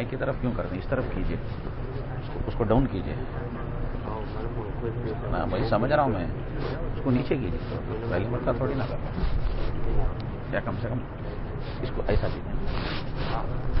نیچے مائک کی طرف کیوں کر دیں اس طرف کیجیے اس کو ڈاؤن کیجیے میں وہی سمجھ رہا ہوں میں۔ اس کو نیچے کیجیے پہلی مرتبہ تھوڑی نہ کیا کم سے کم اس کو ایسا کیجیے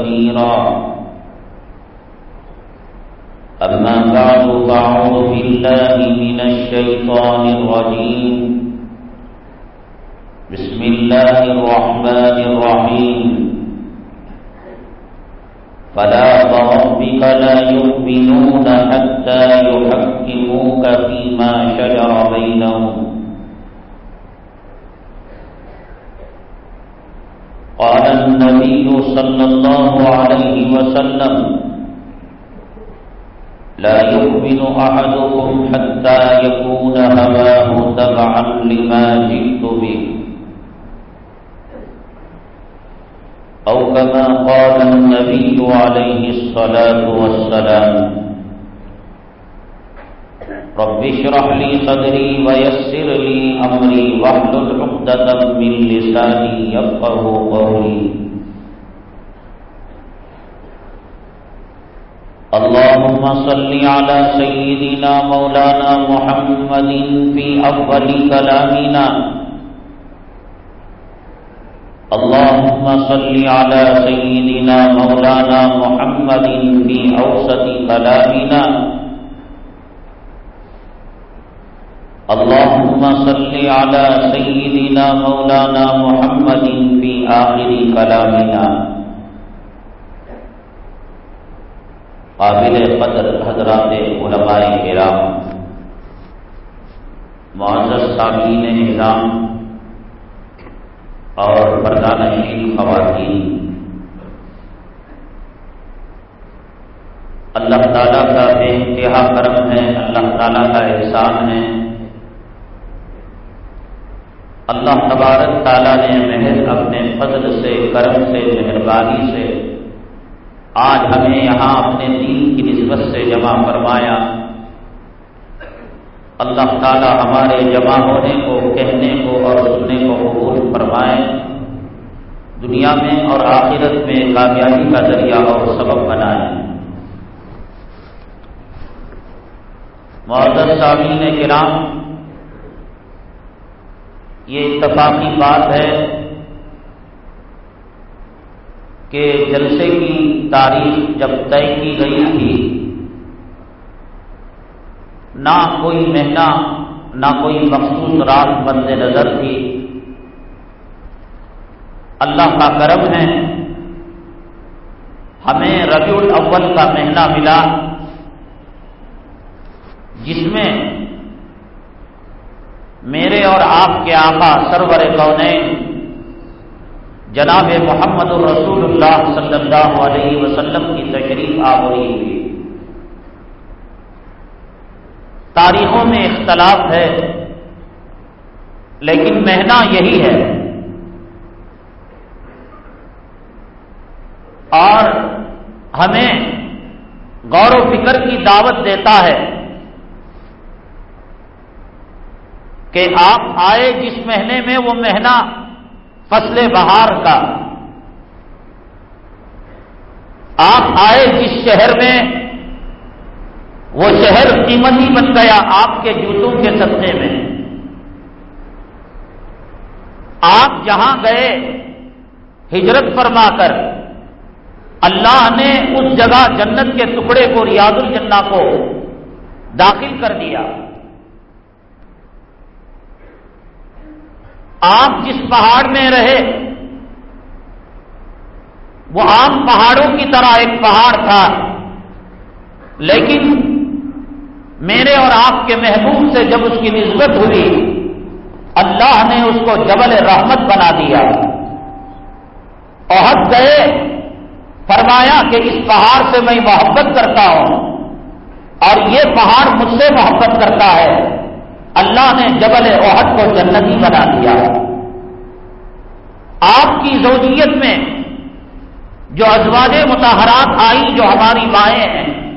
كثيرا أما بعد فأعوذ بالله من الشيطان الرجيم. بسم الله الرحمن الرحيم. فلا وربك لا يؤمنون حتى يحكموك فيما شجر بينهم قال النبي صلى الله عليه وسلم. لا يؤمن أحدكم حتى يكون هواه تبعا لما جئت به. أو كما قال النبي عليه الصلاة والسلام رب اشرح لي صدري ويسر لي أمري واحلل عقدة من لساني يفقه قولي. اللهم صل على سيدنا مولانا محمد في أفضل كلامنا. اللهم صل على سيدنا مولانا محمد في أوسط كلامنا. اللهم صل على سيدنا مولانا محمد في آخر كلامنا. قابل قدر حضرات علماء کرام، معزز سامعین نظام اور پردانشین خواتین۔ اللہ تعالیٰ کا بے انتہا کرم ہے، اللہ تعالیٰ کا احسان ہے۔ اللہ تبارک تعالیٰ نے محض اپنے فضل سے، کرم سے، مہربانی سے آج ہمیں یہاں اپنے دین کی نسبت سے جمع فرمایا۔ اللہ تعالیٰ ہمارے جمع ہونے کو، کہنے کو اور سننے کو قبول فرمائے۔ دنیا میں اور آخرت میں کامیابی کا ذریعہ اور سبب بنائے۔ معذر سامعین کرام یہ اتفاقی بات ہے کہ جلسے کی تاریخ جب طے کی گئی تھی، نہ کوئی مہینہ، نہ کوئی مخصوص رات بند نظر تھی۔ اللہ کا کرم ہے، ہمیں ربیع الاول کا مہینہ ملا، جس میں میرے اور آپ کے آقا سرور کونین، جناب محمد الرسول اللہ صلی اللہ علیہ وسلم کی تشریف آوری ہوئی۔ تاریخوں میں اختلاف ہے، لیکن مہینہ یہی ہے۔ اور ہمیں غور و فکر کی دعوت دیتا ہے کہ آپ آئے جس مہینے میں وہ مہینہ فصل بہار کا۔ آپ آئے جس شہر میں وہ شہر قیمتی بن گیا آپ کے جوتوں کے صدقے میں۔ آپ جہاں گئے ہجرت فرما کر، اللہ نے اس جگہ جنت کے ٹکڑے کو، ریاض الجنہ کو داخل کر دیا۔ آپ جس پہاڑ میں رہے، وہ عام پہاڑوں کی طرح ایک پہاڑ تھا۔ لیکن میرے اور آپ کے محبوب سے جب اس کی نسبت ہوئی، اللہ نے اس کو جبل رحمت بنا دیا۔ عہد گئے، فرمایا کہ اس پہاڑ سے میں محبت کرتا ہوں اور یہ پہاڑ مجھ سے محبت کرتا ہے۔ اللہ نے جبل عہد کو جنتی بنا دیا آپ کی زوجیت میں جو ازواج متحرات آئی جو ہماری مائیں ہیں،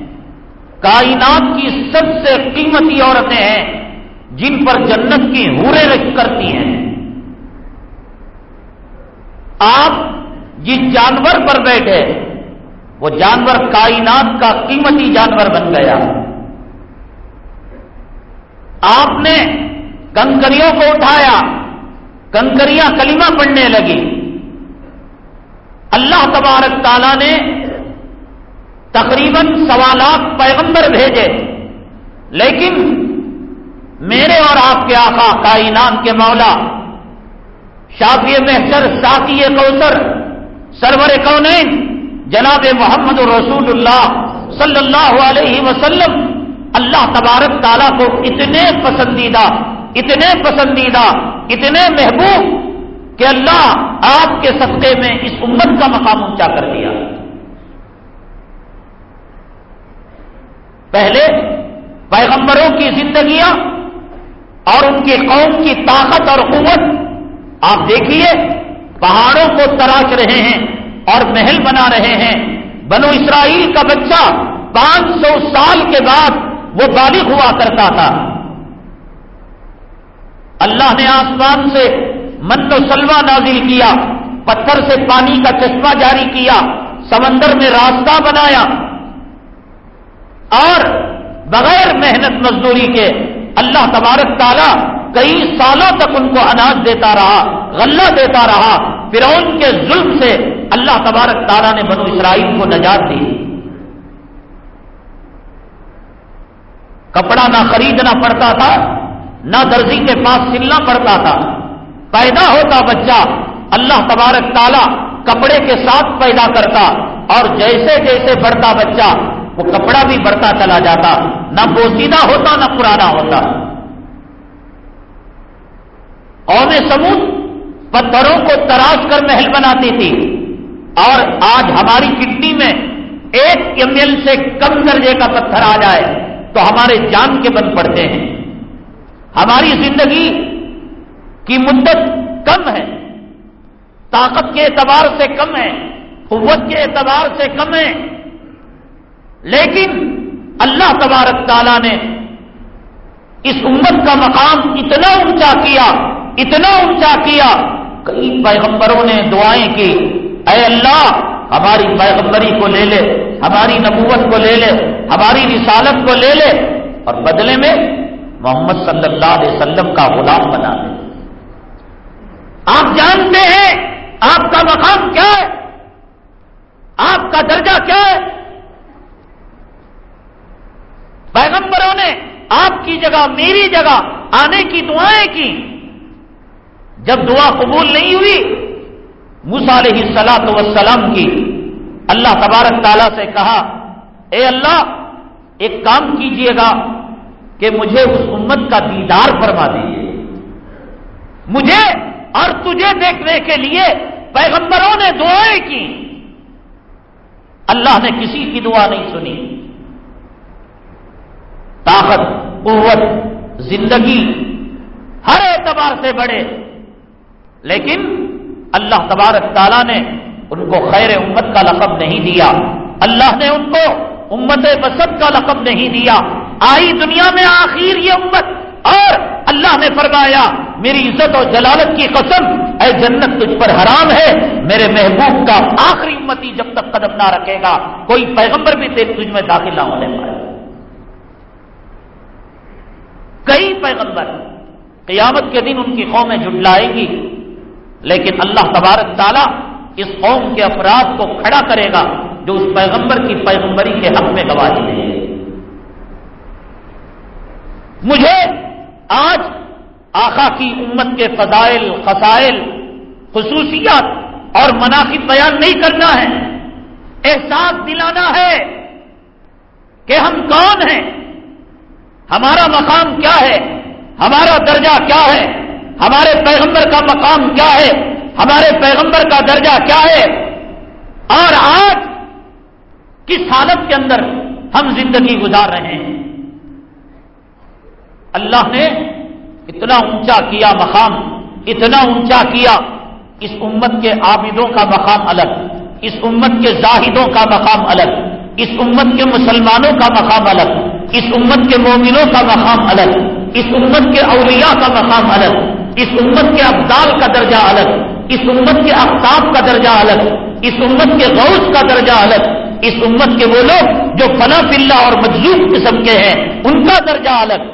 کائنات کی سب سے قیمتی عورتیں ہیں، جن پر جنت کی ہورے رکھ کرتی ہیں۔ آپ جس جانور پر بیٹھے، وہ جانور کائنات کا قیمتی جانور بن گیا۔ آپ نے کنکریوں کو اٹھایا، کنکریاں کلمہ پڑھنے لگی۔ اللہ تبارک تعالیٰ نے تقریباً سوالات پیغمبر بھیجے، لیکن میرے اور آپ کے آقا کائنات کے مولا شافی محسر ساقی کوثر، سرور کونین جناب محمد رسول اللہ صلی اللہ علیہ وسلم اللہ تبارک تعالیٰ کو اتنے پسندیدہ اتنے پسندیدہ، اتنے محبوب کہ اللہ آپ کے سستے میں اس امت کا مقام اونچا کر دیا۔ پہلے پیغمبروں کی زندگیاں اور ان کی قوم کی طاقت اور قوت، آپ دیکھیے پہاڑوں کو تراش رہے ہیں اور محل بنا رہے ہیں۔ بنو اسرائیل کا بچہ پانچ سو سال کے بعد وہ بالغ ہوا کرتا تھا۔ اللہ نے آسمان سے من و سلوا نازل کیا، پتھر سے پانی کا چشمہ جاری کیا، سمندر میں راستہ بنایا۔ اور بغیر محنت مزدوری کے اللہ تبارک تعالیٰ کئی سالوں تک ان کو اناج دیتا رہا، غلہ دیتا رہا۔ پھر ان کے ظلم سے اللہ تبارک تعالیٰ نے بنو اسرائیل کو نجات دی۔ کپڑا نہ خریدنا پڑتا تھا، نہ درزی کے پاس سلنا پڑتا تھا۔ پیدا ہوتا بچہ اللہ تبارک تعالیٰ کپڑے کے ساتھ پیدا کرتا اور جیسے جیسے بڑھتا بچہ، وہ کپڑا بھی بڑھتا چلا جاتا۔ نہ بوسیدہ ہوتا، نہ پرانا ہوتا۔ قوم سمود پتھروں کو تراش کر محل بناتی تھی اور آج ہماری کڈنی میں ایک ایم ایل سے کم درجے کا پتھر آ جائے۔ تو ہمارے جان کے بند پڑتے ہیں۔ ہماری زندگی کی مدت کم ہے۔ طاقت کے اعتبار سے کم ہے۔ قوت کے اعتبار سے کم ہے۔ لیکن اللہ تبارک تعالیٰ نے اس امت کا مقام اتنا اونچا کیا، اتنا اونچا کیا۔ کئی پیغمبروں نے دعائیں کی، اے اللہ ہماری پیغمبری کو لے لے، ہماری نبوت کو لے لے، ہماری رسالت کو لے لے اور بدلے میں محمد صلی اللہ علیہ وسلم کا غلام بنا دے۔ آپ جانتے ہیں آپ کا مقام کیا ہے؟ آپ کا درجہ کیا ہے؟ پیغمبروں نے آپ کی جگہ، میری جگہ آنے کی دعائیں کی۔ جب دعا قبول نہیں ہوئی موسا علیہ سلاط وسلام کی اللہ تبارک تعالیٰ سے کہا، اے اللہ، ایک کام کیجیے گا کہ مجھے اس امت کا دیدار فرما دیجیے مجھے اور تجھے دیکھنے کے لیے پیغمبروں نے دعائیں کی۔ اللہ نے کسی کی دعا نہیں سنی۔ طاقت، قوت، زندگی ہر اعتبار سے بڑے لیکن اللہ تبارک تعالیٰ نے ان کو خیر امت کا لقب نہیں دیا۔ اللہ نے ان کو امت بسط کا لقب نہیں دیا۔ آئی دنیا میں آخر یہ امت۔ اور اللہ نے فرمایا، میری عزت اور جلالت کی قسم، اے جنت تجھ پر حرام ہے۔ میرے محبوب کا آخری امتی جب تک قدم نہ رکھے گا، کوئی پیغمبر بھی تجھ میں داخل نہ ہونے پائے کئی پیغمبر قیامت کے دن ان کی قومیں جھٹلائیں گی۔ لیکن اللہ تبارک تعالیٰ اس قوم کے افراد کو کھڑا کرے گا جو اس پیغمبر کی پیغمبری کے حق میں گواہی دیں مجھے آج آخا کی امت کے فضائل خسائل خصوصیات اور مناقب بیان نہیں کرنا ہے۔ احساس دلانا ہے کہ ہم کون ہیں؟ ہمارا مقام کیا ہے؟ ہمارا درجہ کیا ہے؟ ہمارے پیغمبر کا مقام کیا ہے؟ ہمارے پیغمبر کا درجہ کیا ہے؟ اور آج کس حالت کے اندر ہم زندگی گزار رہے ہیں؟ اللہ نے اتنا اونچا کیا مقام، اتنا اونچا کیا اس امت کے عابدوں کا مقام الگ، اس امت کے زاہدوں کا مقام الگ، اس امت کے مسلمانوں کا مقام الگ، اس امت کے مومنوں کا مقام الگ، اس امت کے اولیاء کا مقام الگ۔ اس امت کے ابدال کا درجہ الگ، اس امت کے اختاب کا درجہ الگ، اس امت کے غوث کا درجہ الگ، اس امت کے وہ لوگ جو فنا فلّہ اور مجلوب قسم کے ہیں، ان کا درجہ الگ،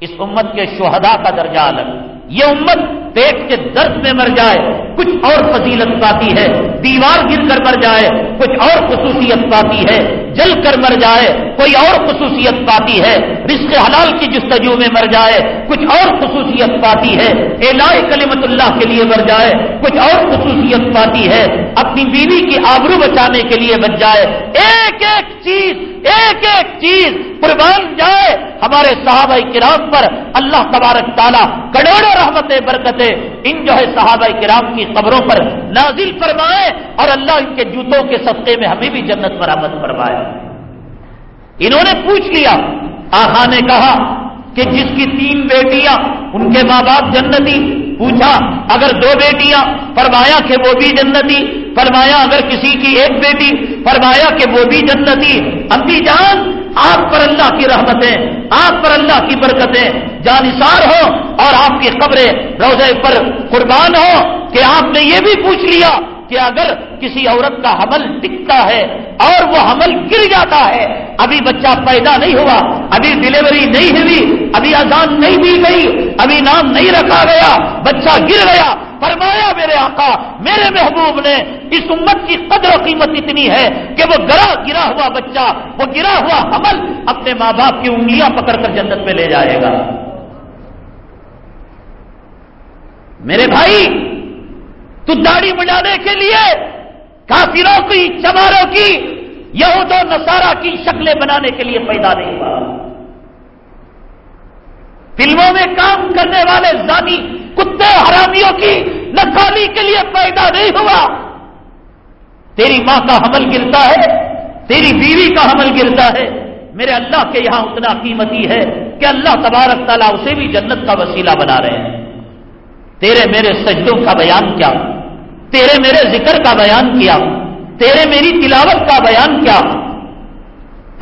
اس امت کے شہداء کا درجہ الگ۔ یہ امت پیٹ کے درد میں مر جائے، کچھ اور فضیلت پاتی ہے، دیوار گر کر مر جائے، کچھ اور خصوصیت پاتی ہے، جل کر مر جائے، کوئی اور خصوصیت پاتی ہے، رزق حلال کی جستجو میں مر جائے، کچھ اور خصوصیت پاتی ہے الا کلیمت اللہ کے لیے مر جائے، کچھ اور خصوصیت پاتی ہے، اپنی بیوی کی آبرو بچانے کے لیے بچ جائے۔ ایک ایک چیز، ایک ایک چیز قربان جائے، ہمارے صحابہ کرام پر اللہ تبارک تعالیٰ کروڑوں رحمتیں، برکتیں ان جو ہے صحابہ کرام کی قبروں پر نازل فرمائے اور اللہ ان کے جوتوں کے سستے میں ہمیں بھی جنت برآمد فرمائے۔ انہوں نے پوچھ لیا آخا نے کہا کہ جس کی تین بیٹیاں ان کے ماں باپ جنتی؟ پوچھا، اگر دو بیٹیاں؟ فرمایا کہ وہ بھی جنتی۔ فرمایا، اگر کسی کی ایک بیٹی؟ فرمایا کہ وہ بھی جنتی۔ امی جان آپ پر اللہ کی رحمتیں، آپ پر اللہ کی برکتیں۔ جانسار ہو اور آپ کی قبریں روزے پر قربان ہو کہ آپ نے یہ بھی پوچھ لیا کہ اگر کسی عورت کا حمل ٹکتا ہے اور وہ حمل گر جاتا ہے، ابھی بچہ پیدا نہیں ہوا، ابھی ڈلیوری نہیں ہوئی، ابھی اذان نہیں دی گئی، ابھی نام نہیں رکھا گیا، بچہ گر گیا فرمایا میرے آقا، میرے محبوب نے، اس امت کی قدر و قیمت اتنی ہے کہ وہ گرا گرا ہوا بچہ، وہ گرا ہوا حمل اپنے ماں باپ کی انگلیاں پکڑ کر جنت میں لے جائے گا۔ میرے بھائی، تو داڑھی بجانے کے لیے کافروں کی، چماروں کی، یہود و نصارہ کی شکلیں بنانے کے لیے پیدا نہیں ہوا۔ فلموں میں کام کرنے والے زانی کتے حرامیوں کی نسالی کے لیے پیدا نہیں ہوا۔ تیری ماں کا حمل گرتا ہے، تیری بیوی کا حمل گرتا ہے۔ میرے اللہ کے یہاں اتنا قیمتی ہے کہ اللہ تبارک تعالیٰ اسے بھی جنت کا وسیلہ بنا رہے ہیں۔ تیرے میرے سجدوں کا بیان کیا، تیرے میرے ذکر کا بیان کیا، تیرے میری تلاوت کا بیان کیا۔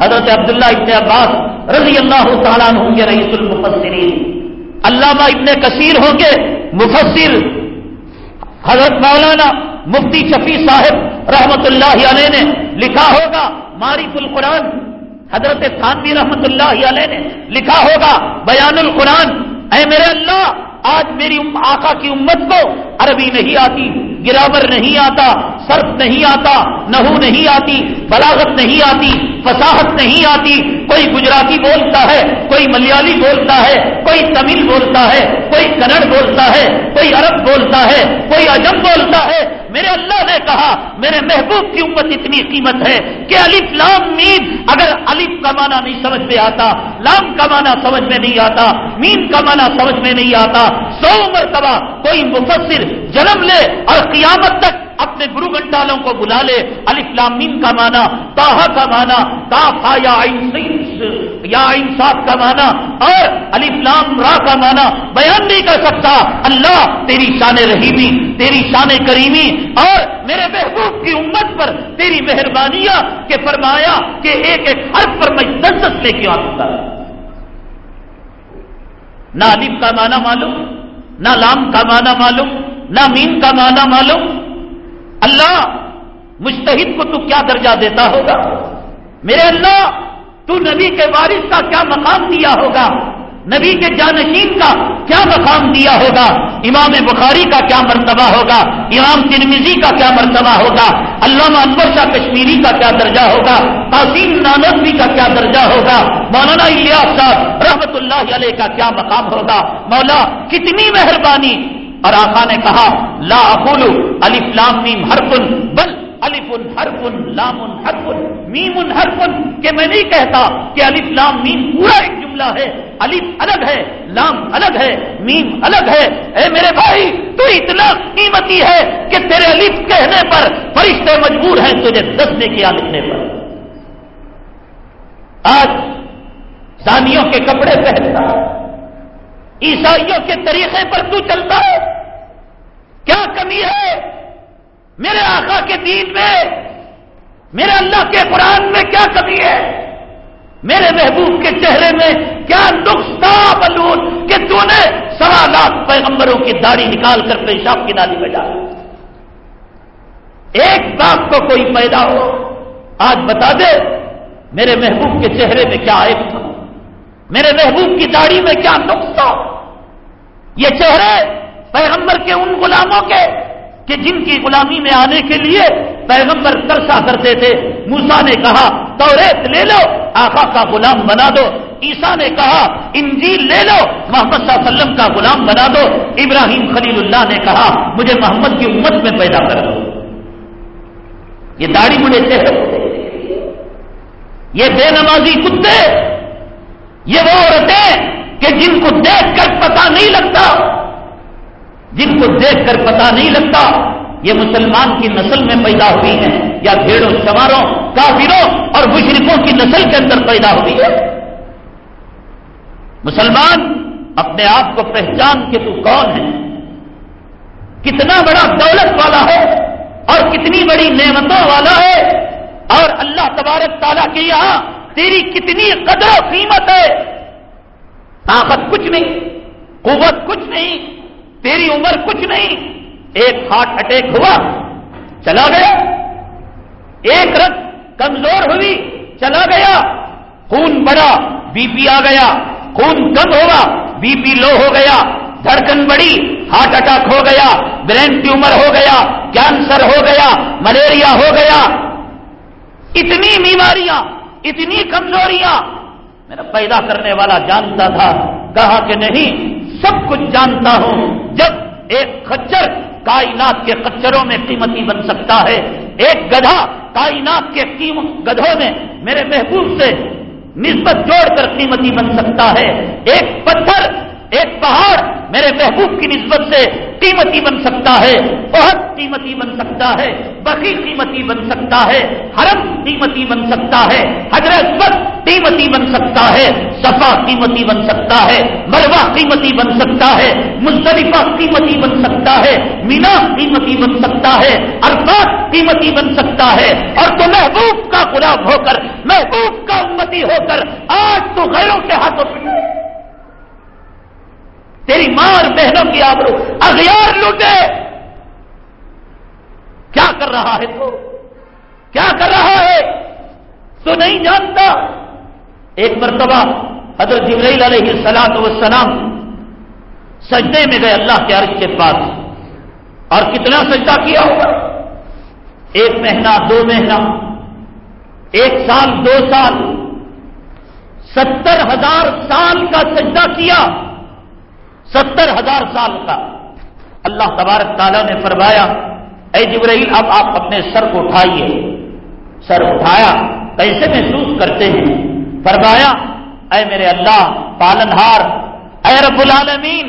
حضرت عبداللہ ابن عباس رضی اللہ تعالیٰ ہوں گے رئیس المفسرین علامہ ابن کثیر ہوں گے، مفسر حضرت مولانا مفتی شفیع صاحب رحمت اللہ علیہ نے لکھا ہوگا، معرف القرآن، حضرت تھانوی رحمت اللہ علیہ نے لکھا ہوگا، بیان القرآن، اے میرے اللہ، آج میری آقا کی امت کو عربی نہیں آتی۔ گرامر نہیں آتا، صرف نہیں آتا، نحو نہیں آتی، بلاغت نہیں آتی، فصاحت نہیں آتی۔ کوئی گجراتی بولتا ہے، کوئی ملیالی بولتا ہے، کوئی تمل بولتا ہے، کوئی کنڑ بولتا ہے، کوئی عرب بولتا ہے، کوئی عجم بولتا ہے۔ میرے اللہ نے کہا، میرے محبوب کی امت اتنی قیمت ہے کہ الف لام میم۔ اگر الف کا معنی نہیں سمجھ میں آتا، لام کا معنی سمجھ میں نہیں آتا، میم کا معنی سمجھ میں نہیں آتا، سو مرتبہ کوئی مفسر جنم لے اور قیامت تک اپنے گرو گنڈالوں کو بلا لے۔ الفلامین کا مانا تاہا کا مانا تافا یا یا انصاف کا مانا اور الفلام را کا مانا بیان نہیں کر سکتا۔ اللہ تیری شان رحیمی، تیری شان کریمی، اور میرے محبوب کی امت پر تیری مہربانیاں کے فرمایا کہ ایک ایک حرف پر میں دست لے کے آتا نہ الف کا مانا معلوم، نہ لام کا مانا معلوم نہ مین کا مانا معلوم؟ اللہ مشتحد کو تو کیا درجہ دیتا ہوگا؟ میرے اللہ، تو نبی کے وارث کا کیا مقام دیا ہوگا؟ نبی کے جانشین کا کیا مقام دیا ہوگا؟ امام بخاری کا کیا مرتبہ ہوگا؟ امام ترمیزی کا کیا مرتبہ ہوگا؟ علامہ انور شاہ کشمیری کا کیا درجہ ہوگا؟ قاسم نانوی کا کیا درجہ ہوگا؟ مولانا الیاس صاحب رحمت اللہ علیہ کا کیا مقام ہوگا؟ مولا، کتنی مہربانی اور آقا نے کہا، لا اقول الف لام میم ہر بل الف ہر لام ہر میم ہر کہ میں نہیں کہتا کہ الف لام میم پورا ایک جملہ ہے، الف الگ ہے، لام الگ ہے، میم الگ ہے۔ اے میرے بھائی، تو اتنا قیمتی ہے کہ تیرے الف کہنے پر فرشتے مجبور ہیں تجھے دسنے کیا لکھنے پر۔ آج سانیوں کے کپڑے پہنتا عیسائیوں کے طریقے پر تو چلتا ہے کمی ہے میرے آقا کے دین میں، میرے اللہ کے قرآن میں کیا کمی ہے؟ میرے محبوب کے چہرے میں کیا نقصہ بلون کہ تو نے سوا لاکھ پیغمبروں کی داڑھی نکال کر پیشاب کی نالی میں ڈالا؟ ایک باپ کو کوئی پیدا ہو، آج بتا دے، میرے محبوب کے چہرے میں کیا عیب تھا میرے محبوب کی داڑھی میں کیا نقصہ یہ چہرے پیغمبر کے ان غلاموں کے کہ جن کی غلامی میں آنے کے لیے پیغمبر ترسا کرتے تھے موسا نے کہا تو لے لو، آقا کا غلام بنا دو۔ عیسا نے کہا، انجیل لے لو، محمد صلی اللہ علیہ وسلم کا غلام بنا دو۔ ابراہیم خلیل اللہ نے کہا، مجھے محمد کی امت میں پیدا کر دو۔ یہ داڑھی مڑے چہرے یہ بے نمازی کتے، یہ وہ عورتیں کہ جن کو دیکھ کر پتا نہیں لگتا۔ جن کو دیکھ کر پتا نہیں لگتا یہ مسلمان کی نسل میں پیدا ہوئی ہیں یا بھیڑوں چماروں کافروں اور مشرقوں کی نسل کے اندر پیدا ہوئی ہے۔ مسلمان اپنے آپ کو پہچان کے تو کون ہے؟ کتنا بڑا دولت والا ہے اور کتنی بڑی نعمتوں والا ہے؟ اور اللہ تبارک تعالیٰ کے یہاں تیری کتنی قدر و قیمت ہے؟ طاقت کچھ نہیں، قوت کچھ نہیں تیری عمر کچھ نہیں۔ ایک ہارٹ اٹیک ہوا، چلا گیا۔ ایک رت کمزور ہوئی، چلا گیا۔ خون بڑا، بی پی آ گیا۔ خون کم ہوا، بی پی لو ہو گیا۔ دھڑکن بڑی، ہارٹ اٹیک ہو گیا۔ برین ٹیومر ہو گیا، کینسر ہو گیا، ملیریا ہو گیا۔ اتنی بیماریاں، اتنی کمزوریاں۔ میرا پیدا کرنے والا جانتا تھا، کہا کہ نہیں، سب کچھ جانتا ہوں۔ ایک خچر کائنات کے خچروں میں قیمتی بن سکتا ہے۔ ایک گدھا کائنات کے گدھوں میں میرے محبوب سے نسبت جوڑ کر قیمتی بن سکتا ہے۔ ایک پتھر ایک پہاڑ میرے محبوب کی نسبت سے قیمتی بن سکتا ہے بہت قیمتی بن سکتا ہے بقی قیمتی بن سکتا ہے حرم قیمتی بن سکتا ہے حضرت قیمتی بن سکتا ہے صفا قیمتی بن سکتا ہے مروا قیمتی بن سکتا ہے مصطلفہ قیمتی بن سکتا ہے مینا قیمتی بن سکتا ہے ارفات قیمتی بن سکتا ہے اور تو محبوب کا غلام ہو کر محبوب کا امتی ہو کر آج تو غیروں کے ہاتھوں تیری ماں اور بہنوں کی آبرو اغیار لوٹے۔ کیا کر رہا ہے تو؟ کیا کر رہا ہے؟ تو نہیں جانتا۔ ایک مرتبہ حضرت جبرائیل علیہ السلام وسلام سجدے میں گئے اللہ کے عرض کے پاس۔ اور کتنا سجدہ کیا ہوگا؟ ایک مہینہ، دو مہینہ، ایک سال، دو سال۔ ستر ہزار سال کا سجدہ کیا۔ ستر ہزار سال کا۔ اللہ تبارک تعالیٰ نے فرمایا، اے جبرائیل، اب آپ اپنے سر کو اٹھائیے۔ سر اٹھایا، کیسے محسوس کرتے ہیں؟ فرمایا، اے میرے اللہ پالن ہار اے رب العالمین،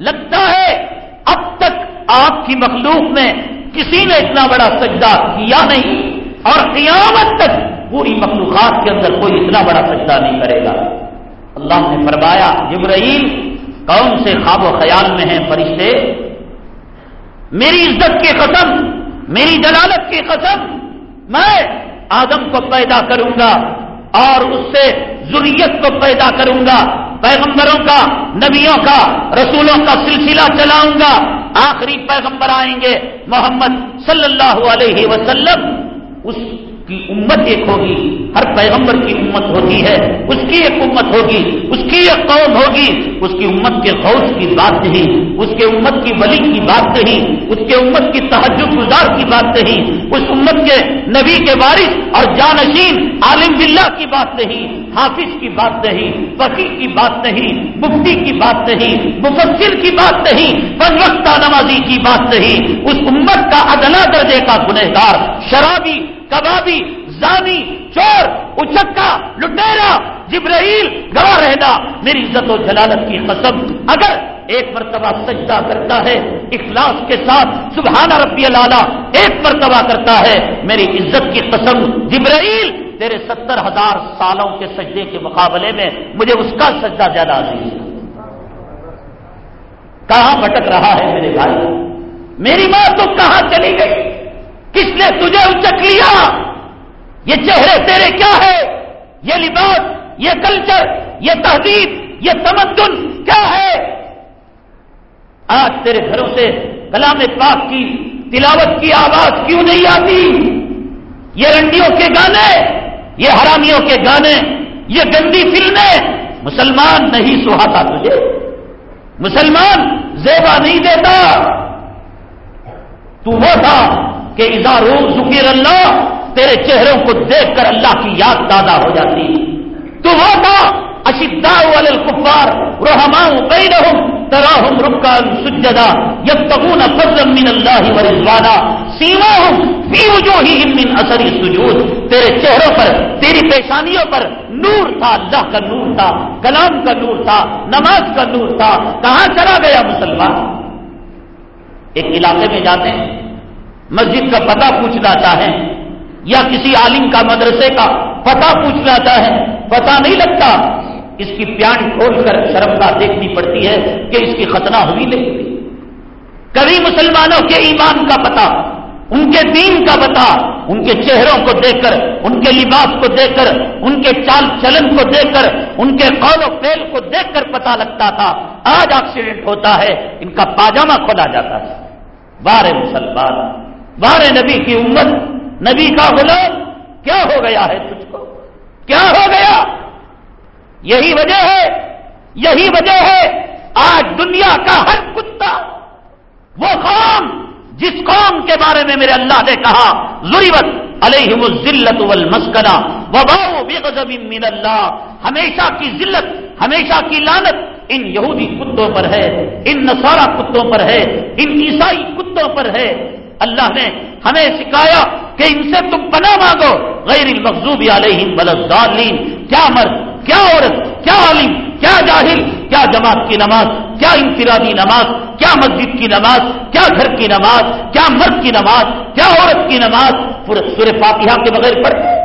لگتا ہے اب تک آپ کی مخلوق میں کسی نے اتنا بڑا سجدہ کیا نہیں، اور قیامت تک پوری مخلوقات کے اندر کوئی اتنا بڑا سجدہ نہیں کرے گا۔ اللہ نے فرمایا، جبرائیل کون سے خواب و خیال میں ہیں فرشتے؟ میری عزت کی قسم، میری جلالت کی قسم، میں آدم کو پیدا کروں گا اور اس سے ضروریت کو پیدا کروں گا، پیغمبروں کا، نبیوں کا، رسولوں کا سلسلہ چلاؤں گا۔ آخری پیغمبر آئیں گے محمد صلی اللہ علیہ وسلم، اس کی امت ایک ہوگی، ہر پیغمبر کی امت ہوتی ہے، اس کی ایک امت ہوگی، اس کی ایک قوم ہوگی، اس کی امت کے غوث کی بات نہیں، اس کے امت کی ولی کی بات نہیں، اس کے امت کی تحجد گزار کی بات نہیں، اس امت کے نبی کے بارش اور جانشین، عالم بلّہ کی بات نہیں، حافظ کی بات نہیں فقیر کی بات نہیں، مفتی کی بات نہیں، مفسر کی بات نہیں پنوقتا نمازی کی بات نہیں، اس امت کا ادنا درجے کا گنہگار، شرابی کبابی، زانی، چور، اچکا لٹیرا جبرائیل، گواہ رہنا، میری عزت و جلالت کی قسم، اگر ایک مرتبہ سجدہ کرتا ہے، اخلاص کے ساتھ سبحانہ ربی اللہ ایک مرتبہ کرتا ہے، میری عزت کی قسم، جبرائیل، تیرے ستر ہزار سالوں کے سجدے کے مقابلے میں مجھے اس کا سجدہ زیادہ عزیز ہے۔ کہاں بھٹک رہا ہے میرے بھائی؟ میری ماں تو کہاں چلی گئی؟ کس نے تجھے اچک لیا یہ چہرے تیرے کیا ہے یہ لباس، یہ کلچر یہ تہذیب، یہ تمدن کیا ہے؟ آج تیرے گھروں سے کلام پاک کی تلاوت کی آواز کیوں نہیں آتی؟ یہ رنڈیوں کے گانے، یہ حرامیوں کے گانے، یہ گندی فلمیں، مسلمان نہیں سہاتا تجھے، مسلمان زیبا نہیں دیتا۔ تو وہ تھا کہ ادارو ذکر اللہ، تیرے چہروں کو دیکھ کر اللہ کی یاد دادا ہو جاتی۔ تو وہ تھا اشدا الکفار رحما بینہم، تراہم رکان سجدا، یبتغون فضلا من اللہ ورضوانا سیماہم فی وجوہہم من اثر سجود تیرے چہروں پر، تیری پیشانیوں پر نور تھا، اللہ کا نور تھا، کلام کا نور تھا، نماز کا نور تھا۔ کہاں چلا گیا مسلمان؟ ایک علاقے میں جاتے ہیں۔ مسجد کا پتہ پوچھنا چاہیں یا کسی عالم کا مدرسے کا پتہ پوچھنا چاہیں پتہ نہیں لگتا۔ اس کی پیان کھول کر شرمتا دیکھنی پڑتی ہے کہ اس کی ختنہ ہوئی نہیں۔ کبھی مسلمانوں کے ایمان کا پتہ، ان کے دین کا پتا ان کے چہروں کو دیکھ کر، ان کے لباس کو دیکھ کر، ان کے چال چلن کو دیکھ کر، ان کے قول و پیل کو دیکھ کر پتا لگتا تھا۔ آج ایکسیڈنٹ ہوتا ہے، ان کا پاجامہ کھولا جاتا ہے۔ بارے مسلمان بارے نبی کی امت، نبی کا غلام، کیا ہو گیا ہے تجھ کو؟ کیا ہو گیا؟ یہی وجہ ہے، یہی وجہ ہے، آج دنیا کا ہر کتا، وہ قوم جس قوم کے بارے میں میرے اللہ نے کہا، ضرورت علیہم الزلت والمسکنہ وباؤ بغضب من اللہ۔ ہمیشہ کی ذلت، ہمیشہ کی لانت ان یہودی کتوں پر ہے، ان نصارہ کتوں پر ہے، ان عیسائی کتوں پر ہے۔ اللہ نے ہمیں سکھایا کہ ان سے تم پناہ مانگو۔ غیر المغضوب علیہم ولدالین کیا مرد، کیا عورت، کیا عالم، کیا جاہل، کیا جماعت کی نماز، کیا انفرادی نماز، کیا مسجد کی نماز، کیا گھر کی نماز، کیا مرد کی نماز، کیا عورت کی نماز۔ پورے سورہ فاتحہ کے بغیر پڑھتے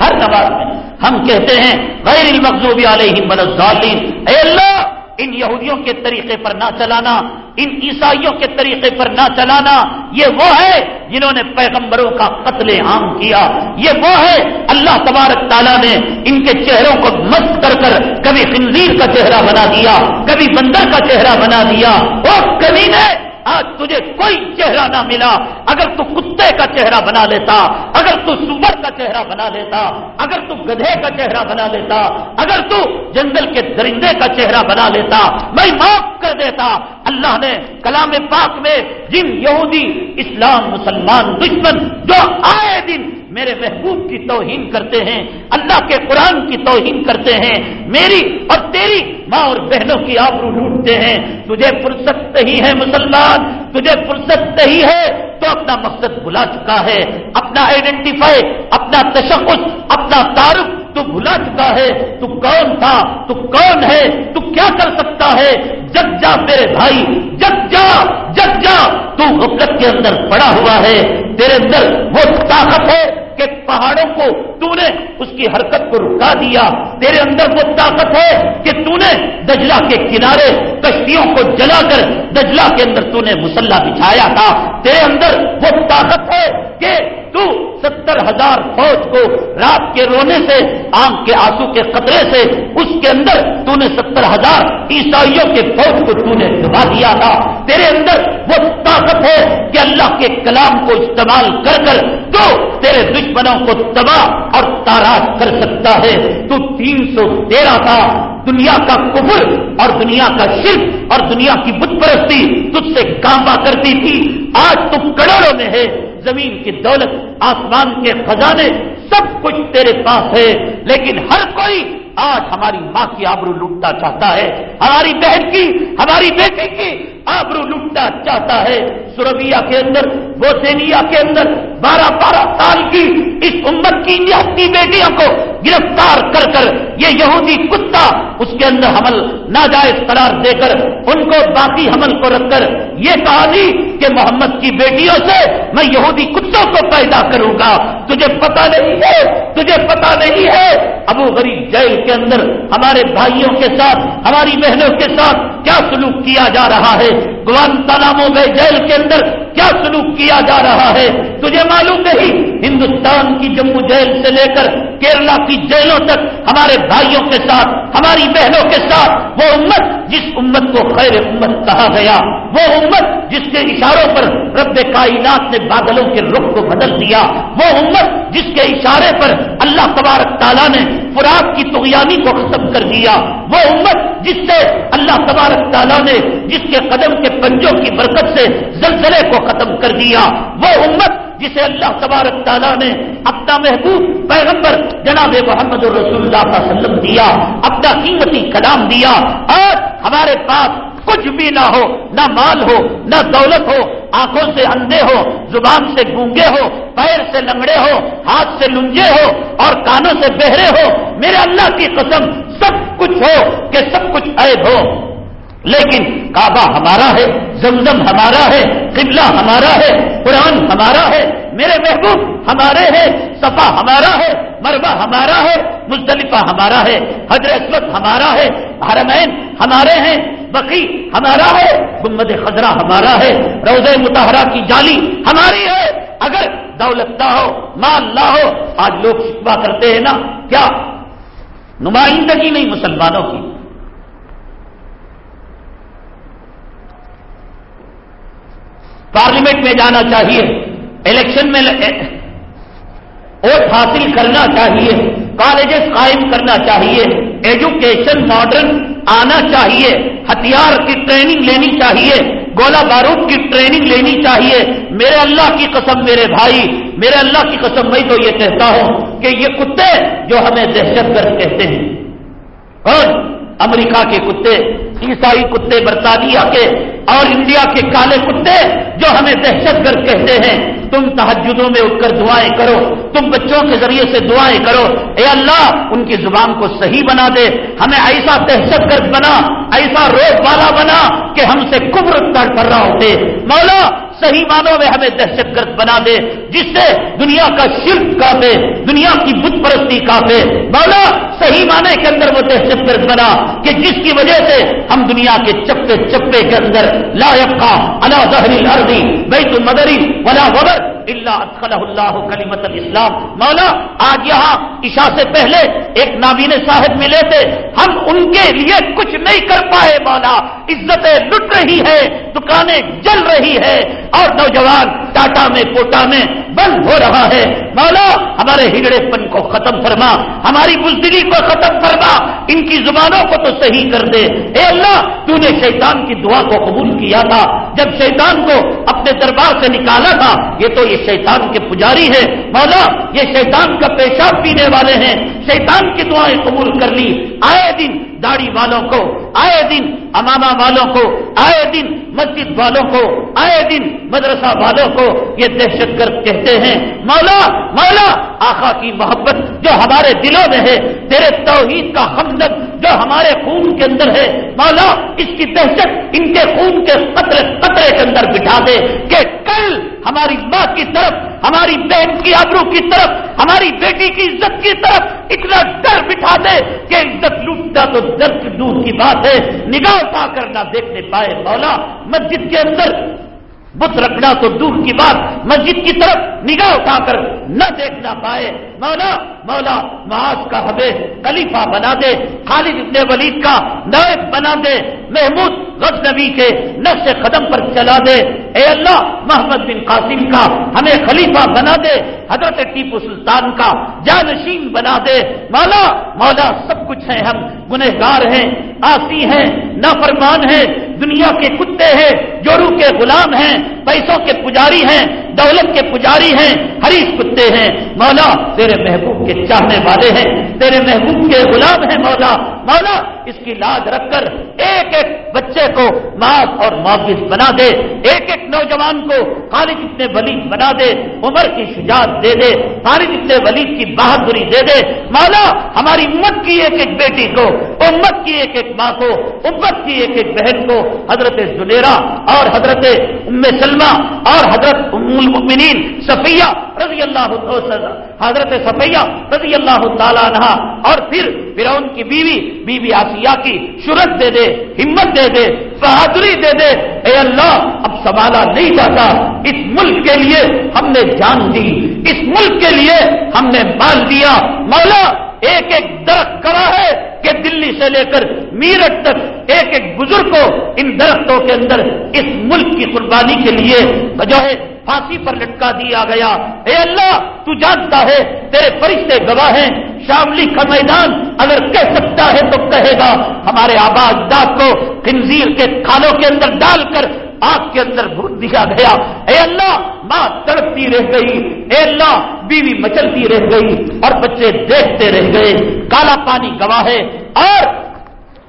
ہر نماز میں ہم کہتے ہیں، غیر المقوبی علیہ الضالین۔ اے اللہ ان یہودیوں کے طریقے پر نہ چلانا، ان عیسائیوں کے طریقے پر نہ چلانا، یہ وہ ہے جنہوں نے پیغمبروں کا قتل عام کیا۔ یہ وہ ہے اللہ تبارک تعالیٰ نے ان کے چہروں کو مست کر کر کبھی خنزیر کا چہرہ بنا دیا، کبھی بندر کا چہرہ بنا دیا۔ اور کبھی نے آج تجھے کوئی چہرہ نہ ملا۔ اگر تو کتے کا چہرہ بنا لیتا، اگر تو سور کا چہرہ بنا لیتا، اگر تو گدھے کا چہرہ بنا لیتا، اگر تو جنگل کے درندے کا چہرہ بنا لیتا، میں معاف کر دیتا۔ اللہ نے کلام پاک میں جن یہودی، اسلام، مسلمان، دشمن جو آئے دن میرے محبوب کی توہین کرتے ہیں، اللہ کے قرآن کی توہین کرتے ہیں، میری اور تیری ماں اور بہنوں کی آبرو ڈھونڈتے ہیں، تجھے فرصت نہیں ہے مسلمان، تجھے فرصت نہیں ہے، تو اپنا مقصد بلا چکا ہے، اپنا آئیڈینٹیفائی اپنا تشخص، اپنا تعارف تو بھلا چکا ہے، تو کون تھا، تو کون ہے، تو کیا کر سکتا ہے؟ جگ جا میرے بھائی، جگ جا جگ جا، تو غفلت کے اندر پڑا ہوا ہے، تیرے اندر وہ طاقت ہے۔ کہ پہاڑوں کو تو نے اس کی حرکت کو رکا دیا۔ تیرے اندر وہ طاقت ہے کہ تو نے دجلا کے کنارے کشتیوں کو جلا کر دجلا کے اندر تو نے مسلح بچھایا تھا۔ تیرے اندر وہ طاقت ہے کہ تو ستر ہزار فوج کو رات کے رونے سے، آنکھ کے آنسو کے قطرے سے اس کے اندر تو نے ستر ہزار عیسائیوں کے فوج کو تو نے دبا دیا تھا۔ تیرے اندر وہ طاقت ہے کہ اللہ کے کلام کو استعمال کر کر تو تیرے دشمنوں کو تباہ اور تاراج کر سکتا ہے۔ تو تین سو تیرہ تھا دنیا کا کفر اور دنیا کا شرک اور دنیا کی بت پرستی تجھ سے کامبا کرتی تھی۔ آج تو کروڑوں میں ہے۔ زمین کی دولت، آسمان کے خزانے، سب کچھ تیرے پاس ہے۔ لیکن ہر کوئی آج ہماری ماں کی آبرو لوٹنا چاہتا ہے۔ ہماری بہن کی، ہماری بیٹی کی آبرو لوٹنا چاہتا ہے۔ سوربیا کے اندر بوسینیا کے اندر بارہ بارہ سال کی اس امت کی نیاتی بیٹیوں کو گرفتار کر کر یہ یہودی کتا، اس کے اندر حمل، ناجائز قرار دے کر ان کو باقی حمل کو رکھ کر یہ کہانی کہ محمد کی بیٹیوں سے میں یہودی کتوں کو پیدا کروں گا۔ تجھے پتا نہیں ہے، تجھے پتا نہیں ہے۔ ابو غریب جیل کے اندر ہمارے بھائیوں کے ساتھ، ہماری بہنوں کے ساتھ کیا سلوک کیا جا رہا ہے؟ گوان تالابوں میں جیل کے اندر، کیا سلوک کیا جا رہا ہے؟ تجھے معلوم نہیں۔ ہندوستان کی جموں جیل سے لے کر کیرلا کی جیلوں تک، ہمارے بھائیوں کے ساتھ، ہماری بہنوں کے ساتھ، وہ امت جس امت کو خیر امت کہا گیا، وہ امت جس کے اشاروں پر رب کائنات نے بادلوں کے رخ کو بدل دیا، وہ امت جس کے اشارے پر اللہ تبارک تعالیٰ نے فراد کی تغیانی کو ختم کر دیا، وہ امت جس سے اللہ تبارک تعالیٰ نے جس کے قدم کے پنجوں کی برکت سے زلزلے کو ختم کر دیا، وہ امت جسے اللہ تبارک تعالیٰ نے اپنا محبوب پیغمبر جناب محمد الرسول اللہ کا وسلم دیا، اپنا قیمتی کلام دیا۔ اور ہمارے پاس کچھ بھی نہ ہو، نہ مال ہو، نہ دولت ہو، آنکھوں سے اندھے ہو، زبان سے گونگے ہو، پیر سے لنگڑے ہو، ہاتھ سے لنجے ہو، اور کانوں سے بہرے ہو، میرے اللہ کی قسم سب کچھ ہو کہ سب کچھ عیب ہو۔ لیکن کعبہ ہمارا ہے زمزم ہمارا ہے قبلہ ہمارا ہے قرآن ہمارا ہے میرے محبوب ہمارے ہیں صفا ہمارا ہے مربع ہمارا ہے مزدلفہ ہمارا ہے حضرت ہمارا ہے حرمین ہمارے ہیں بقی ہمارا ہے گمد خزرہ ہمارا ہے روز متحرہ کی جالی ہماری ہے اگر دولت نہ ہو مال نہ ہو آج لوگ شکوا کرتے ہیں نا کیا نمائندگی نہیں مسلمانوں کی پارلیمنٹ میں جانا چاہیے، الیکشن میں ووٹ حاصل کرنا چاہیے، کالجز قائم کرنا چاہیے، ایجوکیشن ماڈرن آنا چاہیے، ہتھیار کی ٹریننگ لینی چاہیے گولا بارود کی ٹریننگ لینی چاہیے۔ میرے اللہ کی قسم میرے بھائی، میرے اللہ کی قسم میں تو یہ کہتا ہوں کہ یہ کتے جو ہمیں دہشت گرد کہتے ہیں۔ اور امریکہ کے کتے، عیسائی کتے، برطانیہ کے اور انڈیا کے کالے کتے جو ہمیں دہشت گرد کہتے ہیں۔ تم تحجدوں میں اٹھ کر دعائیں کرو، تم بچوں کے ذریعے سے دعائیں کرو۔ اے اللہ، ان کی زبان کو صحیح بنا دے۔ ہمیں ایسا دہشت گرد بنا، ایسا روز والا بنا کہ ہم سے کبر کر رہا ہوتے۔ مولا صحیح معنوں میں ہمیں دہشت گرد بنا دے، جس سے دنیا کا شرک کافے، دنیا کی بت پرستی کافے۔ مولا، صحیح معنی کے اندر وہ دہشت گرد بنا کہ جس کی وجہ سے ہم دنیا کے چپے چپے کے اندر لا کا اللہ دہری الارضی بیت المدری ولا وبر۔ اللہ ادخلہ اللہ کلیمت الاسلام۔ مولا، آج یہاں عشاء سے پہلے ایک نابین صاحب ملے تھے۔ ہم ان کے لیے کچھ نہیں کر پائے مولا۔ عزتیں لٹ رہی ہے دکانیں جل رہی ہے اور نوجوان ٹاٹا میں، کوٹا میں بند ہو رہا ہے۔ مولا، ہمارے ہگڑے پن کو ختم فرما۔ ہماری بزدلی کو ختم فرما۔ ان کی زبانوں کو تو صحیح کر دے۔ اے اللہ، تو نے شیطان کی دعا کو قبول کیا تھا۔ جب شیطان کو اپنے دربار سے نکالا تھا، یہ تو یہ شیطان کے پجاری ہیں۔ مولا، یہ شیطان کا پیشاب پینے والے ہیں۔ شیطان کی دعائیں قبول کر لی۔ آئے دن داڑھی والوں کو، آئے دن اماما والوں کو، آئے دن مسجد والوں کو، آئے دن مدرسہ والوں کو یہ دہشت گرد کہتے ہیں، مولا مولا آخا کی محبت جو ہمارے دلوں میں ہے، تیرے توحید کا ہمدرد جو ہمارے خون کے اندر ہے، مولا، اس کی دہشت ان کے خون کے قطرے قطرے کے اندر بٹھا دے کہ کل ہماری ماں کی طرف، ہماری بہن کی آبرو کی طرف، ہماری بیٹی کی عزت کی طرف اتنا ڈر بٹھا دے کہ عزت لوٹتا تو درد دور کی بات ہے، نگاہ پا کر نہ دیکھنے پائے مولا، مسجد کے اندر بت رکھنا تو دور کی بات، مسجد کی طرف نگاہ اٹھا کر نہ دیکھنا پائے۔ مولا مولا، معاذ کا ہمیں خلیفہ بنا دے، خالد ابن ولید کا نائب بنا دے، محمود غز نبی کے نقش قدم پر چلا دے۔ اے اللہ، محمد بن قاسم کا ہمیں خلیفہ بنا دے، حضرت ٹیپو سلطان کا جانشین بنا دے۔ مولا مولا، سب کچھ ہے ہم، گنہگار ہیں، آسی ہیں، نافرمان ہیں، دنیا کے کتے ہیں جورو کے غلام ہیں، پیسوں کے پجاری ہیں، دولت کے پجاری ہیں ہریش کتے ہیں۔ مولا، تیرے محبوب کے چاہنے والے ہیں، تیرے محبوب کے غلام ہیں مولا۔ مولا، اس کی لاج رکھ کر ایک ایک بچے کو ماس اور معاوض بنا دے۔ ایک ایک نوجوان کو خالد اتنے ولید بنا دے۔ عمر کی شجاعت دے دے۔ خالد اتنے ولید کی بہادری دے دے۔ مولا، ہماری امت کی ایک ایک بیٹی کو، امت کی ایک ایک ماں کو، امت کی ایک ایک بہن کو، حضرت زلیرا اور حضرت ام سلمہ اور حضرت ام المؤمنین صفیہ رضی اللہ حضرت صفیہ رضی اللہ تعالیٰ عنہ اور پھر فرعون کی بیوی بیوی آسیہ کی شرط دے دے، ہمت دے دے، بہادری دے دے۔ اے اللہ، اب سنبھالا نہیں جاتا۔ اس ملک کے لیے ہم نے جان دی۔ اس ملک کے لیے ہم نے مال دیا۔ مولا ایک ایک درخت کرا ہے کہ دلی سے لے کر میرٹ تک ایک ایک بزرگ کو ان درختوں کے اندر اس ملک کی قربانی کے لیے جو ہے پھانسی پر لٹکا دیا گیا۔ اے اللہ، تو جانتا ہے، تیرے فرشتے گواہ ہیں۔ شاملی کا میدان اگر کہہ سکتا ہے تو کہے گا، ہمارے آباد داد کو خنزیر کے کھانوں کے اندر ڈال کر آگ کے اندر بھوت دیا گیا۔ اے اللہ ماں تڑپتی رہ گئی، اے اللہ، بیوی مچلتی رہ گئی اور بچے دیکھتے رہ گئے۔ کالا پانی گواہ ہے اور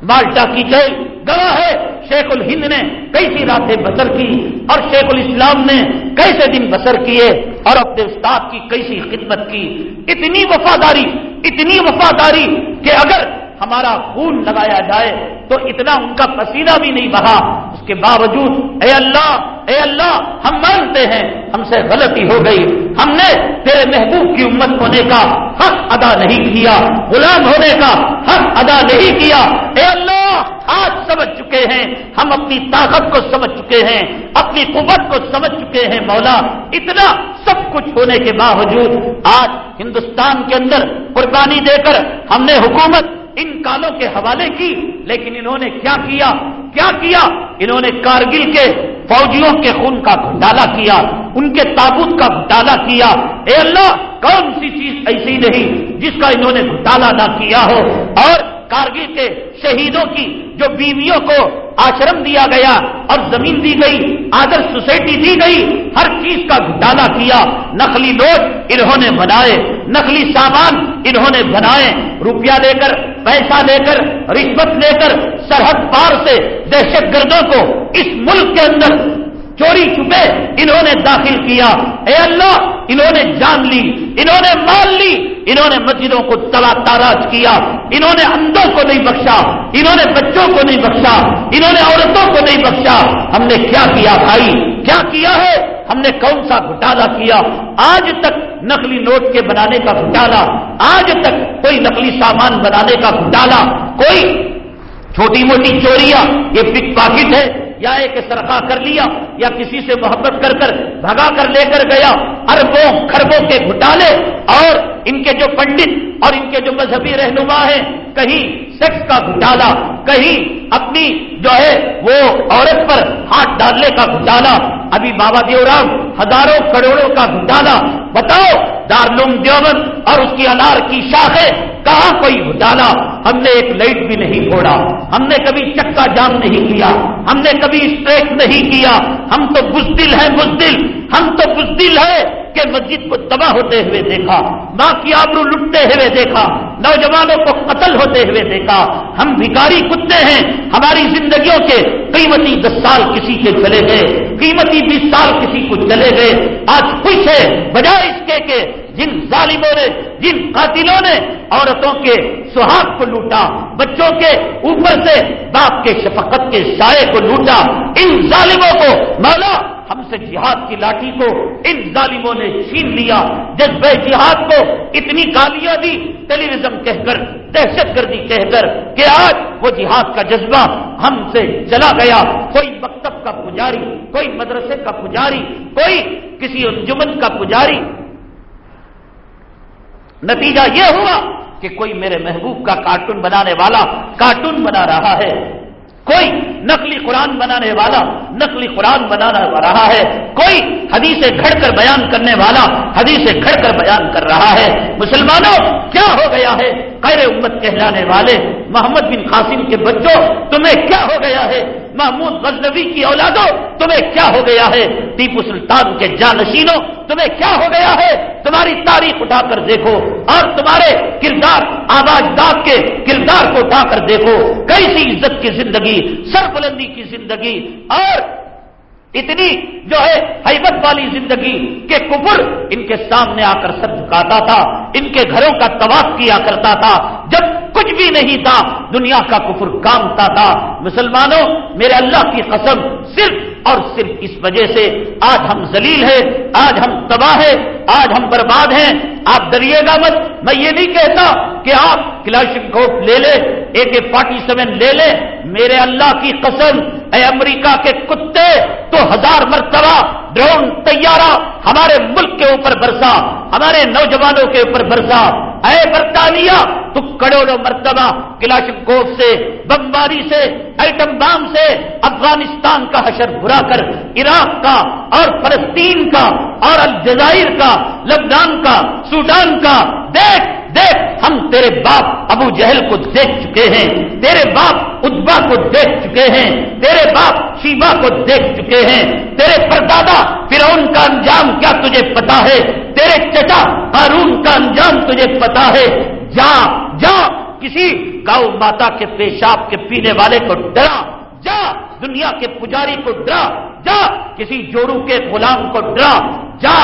مالٹا کی جیل گواہ ہے۔ شیخ الہند نے کیسی راتیں بسر کی اور شیخ الاسلام نے کیسے دن بسر کیے اور اپنے استاد کی کیسی خدمت کی۔ اتنی وفاداری اتنی وفاداری کہ اگر ہمارا خون لگایا جائے تو اتنا ان کا پسینہ بھی نہیں بہا۔ اس کے باوجود اے اللہ اے اللہ، ہم مانتے ہیں، ہم سے غلطی ہو گئی۔ ہم نے تیرے محبوب کی امت ہونے کا حق ادا نہیں کیا۔ غلام ہونے کا حق ادا نہیں کیا۔ اے اللہ، آج سمجھ چکے ہیں۔ ہم اپنی طاقت کو سمجھ چکے ہیں۔ اپنی قوت کو سمجھ چکے ہیں، مولا۔ اتنا سب کچھ ہونے کے باوجود آج ہندوستان کے اندر قربانی دے کر ہم نے حکومت ان کالوں کے حوالے کی، لیکن انہوں نے کیا کیا؟ کیا کیا؟ انہوں نے کارگل کے فوجیوں کے خون کا گھٹالا کیا، ان کے تابوت کا گھٹالا کیا۔ اے اللہ، کون سی چیز ایسی نہیں جس کا انہوں نے گھٹالا نہ کیا ہو؟ اور کارگل کے شہیدوں کی جو بیویوں کو آشرم دیا گیا اور زمین دی گئی، آدر سوسائٹی دی گئی، ہر چیز کا گھٹالا کیا۔ نقلی لوٹ انہوں نے بنائے، نقلی سامان انہوں نے بنائے۔ روپیہ لے کر، پیسہ لے کر، رشوت لے کر، سرحد پار سے دہشت گردوں کو اس ملک کے اندر چوری چھپے، انہوں نے داخل کیا۔ اے اللہ، انہوں نے جان لی، انہوں نے مان لی، انہوں نے مسجدوں کو تلا تاراج کیا۔ انہوں نے اندوں کو نہیں بخشا، انہوں نے بچوں کو نہیں بخشا، انہوں نے عورتوں کو نہیں بخشا۔ ہم نے کیا کیا بھائی؟ کیا کیا ہے؟ ہم نے کون سا گھٹالا کیا؟ آج تک نقلی نوٹ کے بنانے کا گھٹالا، آج تک کوئی نقلی سامان بنانے کا گھٹالا، کوئی چھوٹی موٹی چوریاں، یہ پک پاکٹ ہے۔ یا ایک سرخا کر لیا یا کسی سے محبت کر کر بھگا کر لے کر گیا، اربوں خربوں کے گھٹالے اور ان کے جو پنڈت اور ان کے جو مذہبی رہنما ہیں، کہیں سیکس کا گھٹالا، کہیں اپنی جو ہے وہ عورت پر ہاتھ ڈالنے کا گھٹالا۔ ابھی بابا دیو رام ہزاروں کروڑوں کا گھٹالا۔ بتاؤ دارلوم دیوبند اور اس کی انار کی شاخیں کہاں کوئی گھٹالا؟ ہم نے ایک لائٹ بھی نہیں پھوڑا ہم نے کبھی چکا جام نہیں کیا۔ ہم نے کبھی اسٹریک نہیں کیا۔ ہم تو بزدل ہیں، بزدل۔ ہم تو بزدل ہے کہ مسجد کو تباہ ہوتے ہوئے دیکھا ماں کی آبرو لٹتے ہوئے دیکھا، نوجوانوں کو قتل ہوتے ہوئے دیکھا۔ ہم بھکاری کتے ہیں، ہماری زندگیوں کے قیمتی دس سال کسی کے چلے گئے، قیمتی بیس سال کسی کو چلے گئے۔ آج خوش ہے بجائے اس کے کہ جن ظالموں نے، جن قاتلوں نے عورتوں کے سہاگ کو لوٹا، بچوں کے اوپر سے باپ کے شفقت کے سائے کو لوٹا، ان ظالموں کو مولا ہم سے جہاد کی لاٹھی کو ان ظالموں نے چھین لیا۔ جذبہ جہاد کو اتنی گالیاں دی ٹیلی ویژن کہہ کر، دہشت گردی کہہ کر کہ آج وہ جہاد کا جذبہ ہم سے چلا گیا۔ کوئی مکتب کا پجاری، کوئی مدرسے کا پجاری، کوئی کسی انجمن کا پجاری۔ نتیجہ یہ ہوا کہ کوئی میرے محبوب کا کارٹون بنانے والا کارٹون بنا رہا ہے۔ کوئی نقلی قرآن بنانے والا، نقلی قرآن بنانا رہا ہے، کوئی حدیث گھڑ کر بیان کرنے والا حدیث گھڑ کر بیان کر رہا ہے۔ مسلمانوں، کیا ہو گیا ہے؟ خیر امت کہلانے والے، محمد بن قاسم کے بچوں، تمہیں کیا ہو گیا ہے؟ محمود غزنوی کی اولادوں، تمہیں کیا ہو گیا ہے؟ ٹیپو سلطان کے جانشینوں، تمہیں کیا ہو گیا ہے؟ تمہاری تاریخ اٹھا کر دیکھو، اور تمہارے کردار، آواز داد کے کردار کو اٹھا کر دیکھو۔ کیسی عزت کی زندگی سر بلندی کی زندگی اور اتنی جو ہے حیبت والی زندگی کے کفر ان کے سامنے آ کر سر جھکاتا تھا، ان کے گھروں کا طواف کیا کرتا تھا۔ جب کچھ بھی نہیں تھا، دنیا کا کفر کامتا تھا۔ مسلمانوں، میرے اللہ کی قسم، صرف اور صرف اس وجہ سے آج ہم ذلیل ہیں، آج ہم تباہ ہیں، آج ہم برباد ہیں۔ آپ ڈریے گا مت۔ میں یہ نہیں کہتا کہ آپ کلاشن کوٹ لے لیں اے کے فورٹی سیون لے لیں میرے اللہ کی قسم، اے امریکہ کے کتے، تو ہزار مرتبہ ڈرون طیارہ ہمارے ملک کے اوپر برسا، ہمارے نوجوانوں کے اوپر برسا۔ اے برطانیہ تو کروڑوں مرتبہ کلاشن کوٹ سے، بمباری سے، ایٹم بام سے افغانستان کا حشر برا کر، عراق کا اور فلسطین کا اور الجزائر کا، لبنان کا، سوڈان کا، دیکھ دیکھ، ہم تیرے باپ ابو جہل کو دیکھ چکے ہیں، تیرے باپ ادبا کو دیکھ چکے ہیں، تیرے باپ شیبا کو دیکھ چکے ہیں، تیرے پردادا فرعون کا انجام کیا تجھے پتا ہے، تیرے چچا ہارون کا انجام تجھے پتا ہے۔ جا جا، کسی گاؤ ماتا کے پیشاب کے پینے والے کو ڈرا۔ جا، دنیا کے پجاری کو ڈرا، جا، کسی جوڑو کے غلام کو ڈرا، جا،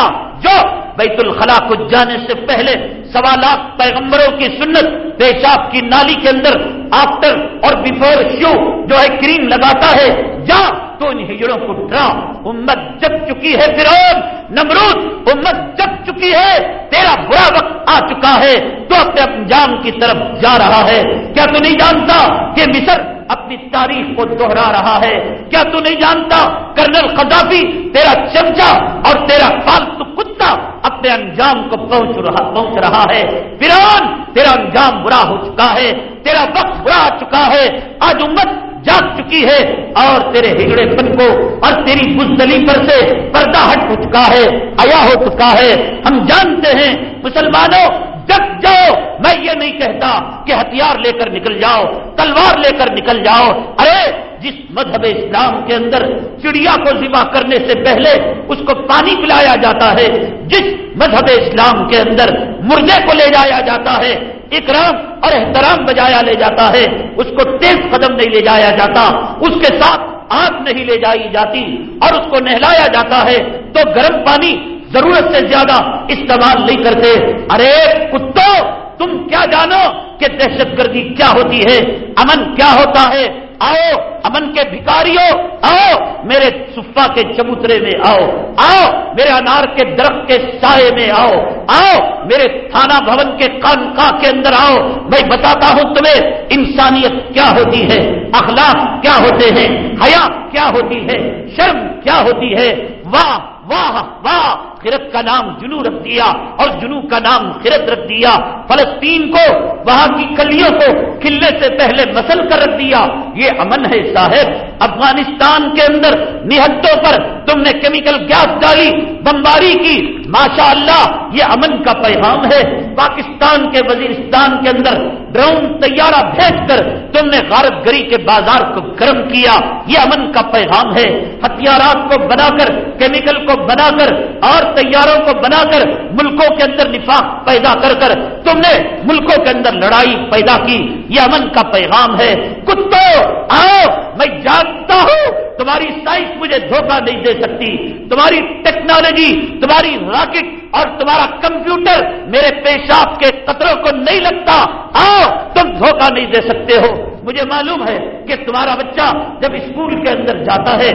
جو بیت الخلا کو جانے سے پہلے سوا لاکھ پیغمبروں کی سنت، پیشاب کی نالی کے اندر آفٹر اور بفور شو جو ہے کریم لگاتا ہے، جا، تو ان ہجڑوں کو ڈرا۔ امت جب چکی ہے فرون نمرود، امت جب چکی ہے، تیرا برا وقت آ چکا ہے، تو اپنے انجام کی طرف جا رہا ہے۔ کیا تو نہیں جانتا کہ مصر اپنی تاریخ کو دوہرا رہا ہے۔ کیا تو نہیں جانتا؟ کرنل قذافی، تیرا چمچا اور تیرا فالتو کتا اپنے انجام کو پہنچ رہا پہنچ رہا ہے۔ فران تیرا انجام برا ہو چکا ہے۔ تیرا وقت برا آ چکا ہے۔ آج امت جاگ چکی ہے اور تیرے ہگڑے پن کو اور تیری بزدلی پر سے پردہ ہٹ ہو چکا ہے آیا ہو چکا ہے۔ ہم جانتے ہیں، مسلمانوں جگ جاؤ میں یہ نہیں کہتا کہ ہتھیار لے کر نکل جاؤ، تلوار لے کر نکل جاؤ۔ ارے، جس مذہب اسلام کے اندر چڑیا کو ذبح کرنے سے پہلے اس کو پانی پلایا جاتا ہے، جس مذہب اسلام کے اندر مردے کو لے جایا جاتا ہے، اکرام اور احترام بجایا لے جاتا ہے، اس کو تیز قدم نہیں لے جایا جاتا، اس کے ساتھ آگ نہیں لے جائی جاتی اور اس کو نہلایا جاتا ہے، تو گرم پانی ضرورت سے زیادہ استعمال نہیں کرتے۔ ارے کتوں تم کیا جانو کہ دہشت گردی کیا ہوتی ہے؟ امن کیا ہوتا ہے؟ آؤ، امن کے بھکاریوں، آؤ، میرے صفا کے چبوترے میں آؤ۔ آؤ، میرے انار کے درخت کے سائے میں آؤ۔ آؤ، میرے تھانہ بھون کے کانکا کے اندر آؤ۔ میں بتاتا ہوں تمہیں، انسانیت کیا ہوتی ہے؟ اخلاق کیا ہوتے ہیں؟ حیا کیا ہوتی ہے؟ شرم کیا ہوتی ہے؟ واہ واہ واہ۔ خرت کا نام جنو رکھ دیا اور جنو کا نام خرت رکھ دیا۔ فلسطین کو، وہاں کی کلیوں کو کھلنے سے پہلے مسل کر رکھ دیا۔ یہ امن ہے صاحب۔ افغانستان کے اندر نہتوں پر تم نے کیمیکل گیس ڈالی، بمباری کی۔ ماشاء اللہ یہ امن کا پیغام ہے۔ پاکستان کے وزیرستان کے اندر ڈرون طیارہ بھیج کر تم نے غارت گری کے بازار کو گرم کیا۔ یہ امن کا پیغام ہے۔ ہتھیارات کو بنا کر، کیمیکل کو بنا کر اور تیاروں کو بنا کر ملکوں کے اندر نفاق پیدا کر کر تم نے ملکوں کے اندر لڑائی پیدا کی۔ یہ امن کا پیغام ہے۔ کتوں؟ آؤ، میں جانتا ہوں۔ تمہاری سائنس مجھے دھوکہ نہیں دے سکتی۔ تمہاری ٹیکنالوجی، تمہاری راکٹ اور تمہارا کمپیوٹر میرے پیشاب کے قطروں کو نہیں لگتا۔ آؤ، تم دھوکہ نہیں دے سکتے ہو۔ مجھے معلوم ہے کہ تمہارا بچہ جب اسکول کے اندر جاتا ہے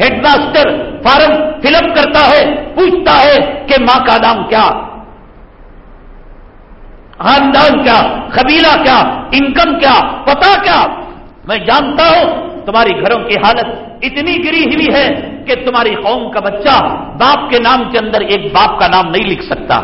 head master form fill up کرتا ہے، پوچھتا ہے کہ ماں کا نام کیا، خاندان کیا، قبیلہ کیا، انکم کیا پتا کیا؟ میں جانتا ہوں تمہاری گھروں کی حالت اتنی گری ہوئی ہے کہ تمہاری قوم کا بچہ باپ کے نام کے اندر ایک باپ کا نام نہیں لکھ سکتا۔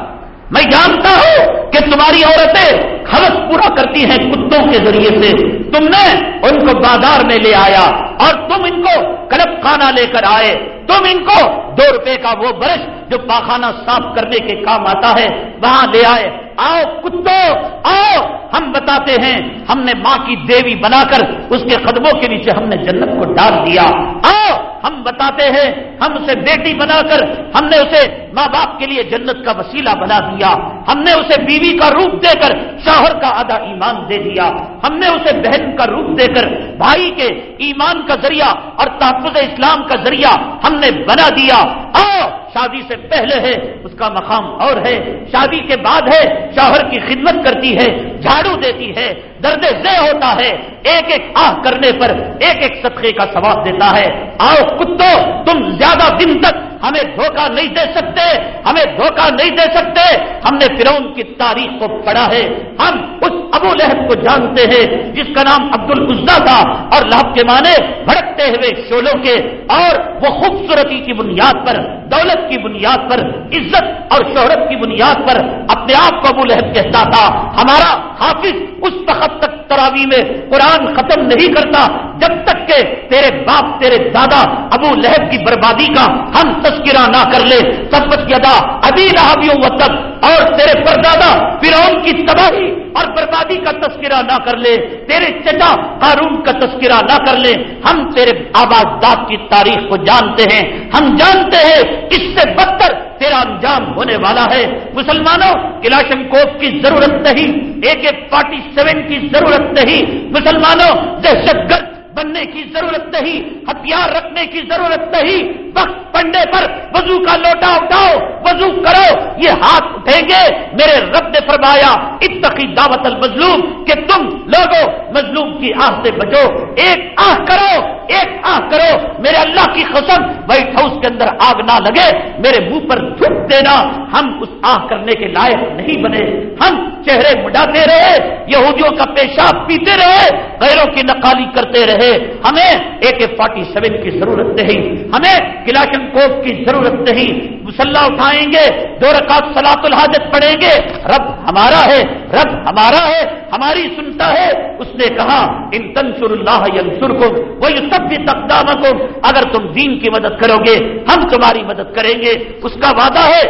میں جانتا ہوں کہ تمہاری عورتیں خرچ پورا کرتی ہیں کتوں کے ذریعے سے۔ تم نے ان کو بازار میں لے آیا اور تم ان کو کلب خانہ لے کر آئے۔ تم ان کو دو روپے کا وہ برش جو پاخانہ صاف کرنے کے کام آتا ہے، وہاں لے آئے۔ آؤ کتوں، آؤ، ہم بتاتے ہیں۔ ہم نے ماں کی دیوی بنا کر اس کے قدموں کے نیچے ہم نے جنت کو ڈال دیا۔ آؤ ہم بتاتے ہیں، ہم اسے بیٹی بنا کر ہم نے اسے ماں باپ کے لیے جنت کا وسیلہ بنا دیا۔ ہم نے اسے بیوی کا روپ دے کر شوہر کا آدھا ایمان دے دیا۔ ہم نے اسے بہن کا روپ دے کر بھائی کے ایمان کا ذریعہ اور تحفظ اسلام کا ذریعہ ہم نے بنا دیا۔ آؤ، شادی سے پہلے ہے، اس کا مقام اور ہے۔ شادی کے بعد ہے، شوہر کی خدمت کرتی ہے، جھاڑو دیتی ہے۔ درد زے ہوتا ہے، ایک ایک آہ کرنے پر، ایک ایک صدقے کا ثواب دیتا ہے۔ آؤ کتو تم زیادہ دن تک ہمیں دھوکہ نہیں دے سکتے، ہمیں دھوکہ نہیں دے سکتے۔ ہم نے فرون کی تاریخ کو پڑھا ہے۔ ہم اس ابو لہب کو جانتے ہیں، جس کا نام عبد العزا تھا۔ اور لہب کے معنی بھڑکتے ہوئے شولوں کے، اور وہ خوبصورتی کی بنیاد پر، دولت کی بنیاد پر، عزت اور شہرت کی بنیاد پر اپنے آپ کو ابو لہب کہتا تھا۔ ہمارا حافظ اس وقت تک تراوی میں قرآن ختم نہیں کرتا، جب تک کہ تیرے باپ، تیرے دادا ابو لہب کی بربادی کا ہم تذکرہ نہ کر لے سبت یادا ابھی رہا و تب۔ اور تیرے پردادا فرعون کی تباہی اور بربادی کا تذکرہ نہ کر لے، تیرے چچا قارون کا تذکرہ نہ کر لے۔ ہم تیرے آباد داد کی تاریخ کو جانتے ہیں، ہم جانتے ہیں اس سے بدتر تیرا انجام ہونے والا ہے۔ مسلمانوں کلاشن کوف کی ضرورت نہیں، ایک ایک فارٹی سیون کی ضرورت نہیں۔ مسلمانوں دہشت گرد بننے کی ضرورت نہیں، ہتھیار رکھنے کی ضرورت نہیں۔ وقت پڑنے پر وضو کا لوٹا اٹھاؤ، وضو کرو، یہ ہاتھ اٹھیں گے۔ میرے رب نے فرمایا، اتقی دعوت المظلوم، کہ تم لوگوں مظلوم کی آہ سے بچو۔ ایک آہ کرو، ایک آہ کرو۔ میرے اللہ کی قسم وائٹ ہاؤس کے اندر آگ نہ لگے۔ میرے منہ پر جھک دینا۔ ہم اس آہ کرنے کے لائق نہیں بنے۔ ہم چہرے مڈاتے رہے، یہودیوں کا پیشاب پیتے رہے، غیروں کی نقالی کرتے رہے۔ ہمیں ایک فورٹی سیون کی ضرورت نہیں ہمیں کلاشن کوپ کی ضرورت نہیں مسلح اٹھائیں گے دو رکعت سلاط الحاجت پڑھیں گے رب ہمارا ہے رب ہمارا ہے ہماری سنتا ہے اس نے کہا ان تنسر اللہ ینسر کو وہ سب بھی تقدام کو اگر تم دین کی مدد کرو گے ہم تمہاری مدد کریں گے اس کا وعدہ ہے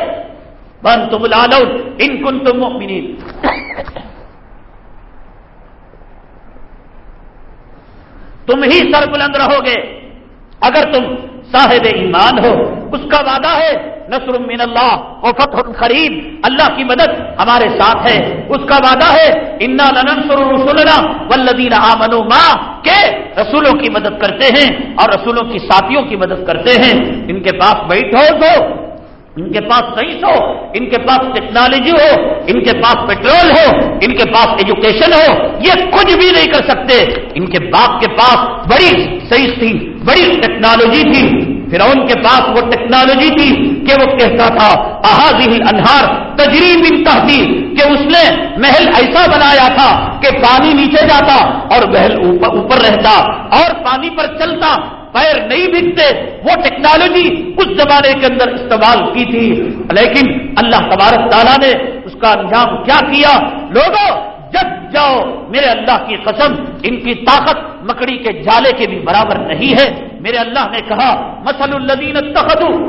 بن تم لالو ان کن تم تو تم ہی سر بلند رہو گے۔ اگر تم صاحب ایمان ہو، اس کا وعدہ ہے، نصر من اللہ و فتح خرید اللہ کی مدد ہمارے ساتھ ہے۔ اس کا وعدہ ہے، انا لننصر رسولنا والذین آمنوا ما کہ رسولوں کی مدد کرتے ہیں اور رسولوں کی ساتھیوں کی مدد کرتے ہیں۔ ان کے پاس بیٹھو تو ان کے پاس سائنس ہو، ان کے پاس ٹیکنالوجی ہو، ان کے پاس پیٹرول ہو، ان کے پاس ایجوکیشن ہو، یہ کچھ بھی نہیں کر سکتے۔ ان کے باپ کے پاس بڑی سائنس تھی، بڑی ٹیکنالوجی تھی۔ پھر ان کے پاس وہ ٹیکنالوجی تھی کہ وہ کہتا تھا احاظی انہار تجریب انتا تھی کہ اس نے محل ایسا بنایا تھا کہ پانی نیچے جاتا اور محل اوپر رہتا اور پانی پر چلتا۔ پیر نہیں بکتے وہ ٹیکنالوجی اس زمانے کے اندر استعمال کی تھی۔ لیکن اللہ تبارک تعالیٰ نے اس کا انجام کیا کیا؟ لوگوں، جب جاؤ میرے اللہ کی قسم، ان کی طاقت مکڑی کے جالے کے بھی برابر نہیں ہے۔ میرے اللہ نے کہا مسل الدین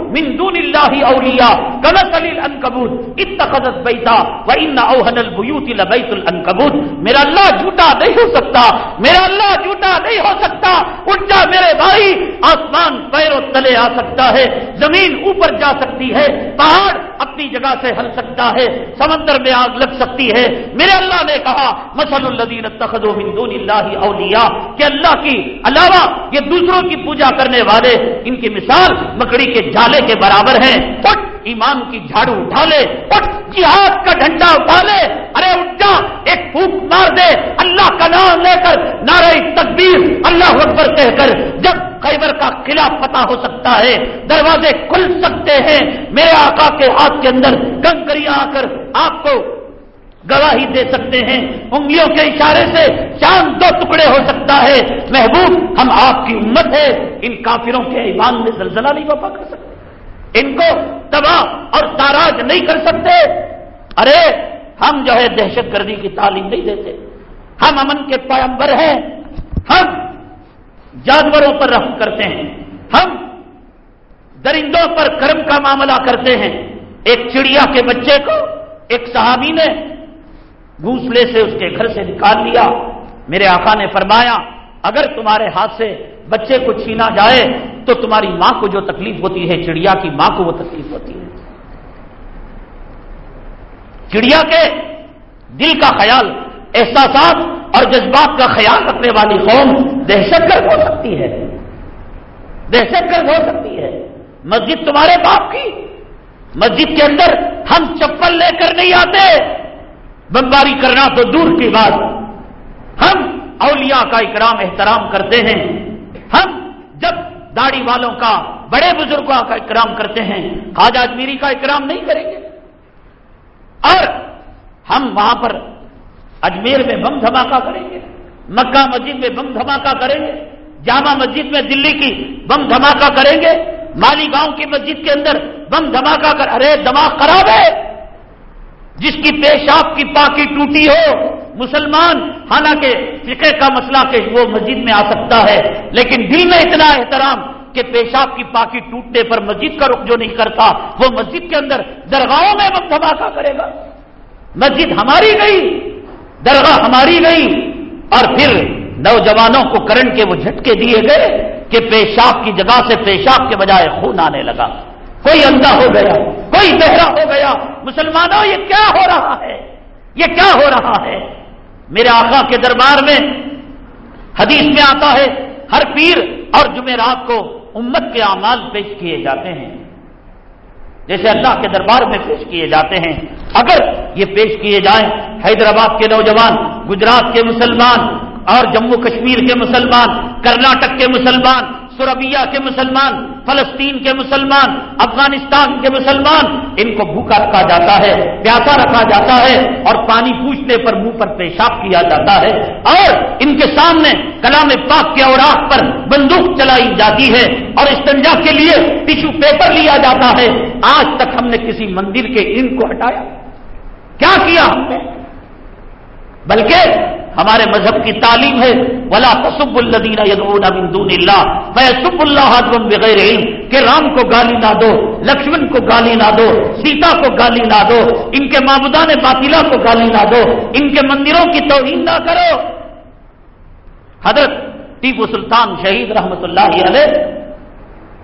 من دون اللہ اولیا کمسل العنکبوت اتخذت بیتا و ان اوہن البیوت لبیت العنکبوت میرا اللہ جھوٹا نہیں ہو سکتا۔ میرا اللہ جھوٹا نہیں ہو سکتا۔ اٹھ جا میرے بھائی، آسمان پیروں تلے آ سکتا ہے۔ زمین اوپر جا سکتی ہے۔ پہاڑ اپنی جگہ سے ہل سکتا ہے۔ سمندر میں آگ لگ سکتی ہے۔ میرے اللہ نے کہا مسل الدین تخدو من دون اللہ اولیا کہ اللہ کی علاوہ یہ دوسروں کی پوجا کرنے والے ان کی مثال مکڑی کے جالے کے برابر ہیں۔ اٹھ، ایمان کی جھاڑو اٹھا لے۔ اٹھ، جہاد کا ڈنڈا اٹھا لے۔ ارے، اٹھ جا، ایک پھوک مار دے۔ اللہ کا نام لے کر نعرہ تکبیر اللہ اکبر کہہ کر جب خیبر کا قلعہ پتا ہو سکتا ہے، دروازے کھل سکتے ہیں۔ میرے آقا کے ہاتھ کے اندر کنکریاں آ کر آپ کو گواہی دے سکتے ہیں۔ انگلیوں کے اشارے سے چاند دو ٹکڑے ہو سکتا ہے۔ محبوب، ہم آپ کی امت ہے ان کافروں کے ایمان میں زلزلہ نہیں وفا کر سکتے۔ ان کو تباہ اور تاراج نہیں کر سکتے۔ ارے، ہم جو ہے دہشت گردی کی تعلیم نہیں دیتے۔ ہم امن کے پیمبر ہیں۔ ہم جانوروں پر رحم کرتے ہیں۔ ہم درندوں پر کرم کا معاملہ کرتے ہیں۔ ایک چڑیا کے بچے کو، ایک صحابی نے گھوسلے سے اس کے گھر سے نکال لیا۔ میرے آقا نے فرمایا، اگر تمہارے ہاتھ سے بچے کو چھینا جائے، تو تمہاری ماں کو جو تکلیف ہوتی ہے، چڑیا کی ماں کو وہ تکلیف ہوتی ہے۔ چڑیا کے دل کا خیال، احساسات اور جذبات کا خیال رکھنے والی قوم دہشت گرد ہو سکتی ہے۔ دہشت گرد ہو سکتی ہے۔ مسجد تمہارے باپ کی۔ مسجد کے اندر ہم چپل لے کر نہیں آتے۔ بمباری کرنا تو دور کی بات. ہم اولیاء کا اکرام احترام کرتے ہیں. ہم جب داڑھی والوں کا، بڑے بزرگوں کا اکرام کرتے ہیں، خواجہ اجمیری کا اکرام نہیں کریں گے. اور ہم وہاں پر اجمیر میں بم دھماکہ کریں گے، مکہ مسجد میں بم دھماکہ کریں گے، جامع مسجد میں دلی کی بم دھماکہ کریں گے، مالی گاؤں کی مسجد کے اندر بم دھماکہ کر، ارے دماغ خراب ہے! جس کی پیشاب کی پاکی ٹوٹی ہو، مسلمان، حالانکہ فقہ کا مسئلہ کہ وہ مسجد میں آ سکتا ہے، لیکن دل میں اتنا احترام کہ پیشاب کی پاکی ٹوٹنے پر مسجد کا رخ جو نہیں کرتا، وہ مسجد کے اندر درگاہوں میں وقت دھماکہ کرے گا۔ مسجد ہماری گئی، درگاہ ہماری گئی، اور پھر نوجوانوں کو کرنٹ کے وہ جھٹکے دیے گئے کہ پیشاب کی جگہ سے پیشاب کے بجائے خون آنے لگا۔ کوئی اندھا ہو گیا، کوئی بہرا ہو گیا۔ مسلمانوں، یہ کیا ہو رہا ہے؟ یہ کیا ہو رہا ہے؟ میرے آقا کے دربار میں حدیث میں آتا ہے، ہر پیر اور جمعرات کو امت کے اعمال پیش کیے جاتے ہیں۔ جیسے اللہ کے دربار میں پیش کیے جاتے ہیں۔ اگر یہ پیش کیے جائیں حیدرآباد کے نوجوان، گجرات کے مسلمان اور جموں کشمیر کے مسلمان، کرناٹک کے مسلمان سوربیا کے مسلمان، فلسطین کے مسلمان، افغانستان کے مسلمان، ان کو بھوکا رکھا جاتا ہے، پیاسا رکھا جاتا ہے اور پانی پوچھنے پر منہ پر پیشاب کیا جاتا ہے اور ان کے سامنے کلام پاک کے اوراق پر بندوق چلائی جاتی ہے اور استنجا کے لیے ٹیشو پیپر لیا جاتا ہے۔ آج تک ہم نے کسی مندر کے ان کو ہٹایا۔ کیا کیا ہم نے؟ بلکہ ہمارے مذہب کی تعلیم ہے، ولا تصب الدین من دون اللہ میں سب اللہ بغیر علم۔ کہ رام کو گالی نہ دو، لکشمن کو گالی نہ دو، سیتا کو گالی نہ دو، ان کے معبودان باطلا کو گالی نہ دو، ان کے مندروں کی توہین نہ کرو۔ حضرت ٹیپو سلطان شہید رحمت اللہ علیہ،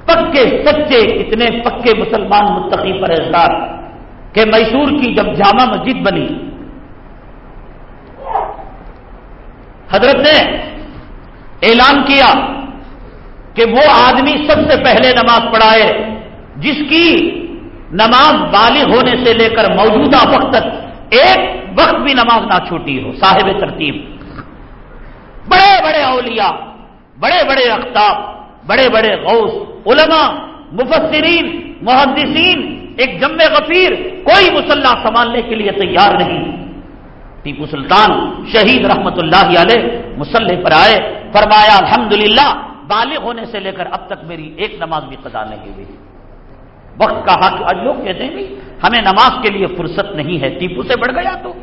پکے سچے، اتنے پکے مسلمان متقی پرہزگار کہ میسور کی جب جامع مسجد بنی حضرت نے اعلان کیا کہ وہ آدمی سب سے پہلے نماز پڑھائے، جس کی نماز بالغ ہونے سے لے کر موجودہ وقت تک ایک وقت بھی نماز نہ چھوٹی ہو، صاحب ترتیب۔ بڑے بڑے اولیاء، بڑے بڑے اختاب، بڑے بڑے غوث، علماء، مفسرین، محدثین، ایک جمع غفیر، کوئی مسلح سنبھالنے کے لیے تیار نہیں۔ ٹیپو سلطان شہید رحمت اللہ علیہ مسلح پر آئے، فرمایا، الحمدللہ، بالغ ہونے سے لے کر اب تک میری ایک نماز بھی قضا نہیں ہوئی۔ وقت کا حق آج لوگ کہتے ہیں ہمیں نماز کے لیے فرصت نہیں ہے، ٹیپو سے بڑھ گیا تو۔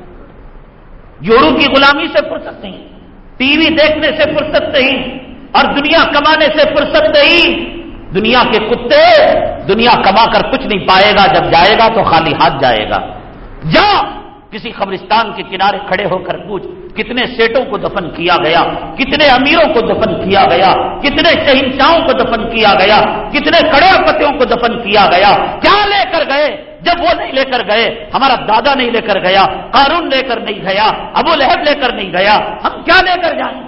جوڑوں کی غلامی سے فرصت نہیں، ٹی وی دیکھنے سے فرصت نہیں، اور دنیا کمانے سے فرصت نہیں۔ دنیا کے کتے دنیا کما کر کچھ نہیں پائے گا، جب جائے گا تو خالی ہاتھ جائے گا۔ جا! کسی قبرستان کے کنارے کھڑے ہو کر پوچھ، کتنے سیٹوں کو دفن کیا گیا؟ کتنے امیروں کو دفن کیا گیا؟ کتنے شہنشاہوں کو دفن کیا گیا؟ کتنے کڑے پتوں کو دفن کیا گیا؟ کیا لے کر گئے؟ جب وہ نہیں لے کر گئے، ہمارا دادا نہیں لے کر گیا، قارون لے کر نہیں گیا، ابو لہب لے کر نہیں گیا، ہم کیا لے کر جائیں؟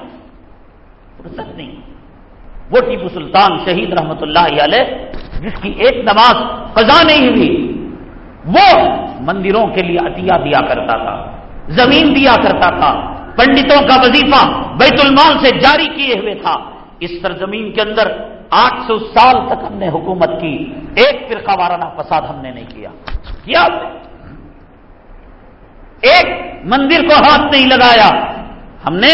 فرصت نہیں۔ وہ ٹیپو سلطان شہید رحمت اللہ علیہ، جس کی ایک نماز قضا نہیں ہوئی وہ مندروں کے لیے عطیہ دیا کرتا تھا، زمین دیا کرتا تھا، پنڈتوں کا وظیفہ بیت المال سے جاری کیے ہوئے تھا۔ اس سرزمین کے اندر آٹھ سو سال تک ہم نے حکومت کی، ایک فرقہ وارانہ فساد ہم نے نہیں کیا۔ کیا ایک مندر کو ہاتھ نہیں لگایا۔ ہم نے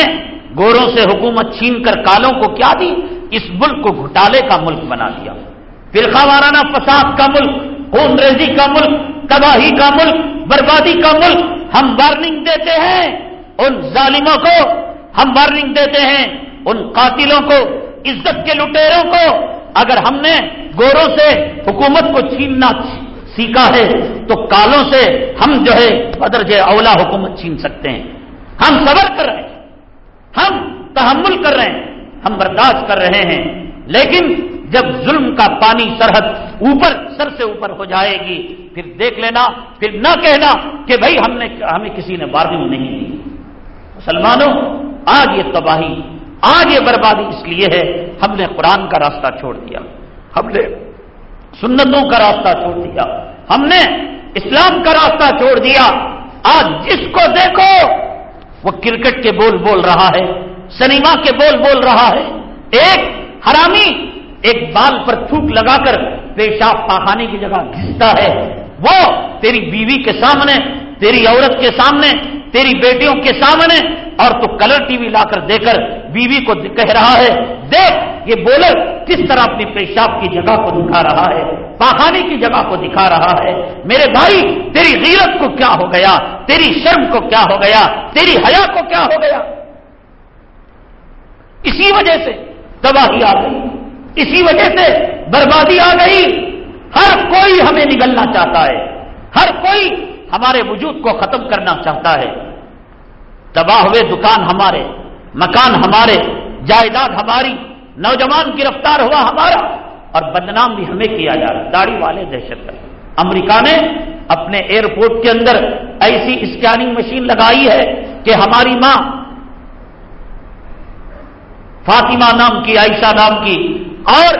گوروں سے حکومت چھین کر کالوں کو کیا دی؟ اس ملک کو گھٹالے کا ملک بنا دیا۔ فرقہ وارانہ فساد کا ملک، خون ریزی کا ملک تباہی کا ملک، بربادی کا ملک، ہم وارننگ دیتے ہیں ان ظالموں کو، ہم وارننگ دیتے ہیں ان قاتلوں کو، عزت کے لٹیروں کو۔ اگر ہم نے گوروں سے حکومت کو چھیننا سیکھا ہے، تو کالوں سے ہم جو ہے بدرج اولا حکومت چھین سکتے ہیں۔ ہم صبر کر رہے ہیں۔ ہم تحمل کر رہے ہیں۔ ہم برداشت کر رہے ہیں۔ لیکن جب ظلم کا پانی سرحد اوپر سر سے اوپر ہو جائے گی، پھر دیکھ لینا، پھر نہ کہنا کہ بھائی ہم نے، ہمیں کسی نے وارننگ نہیں دی۔ مسلمانوں، آج یہ تباہی، آج یہ بربادی اس لیے ہے، ہم نے قرآن کا راستہ چھوڑ دیا۔ ہم نے سنتوں کا راستہ چھوڑ دیا۔ ہم نے اسلام کا راستہ چھوڑ دیا۔ آج جس کو دیکھو، وہ کرکٹ کے بول بول رہا ہے، سنیما کے بول بول رہا ہے۔ ایک حرامی ایک بال پر تھوک لگا کر پیشاب پاخانے کی جگہ گھستا ہے۔ وہ تیری بیوی کے سامنے، تیری عورت کے سامنے، تیری بیٹیوں کے سامنے اور تو کلر ٹی وی لا کر دے کر بیوی کو کہہ رہا ہے، دیکھ یہ بولر کس طرح اپنی پیشاب کی جگہ کو دکھا رہا ہے، پاخانے کی جگہ کو دکھا رہا ہے۔ میرے بھائی، تیری غیرت کو کیا ہو گیا؟ تیری شرم کو کیا ہو گیا؟ تیری حیا کو کیا ہو گیا؟ اسی وجہ سے تباہی آ گئی۔ اسی وجہ سے بربادی آ گئی۔ ہر کوئی ہمیں نگلنا چاہتا ہے۔ ہر کوئی ہمارے وجود کو ختم کرنا چاہتا ہے۔ تباہ ہوئے دکان ہمارے، مکان ہمارے، جائیداد ہماری، نوجوان گرفتار ہوا ہمارا، اور بدنام بھی ہمیں کیا جا رہا داڑھی والے دہشت گرد۔ امریکہ نے اپنے ایئرپورٹ کے اندر ایسی اسکیننگ مشین لگائی ہے کہ ہماری ماں فاطمہ نام کی، عائشہ نام کی، اور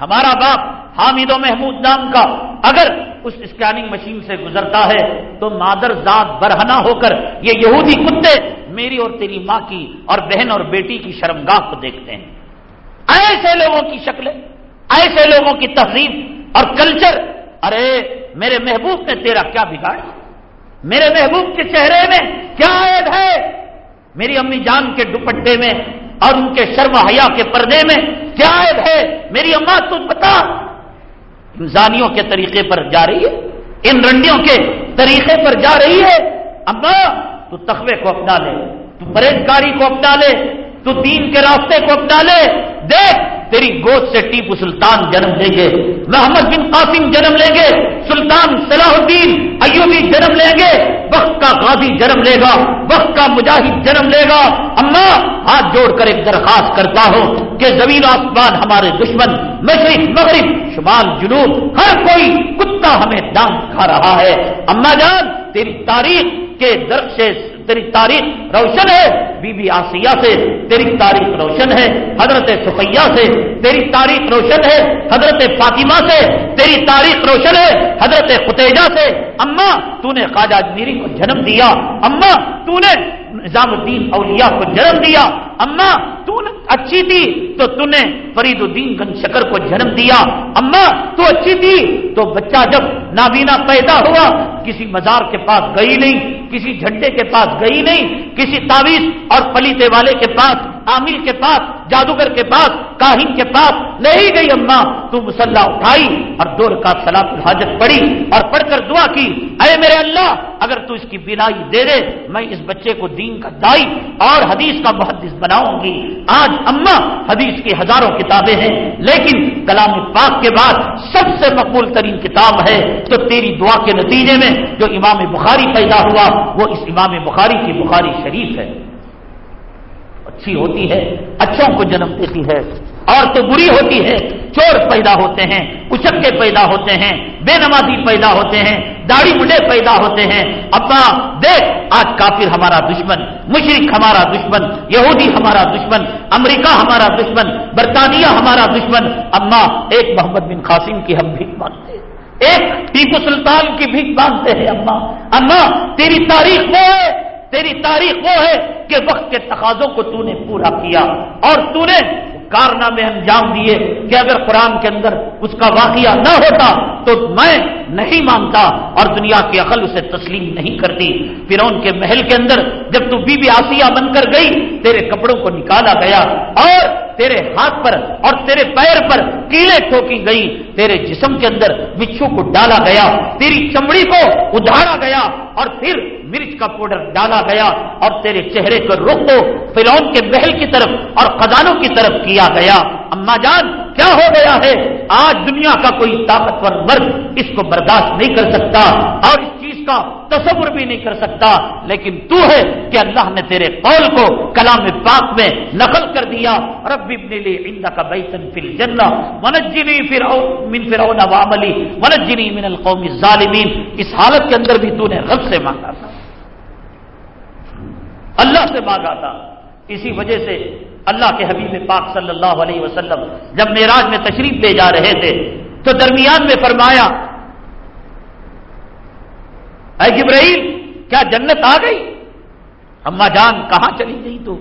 ہمارا باپ حامد و محمود نام کا اگر اس اسکیننگ مشین سے گزرتا ہے تو مادر ذات برہنا ہو کر یہ یہودی کتے میری اور تیری ماں کی اور بہن اور بیٹی کی شرمگاہ کو دیکھتے ہیں۔ ایسے لوگوں کی شکلیں، ایسے لوگوں کی تہذیب اور کلچر۔ ارے، میرے محبوب نے تیرا کیا بگاڑا؟ میرے محبوب کے چہرے میں کیا عید ہے؟ میری امی جان کے دوپٹے میں اور ان کے شرم حیا کے پردے میں کیا عیب ہے۔ میری اماں تم بتا انسانیوں کے طریقے پر جا رہی ہے، ان رنڈیوں کے طریقے پر جا رہی ہے۔ اما، تو تخوے کو اپنا لے، تو پرہیزگاری کو اپنا لے، تو دین کے راستے کو اپنا لے۔ دیکھ تیری گود سے ٹیپو سلطان جنم لیں گے۔ محمد بن قاسم جنم لیں گے۔ سلطان صلاح الدین ایوبی جنم لیں گے۔ وقت کا غازی جنم لے گا۔ وقت کا مجاہد جنم لے گا۔ اما، ہاتھ جوڑ کر ایک درخواست کرتا ہوں کہ زمین آسمان ہمارے دشمن، مشرق، مغرب، شمال، جنوب، ہر کوئی کتا ہمیں ڈانٹ کھا رہا ہے۔ اما جان، تیری تاریخ کے درخت تیری تاریخ روشن ہے بی بی آسیہ سے تیری تاریخ روشن ہے، حضرت سفیہ سے تیری تاریخ روشن ہے، حضرت فاطمہ سے تیری تاریخ روشن ہے، حضرت فتیجہ سے۔ اما تو نے خواجہ میری کو جنم دیا۔ اما تو نے نظام الدین اولیاء کو جنم دیا۔ اما تو اچھی تھی تو تو نے فرید الدین گن شکر کو جنم دیا۔ اما، تو اچھی تھی تو بچہ جب نابینا پیدا ہوا، کسی مزار کے پاس گئی نہیں۔ کسی جھنڈے کے پاس گئی نہیں کسی تعویذ اور پلیتے والے کے پاس عامل کے پاس، جادوگر کے پاس، کاہن کے پاس نہیں گئی اما، تو مسلح اٹھائی اور دور کا سلام الحاجت پڑی اور پڑھ کر دعا کی، اے میرے اللہ، اگر تو اس کی بینائی دے دے، میں اس بچے کو دین کا دائی اور حدیث کا محدث بناؤں گی۔ آج اما حدیث کی ہزاروں کتابیں ہیں، لیکن کلام پاک کے بعد سب سے مقبول ترین کتاب ہے تو تیری دعا کے نتیجے میں، جو امام بخاری پیدا ہوا، وہ اس امام بخاری کی بخاری شریف ہے۔ اچھی ہوتی ہے، اچھوں کو جنم دیتی ہے۔ اور تو بری ہوتی ہے چور پیدا ہوتے ہیں اچکے پیدا ہوتے ہیں، بے نمازی پیدا ہوتے ہیں، داڑھی مڈے پیدا ہوتے ہیں۔ ابا دیکھ، آج کافر ہمارا دشمن مشرق ہمارا دشمن، یہودی ہمارا دشمن، امریکہ ہمارا دشمن، برطانیہ ہمارا دشمن۔ اما، ایک محمد بن قاسم کی ہم بھیک مانگتے ہیں۔ ایک ٹیپو سلطان کی بھیک مانگتے ہیں، اما۔ اما، تیری تاریخ وہ ہے تیری تاریخ وہ ہے کہ وقت کے تقاضوں کو تو نے پورا کیا اور تو نے کارنامے انجام دیے کہ اگر قرآن کے اندر اس کا واقعہ نہ ہوتا تو میں نہیں مانتا اور دنیا کی عقل اسے تسلیم نہیں کرتی۔ پھر ان کے محل کے اندر جب تو بی بی آسیہ بن کر گئی، تیرے کپڑوں کو نکالا گیا اور تیرے ہاتھ پر اور تیرے پیر پر کیلے ٹھوکی گئی۔ تیرے جسم کے اندر بچھو کو ڈالا گیا، تیری چمڑی کو ادھارا گیا اور پھر مرچ کا پاؤڈر ڈالا گیا اور تیرے چہرے کو رخ کو فلون کے محل کی طرف اور خزانوں کی طرف کیا گیا۔ اما جان، کیا ہو گیا ہے؟ آج دنیا کا کوئی طاقتور مرد اس کو برداشت نہیں کر سکتا اور اس چیز کا تصور بھی نہیں کر سکتا۔ لیکن تو ہے کہ اللہ نے تیرے قول کو کلام پاک میں نقل کر دیا۔ رب ابن لی عندك بیتا فی الجنہ ونجنی من فرعون وعملی ونجنی من القوم الظالمین۔ اس حالت کے اندر بھی تو نے رب سے مانگا تھا۔ اللہ سے مانگا تھا۔ اسی وجہ سے اللہ کے حبیب پاک صلی اللہ علیہ وسلم جب معراج میں تشریف لے جا رہے تھے تو درمیان میں فرمایا، اے جبرائیل، کیا جنت آ گئی؟ اما جان، کہاں چلی گئی تو؟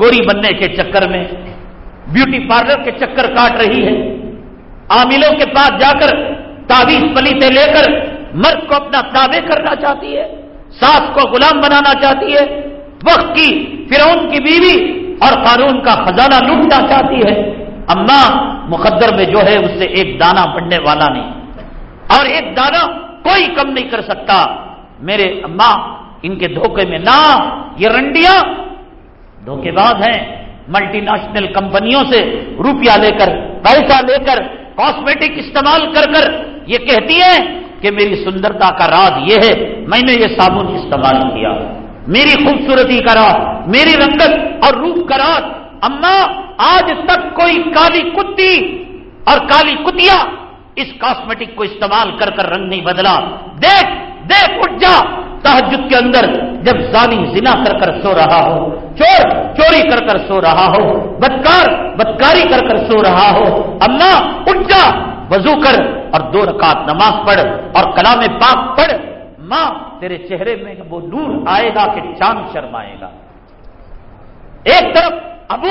گوری بننے کے چکر میں، بیوٹی پارلر کے چکر کاٹ رہی ہے۔ عاملوں کے پاس جا کر تعویذ پلیتے لے کر مرد کو اپنا تابع کرنا چاہتی ہے، ساس کو غلام بنانا چاہتی ہے۔ وقت کی فرعون کی بیوی اور قانون کا خزانہ لوٹنا چاہتی ہے۔ اما مقدر میں جو ہے اس سے ایک دانہ بڑھنے والا نہیں۔ اور ایک دانہ کوئی کم نہیں کر سکتا۔ میرے اماں ان کے دھوکے میں نہ یہ رنڈیاں۔ دھوکے باز ہیں۔ ملٹی نیشنل کمپنیوں سے روپیہ لے کر، پیسہ لے کر کاسمیٹک استعمال کر کر یہ کہتی ہیں کہ میری سندرتا کا راز یہ ہے، میں نے یہ صابن استعمال کیا۔ میری خوبصورتی کا راز میری رنگت اور روپ کا راز اما آج تک کوئی کالی کتی اور کالی کتیا اس کاسمیٹک کو استعمال کر کر رنگ نہیں بدلا۔ دیکھ دیکھ، اٹھ جا۔ تحجد کے اندر جب زانی زنا کر کر سو رہا ہو، چور، چوری کر کر سو رہا ہو، بدکار، بدکاری کر کر سو رہا ہو، اما اٹھ جا۔ وضو کر اور دو رکعت نماز پڑھ اور کلام پاک پڑھ۔ ماں تیرے چہرے میں وہ نور آئے گا کہ چاند شرمائے گا۔ ایک طرف ابو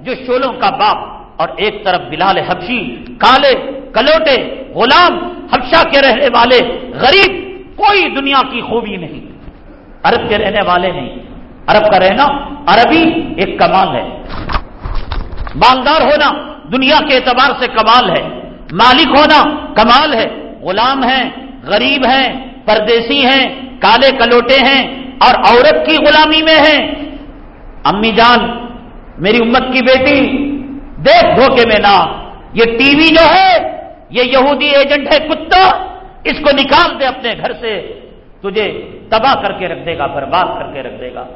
جو شولوں کا باپ اور ایک طرف بلال حبشی، کالے، کلوٹے، غلام، حبشہ کے رہنے والے، غریب، کوئی دنیا کی خوبی نہیں۔ عرب کے رہنے والے نہیں۔ عرب کا رہنا عربی ایک کمال ہے۔ مالدار ہونا دنیا کے اعتبار سے کمال ہے۔ مالک ہونا کمال ہے۔ غلام ہیں، غریب ہیں پردیسی ہیں، کالے کلوٹے ہیں اور عورت کی غلامی میں ہیں۔ امی جان، میری امت کی بیٹی، دیکھ دھوکے میں نہ۔ یہ ٹی وی جو ہے، یہ یہودی ایجنٹ ہے، کتا، اس کو نکال دے اپنے گھر سے۔ تجھے تباہ کر کے رکھ دے گا، برباد کر کے رکھ دے گا۔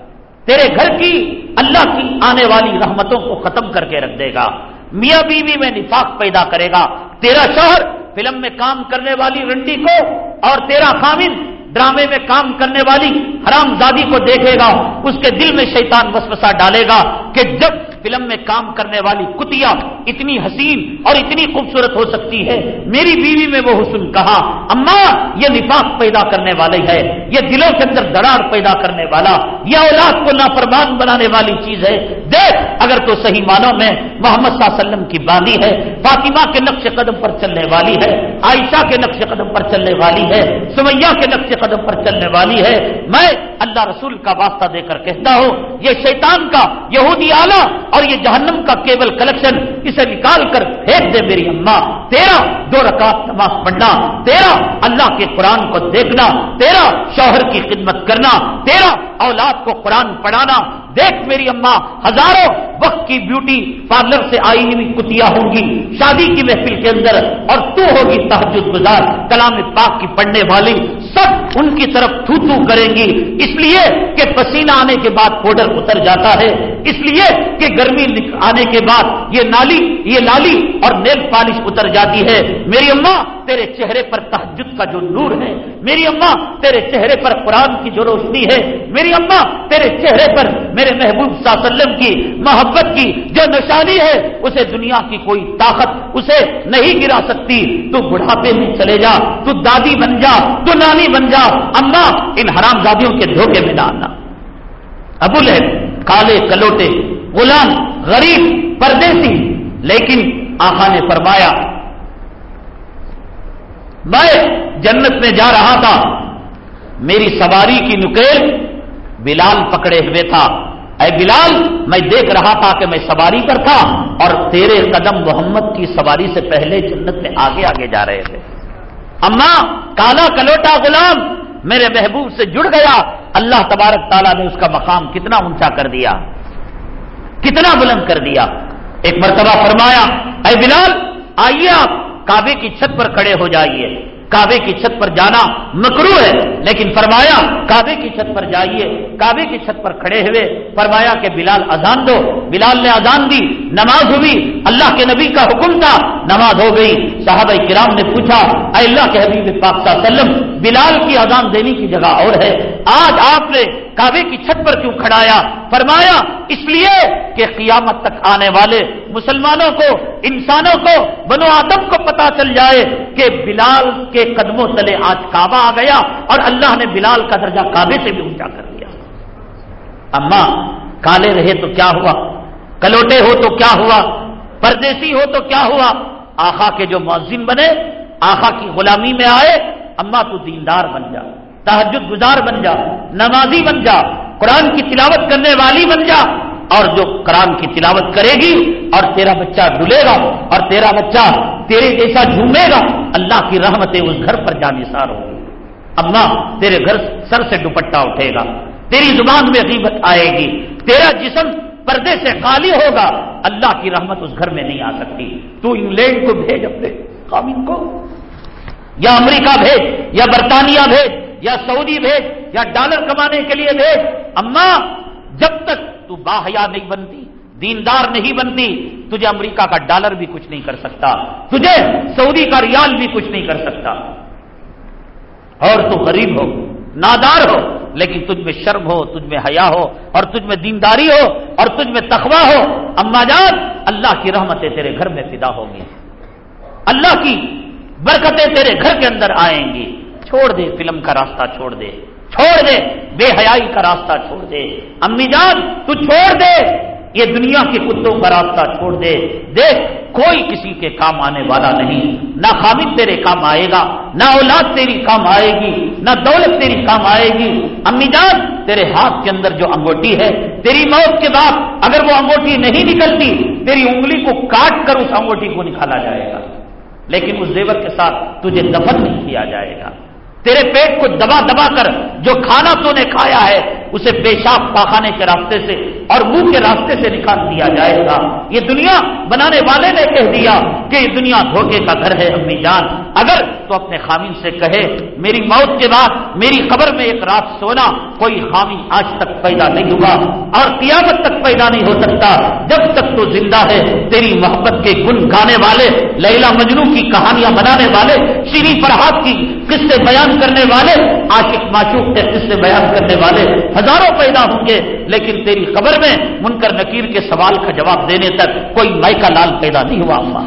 تیرے گھر کی اللہ کی آنے والی رحمتوں کو ختم کر کے رکھ دے گا۔ میاں بیوی میں نفاق پیدا کرے گا۔ تیرا شوہر فلم میں کام کرنے والی رنڈی کو اور تیرا خامد ڈرامے میں کام کرنے والی حرام زادی کو دیکھے گا، اس کے دل میں شیطان وسوسہ ڈالے گا کہ جب فلم میں کام کرنے والی کتیا اتنی حسین اور اتنی خوبصورت ہو سکتی ہے۔ میری بیوی میں وہ حسن کہا، اما، یہ نفاق پیدا کرنے والی ہے، یہ دلوں کے اندر دراڑ پیدا کرنے والا، یہ اولاد کو نافرمان بنانے والی چیز ہے۔ دیکھ، اگر تو صحیح معنوں میں محمد صلی اللہ علیہ وسلم کی باندھی ہے، فاطمہ کے نقش قدم پر چلنے والی ہے، عائشہ کے نقش قدم پر چلنے والی ہے سمیا کے نقش قدم پر چلنے والی ہے۔ میں اللہ رسول کا واسطہ دے کر کہتا ہوں، یہ شیطان کا یہودی آلہ اور یہ جہنم کا کیبل کلیکشن اسے نکال کر پھینک دے میری اماں تیرا دو رکعت نماز پڑھنا، تیرا اللہ کے قرآن کو دیکھنا، تیرا شوہر کی خدمت کرنا، تیرا اولاد کو قرآن پڑھانا۔ دیکھ میری اماں ہزاروں وقت کی بیوٹی پارلر سے آئی ہوئی کتیا ہوں گی۔ شادی کی محفل کے اندر اور تو ہوگی تحجد گزار، کلام پاک کی پڑھنے والی سب ان کی طرف تھو تھو کریں گی۔ اس لیے کہ پسینہ آنے کے بعد پاؤڈر اتر جاتا ہے۔ اس لیے کہ گرمی آنے کے بعد یہ نالی، یہ لالی اور نیل پالش اتر جاتی ہے۔ میری اماں تیرے چہرے پر تحجد کا جو نور ہے، میری اماں تیرے چہرے پر قرآن کی جو روشنی ہے، میری اماں تیرے چہرے پر میرے محبوب صلی اللہ علیہ وسلم کی محبت کی جو نشانی ہے، اسے دنیا کی کوئی طاقت، اسے نہیں گرا سکتی۔ تو بڑھاپے میں چلے جا، تو دادی بن جا، تو نانی بن جا۔ اماں ان حرام دادیوں کے دھوکے میں ڈالنا ابول ہے کالے، کلوٹے، غلام، غریب، پردیسی۔ لیکن آخا نے فرمایا میں جنت میں جا رہا تھا۔ میری سواری کی نکیل بلال پکڑے ہوئے تھا۔ اے بلال، میں دیکھ رہا تھا کہ میں سواری پر تھا اور تیرے قدم محمد کی سواری سے پہلے جنت میں آگے آگے جا رہے تھے۔ اما، کالا کلوٹا غلام، میرے محبوب سے جڑ گیا۔ اللہ تبارک تعالیٰ نے اس کا مقام کتنا اونچا کر دیا، کتنا بلند کر دیا۔ ایک مرتبہ فرمایا، اے بلال، آئیے آپ۔ کعبے کی چھت پر کھڑے ہو جائیے۔ کعبے کی چھت پر جانا مکرو ہے، لیکن فرمایا، کعبے کی چھت پر جائیے۔ کعبے کی چھت پر کھڑے ہوئے، فرمایا کہ بلال اذان دو۔ بلال نے اذان دی، نماز ہوئی۔ اللہ کے نبی کا حکم تھا، نماز ہو گئی۔ صحابہ کرام نے پوچھا، اے اللہ کے حبیب پاک صلی اللہ علیہ وسلم، بلال کی اذان دینے کی جگہ اور ہے؟ آج آپ نے کعبے کی چھت پر کیوں کھڑایا؟ فرمایا، اس لیے کہ قیامت تک آنے والے مسلمانوں کو، انسانوں کو، بنو آدم کو پتا چل جائے کہ بلال کے قدموں تلے آج کعبہ آ گیا اور اللہ نے بلال کا درجہ کعبے سے بھی اونچا کر دیا۔ اما، کالے رہے تو کیا ہوا؟ کلوٹے ہو تو کیا ہوا؟ پردیسی ہو تو کیا ہوا؟ آخا کے جو مؤذن بنے، آخا کی غلامی میں آئے، اما تو دیندار بن جا تحجد گزار بن جا، نمازی بن جا، قرآن کی تلاوت کرنے والی بن جا، اور جو قرآن کی تلاوت کرے گی، اور تیرا بچہ ڈلے گا، اور تیرا بچہ تیرے جیسا جھومے گا، اللہ کی رحمتیں اس گھر پر جانسار ہوگی اما، تیرے گھر سر سے دوپٹہ اٹھے گا، تیری زبان میں غیبت آئے گی، تیرا جسم پردے سے خالی ہوگا، اللہ کی رحمت اس گھر میں نہیں آ سکتی۔ تو انگلینڈ کو بھیج اپنے قابل کو، یا امریکہ بھیج، یا برطانیہ بھیج یا سعودی بھیج یا ڈالر کمانے کے لیے بھیج۔ اما، جب تک تو باحیا نہیں بنتی، دیندار نہیں بنتی، تجھے امریکہ کا ڈالر بھی کچھ نہیں کر سکتا، تجھے سعودی کا ریال بھی کچھ نہیں کر سکتا۔ اور تو غریب ہو، نادار ہو، لیکن تجھ میں شرم ہو، تجھ میں حیا ہو، اور تجھ میں دینداری ہو، اور تجھ میں تخوا ہو۔ اما جان، اللہ کی رحمتیں تیرے گھر میں فدا ہوگی اللہ کی برکتیں تیرے گھر کے اندر آئیں گی۔ چھوڑ دے، فلم کا راستہ چھوڑ دے۔ چھوڑ دے، بے حیائی کا راستہ چھوڑ دے۔ امی جان، تو چھوڑ دے۔ یہ دنیا کے کتوں کا راستہ چھوڑ دے۔ دیکھ، کوئی کسی کے کام آنے والا نہیں۔ نہ خامد تیرے کام آئے گا، نہ اولاد تیری کام آئے گی، نہ دولت تیری کام آئے گی۔ امی جان، تیرے ہاتھ کے اندر جو انگوٹی ہے، تیری موت کے بعد اگر وہ انگوٹی نہیں نکلتی، تیری انگلی کو کاٹ کر اس انگوٹی کو نکالا جائے گا۔ لیکن اس زیور کے ساتھ تجھے دفن نہیں کیا جائے گا۔ تیرے پیٹ کو دبا دبا کر جو کھانا تو نے کھایا ہے اسے پیشاب پاخانے کے راستے سے اور منہ کے راستے سے نکال دیا جائے گا۔ یہ دنیا بنانے والے نے کہہ دیا کہ یہ دنیا دھوکے کا گھر ہے امی جان۔ اگر تو اپنے خامی سے کہے، میری موت کے بعد میری خبر میں ایک رات سونا کوئی خامی آج تک پیدا نہیں ہوا اور قیامت تک پیدا نہیں ہو سکتا۔ جب تک تو زندہ ہے، تیری محبت کے گن گانے والے لیلا مجنو کی کہانیاں بنانے والے شری فرحات کی قصے بیان کرنے والے، عاشق معشوق کے قصے بیان کرنے والے ہزاروں پیدا ہوں گے، لیکن تیری خبر میں منکر نکیر کے سوال کا جواب دینے تک کوئی مائکا لال پیدا نہیں ہوا اما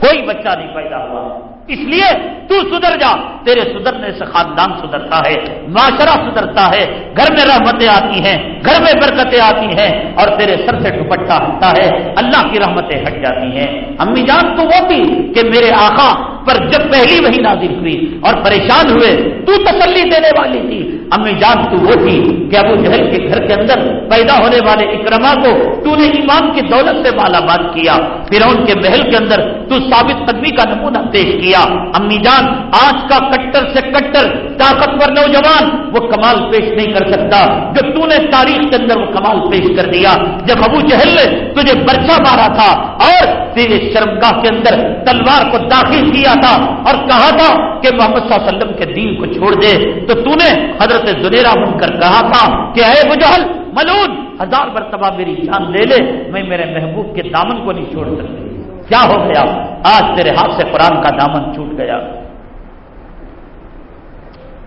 کوئی بچہ نہیں پیدا ہوا۔ اس لیے تو سدھر جا۔ تیرے سدھرنے سے خاندان سدھرتا ہے، معاشرہ سدھرتا ہے، گھر میں رحمتیں آتی ہیں، گھر میں برکتیں آتی ہیں اور تیرے سر سے دوپٹہ ہٹتا ہے، اللہ کی رحمتیں ہٹ جاتی ہیں۔ امی جان تو وہ تھی کہ میرے آقا پر جب پہلی وہی نازل ہوئی اور پریشان ہوئے، تو تسلی دینے والی تھی۔ امی جان تو وہ تھی کہ ابو جہل کے گھر کے اندر پیدا ہونے والے اکرما کو تو نے ایمان کی دولت سے مالا مال کیا۔ پھر ان کے محل کے اندر تو ثابت قدمی کا نمونہ پیش کیا۔ امی جان آج کا کٹر سے کٹر، طاقتور نوجوان، وہ کمال پیش نہیں کر سکتا۔ جو تو نے تاریخ کے اندر وہ کمال پیش کر دیا۔ جب ابو جہل نے تجھے برچا مارا تھا اور تیرے شرمگاہ کے اندر تلوار کو داخل کیا تھا اور کہا تھا کہ محمد صلی اللہ علیہ وسلم کے دین کو چھوڑ دے، تو تو نے حضرت زنیرا بن کر کہا تھا کہ اے بجہل ملون، ہزار مرتبہ میری جان لے لے، میں میرے محبوب کے دامن کو نہیں چھوڑ سکتی کیا ہو گیا؟ آج تیرے ہاتھ سے قرآن کا دامن چھوٹ گیا۔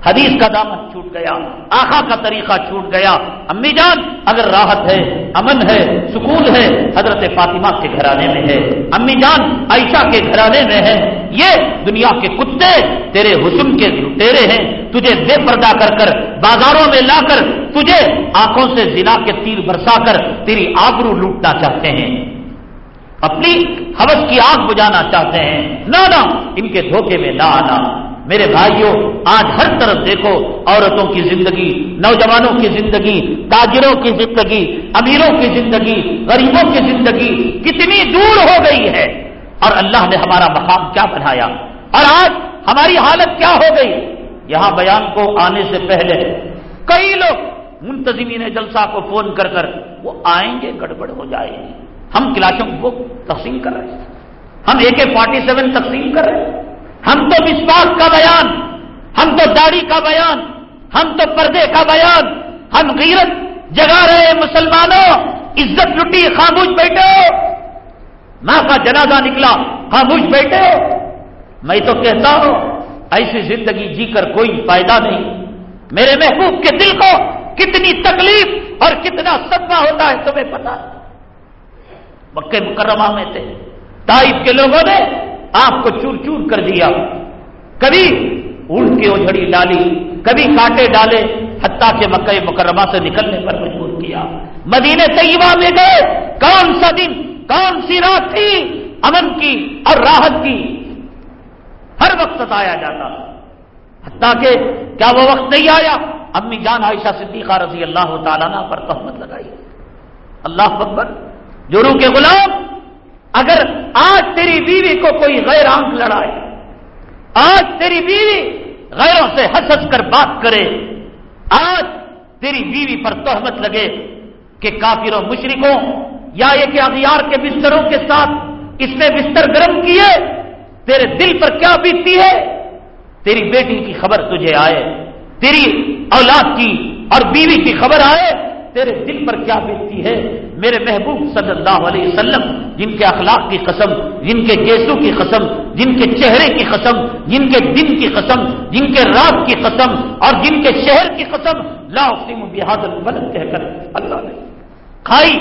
حدیث کا دامن چھوٹ گیا۔ آخا کا طریقہ چھوٹ گیا۔ امی جان، اگر راحت ہے، امن ہے، سکون ہے، حضرت فاطمہ کے گھرانے میں ہے۔ امی جان، عائشہ کے گھرانے میں ہے۔ یہ دنیا کے کتے تیرے حسن کے لٹیرے ہیں۔ تجھے بے پردہ کر کر بازاروں میں لا کر تجھے آنکھوں سے زنا کے تیر برسا کر تیری آبرو لوٹنا چاہتے ہیں۔ اپنی حوث کی آگ بجانا چاہتے ہیں۔ نہ نہ، ان کے دھوکے میں نہ آنا۔ میرے بھائیوں، آج ہر طرف دیکھو، عورتوں کی زندگی، نوجوانوں کی زندگی، تاجروں کی زندگی، امیروں کی زندگی، غریبوں کی زندگی کتنی دور ہو گئی ہے۔ اور اللہ نے ہمارا مقام کیا بنایا؟ اور آج ہماری حالت کیا ہو گئی؟ یہاں بیان کو آنے سے پہلے کئی لوگ منتظمین جلسہ کو فون کر کر وہ آئیں گے، گڑبڑ ہو جائے گی۔ ہم کلاشوں کو تقسیم کر رہے ہیں۔ ہم اے کے فورٹی سیون تقسیم کر رہے ہیں۔ ہم تو وشواس کا بیان، ہم تو داڑھی کا بیان، ہم تو پردے کا بیان، ہم غیرت جگا رہے مسلمانوں۔ عزت لٹی، خاموش بیٹھے ماں کا جنازہ نکلا، خاموش بیٹھے میں تو کہتا ہوں، ایسی زندگی جی کر کوئی فائدہ نہیں۔ میرے محبوب کے دل کو کتنی تکلیف اور کتنا صدمہ ہوتا ہے تمہیں پتا۔ مکہ مکرمہ میں تھے۔ تائف کے لوگوں نے آپ کو چور چور کر دیا۔ کبھی اونٹ کی اوجھڑی ڈالی، کبھی کاٹے ڈالے، حتیٰ کے مکہ مکرمہ سے نکلنے پر مجبور کیا۔ مدینے طیبہ میں گئے، کون سا دن، کون سی رات تھی؟ امن کی اور راحت کی۔ ہر وقت ستایا جاتا۔ حتیٰ کہ کیا وہ وقت نہیں آیا؟ امی جان عائشہ صدیقہ رضی اللہ تعالیٰ پر تہمت لگائی۔ اللہ اکبر جورو کے غلام، اگر آج تیری بیوی کو کوئی غیر آنکھ لڑائے، آج تیری بیوی غیروں سے ہنس ہنس کر بات کرے، آج تیری بیوی پر تہمت لگے کہ کافروں، مشرکوں یا یہ کہ اغیار کے بستروں کے ساتھ اس نے بستر گرم کیے، تیرے دل پر کیا بیتتی ہے؟ تیری بیٹی کی خبر تجھے آئے، تیری اولاد کی اور بیوی کی خبر آئے تیرے دل پر کیا بیتتی ہے؟ میرے محبوب صلی اللہ علیہ وسلم، جن کے اخلاق کی قسم، جن کے کیسوں کی قسم، جن کے چہرے کی قسم، جن کے دن کی قسم، جن کے رات کی قسم، اور جن کے شہر کی قسم۔ لا اقسم بحاد البلد کہہ کر اللہ نے کھائی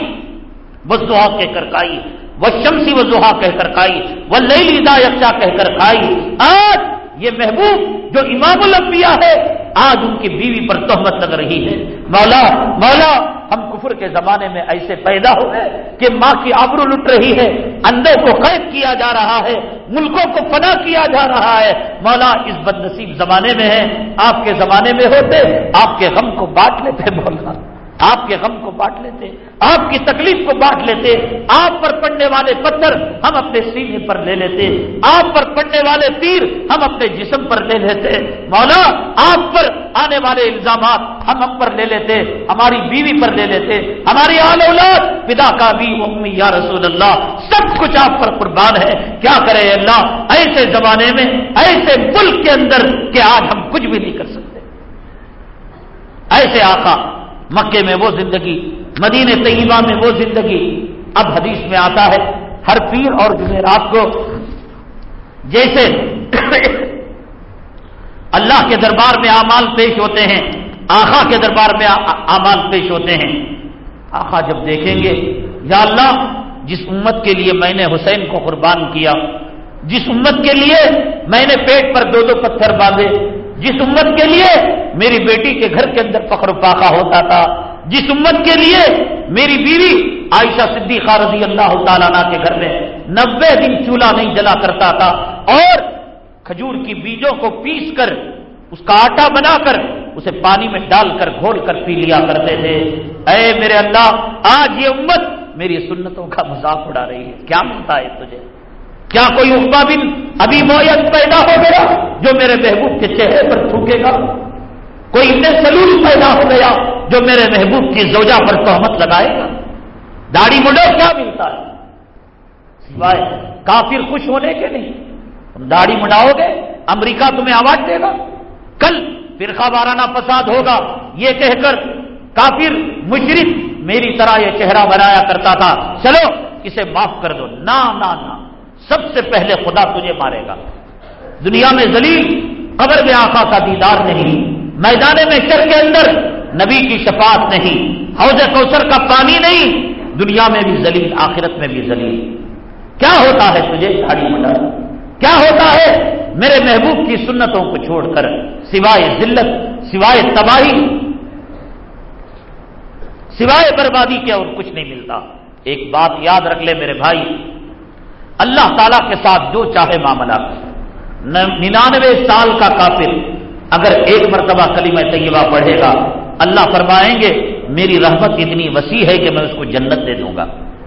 وہ زحا کہہ کر کھائی وہ شمسی و زحا کہہ کر کھائی وہ لئی دا یکشا کہہ کر کھائی۔ آج یہ محبوب جو امام الانبیاء ہے آج ان کی بیوی پر تہمت لگ رہی ہے۔ مولا مولا، ہم کفر کے زمانے میں ایسے پیدا ہو گئے کہ ماں کی آبرو لٹ رہی ہے اندر کو قید کیا جا رہا ہے، ملکوں کو فنا کیا جا رہا ہے۔ مولا، اس بد نصیب زمانے میں ہے آپ کے زمانے میں ہوتے، آپ کے غم کو بانٹ لیتے مولا۔ آپ کے غم کو بانٹ لیتے آپ کی تکلیف کو بانٹ لیتے آپ پر پڑنے والے پتھر ہم اپنے سینے پر لے لیتے آپ پر پڑنے والے تیر ہم اپنے جسم پر لے لیتے مولا، آپ پر آنے والے الزامات ہم ہم پر لے لیتے ہماری بیوی پر لے لیتے ہماری آل اولاد پدا کا بھی امی یا رسول اللہ، سب کچھ آپ پر قربان ہے۔ کیا کرے اللہ؟ ایسے زمانے میں، ایسے ملک کے اندر کہ آج ہم کچھ بھی نہیں کر سکتے۔ ایسے آقا مکے میں وہ زندگی، مدینہ طیبہ میں وہ زندگی۔ اب حدیث میں آتا ہے، ہر پیر اور جمعرات کو جیسے اللہ کے دربار میں اعمال پیش ہوتے ہیں آخا کے دربار میں اعمال پیش ہوتے ہیں۔ آخا جب دیکھیں گے، یا اللہ، جس امت کے لیے میں نے حسین کو قربان کیا، جس امت کے لیے میں نے پیٹ پر دو دو پتھر باندھے جس امت کے لیے میری بیٹی کے گھر کے اندر فخر پاکا ہوتا تھا، جس امت کے لیے میری بیوی عائشہ صدیقہ رضی اللہ تعالیٰ کے گھر میں نبے دن چولہا نہیں جلا کرتا تھا اور کھجور کی بیجوں کو پیس کر، اس کا آٹا بنا کر، اسے پانی میں ڈال کر، گھول کر پی لیا کرتے تھے۔ اے میرے اللہ، آج یہ امت میری سنتوں کا مذاق اڑا رہی ہے۔ کیا ملتا ہے تجھے؟ کیا کوئی اقبا بن ابھی مویت پیدا ہو گیا جو میرے محبوب کے چہرے پر تھوکے گا۔ کوئی اتنے سلول پیدا ہو گیا جو میرے محبوب کی زوجہ پر تہمت لگائے گا۔ داڑھی مڈو کیا ملتا ہے؟ سوائے کافر خوش ہونے کے نہیں۔ تم داڑھی مڈاؤ گے، امریکہ تمہیں آواز دے گا۔ کل فرقہ وارانہ فساد ہوگا۔ یہ کہہ کر کافر مشرف میری طرح یہ چہرہ بنایا کرتا تھا۔ چلو، اسے معاف کر دو۔ نہ نہ نہ سب سے پہلے خدا تجھے مارے گا۔ دنیا میں زلیل قبر میں آقا کا دیدار نہیں، میدان میں شر کے اندر نبی کی شفاعت نہیں، حوض کوثر کا پانی نہیں، دنیا میں بھی زلیل آخرت میں بھی زلیل کیا ہوتا ہے تجھے ساڑی مڈا کیا ہوتا ہے میرے محبوب کی سنتوں کو چھوڑ کر؟ سوائے ذلت، سوائے تباہی، سوائے بربادی کے اور کچھ نہیں ملتا۔ ایک بات یاد رکھ لے میرے بھائی اللہ تعالی کے ساتھ جو چاہے معاملہ۔ ننانوے سال کا کافر اگر ایک مرتبہ کلمہ طیبہ پڑھے گا، اللہ فرمائیں گے، میری رحمت اتنی وسیع ہے کہ میں اس کو جنت دے دوں گا۔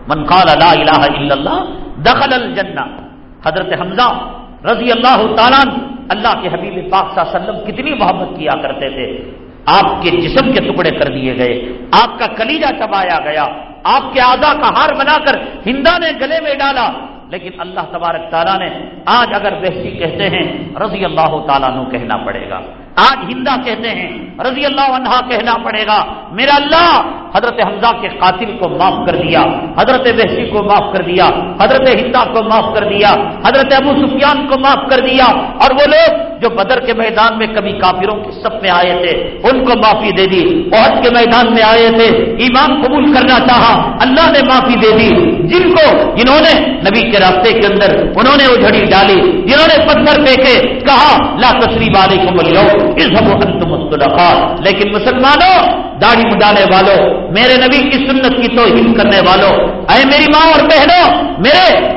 من قال لا الہ الا اللہ، دخل الجنہ۔ حضرت حمزہ رضی اللہ تعالیٰ اللہ کے حبیب پاک صلی اللہ علیہ وسلم کتنی محبت کیا کرتے تھے۔ آپ کے جسم کے ٹکڑے کر دیے گئے، آپ کا کلیجہ چبایا گیا، آپ کے آزا کا ہار بنا کر ہندا نے گلے میں ڈالا۔ لیکن اللہ تبارک تعالیٰ نے آج اگر ویسی کہتے ہیں، رضی اللہ تعالیٰ نو کہنا پڑے گا۔ آج ہندا کہتے ہیں، رضی اللہ عنہ کہنا پڑے گا، میرا اللہ، حضرت حمزہ کے قاتل کو معاف کر دیا، حضرت وحشی کو معاف کر دیا، حضرت ہندا کو معاف کر دیا، حضرت ابو سفیان کو معاف کر دیا، اور وہ لوگ جو بدر کے میدان میں کبھی کافروں کے سب میں آئے تھے، ان کو معافی دے دی۔ عہد کے میدان میں آئے تھے، ایمان قبول کرنا چاہا، اللہ نے معافی دے دی۔ جن کو جنہوں نے نبی کے راستے کے اندر انہوں نے اجڑی ڈالی، جنہوں نے پتھر پھینکے، کہا، لا تصریف علیکم کو ملو لیکن مسلمانوں، داڑھی مڈانے والوں، میرے نبی کی سنت کی توہین کرنے والوں، اے میری ماں اور بہنوں، میرے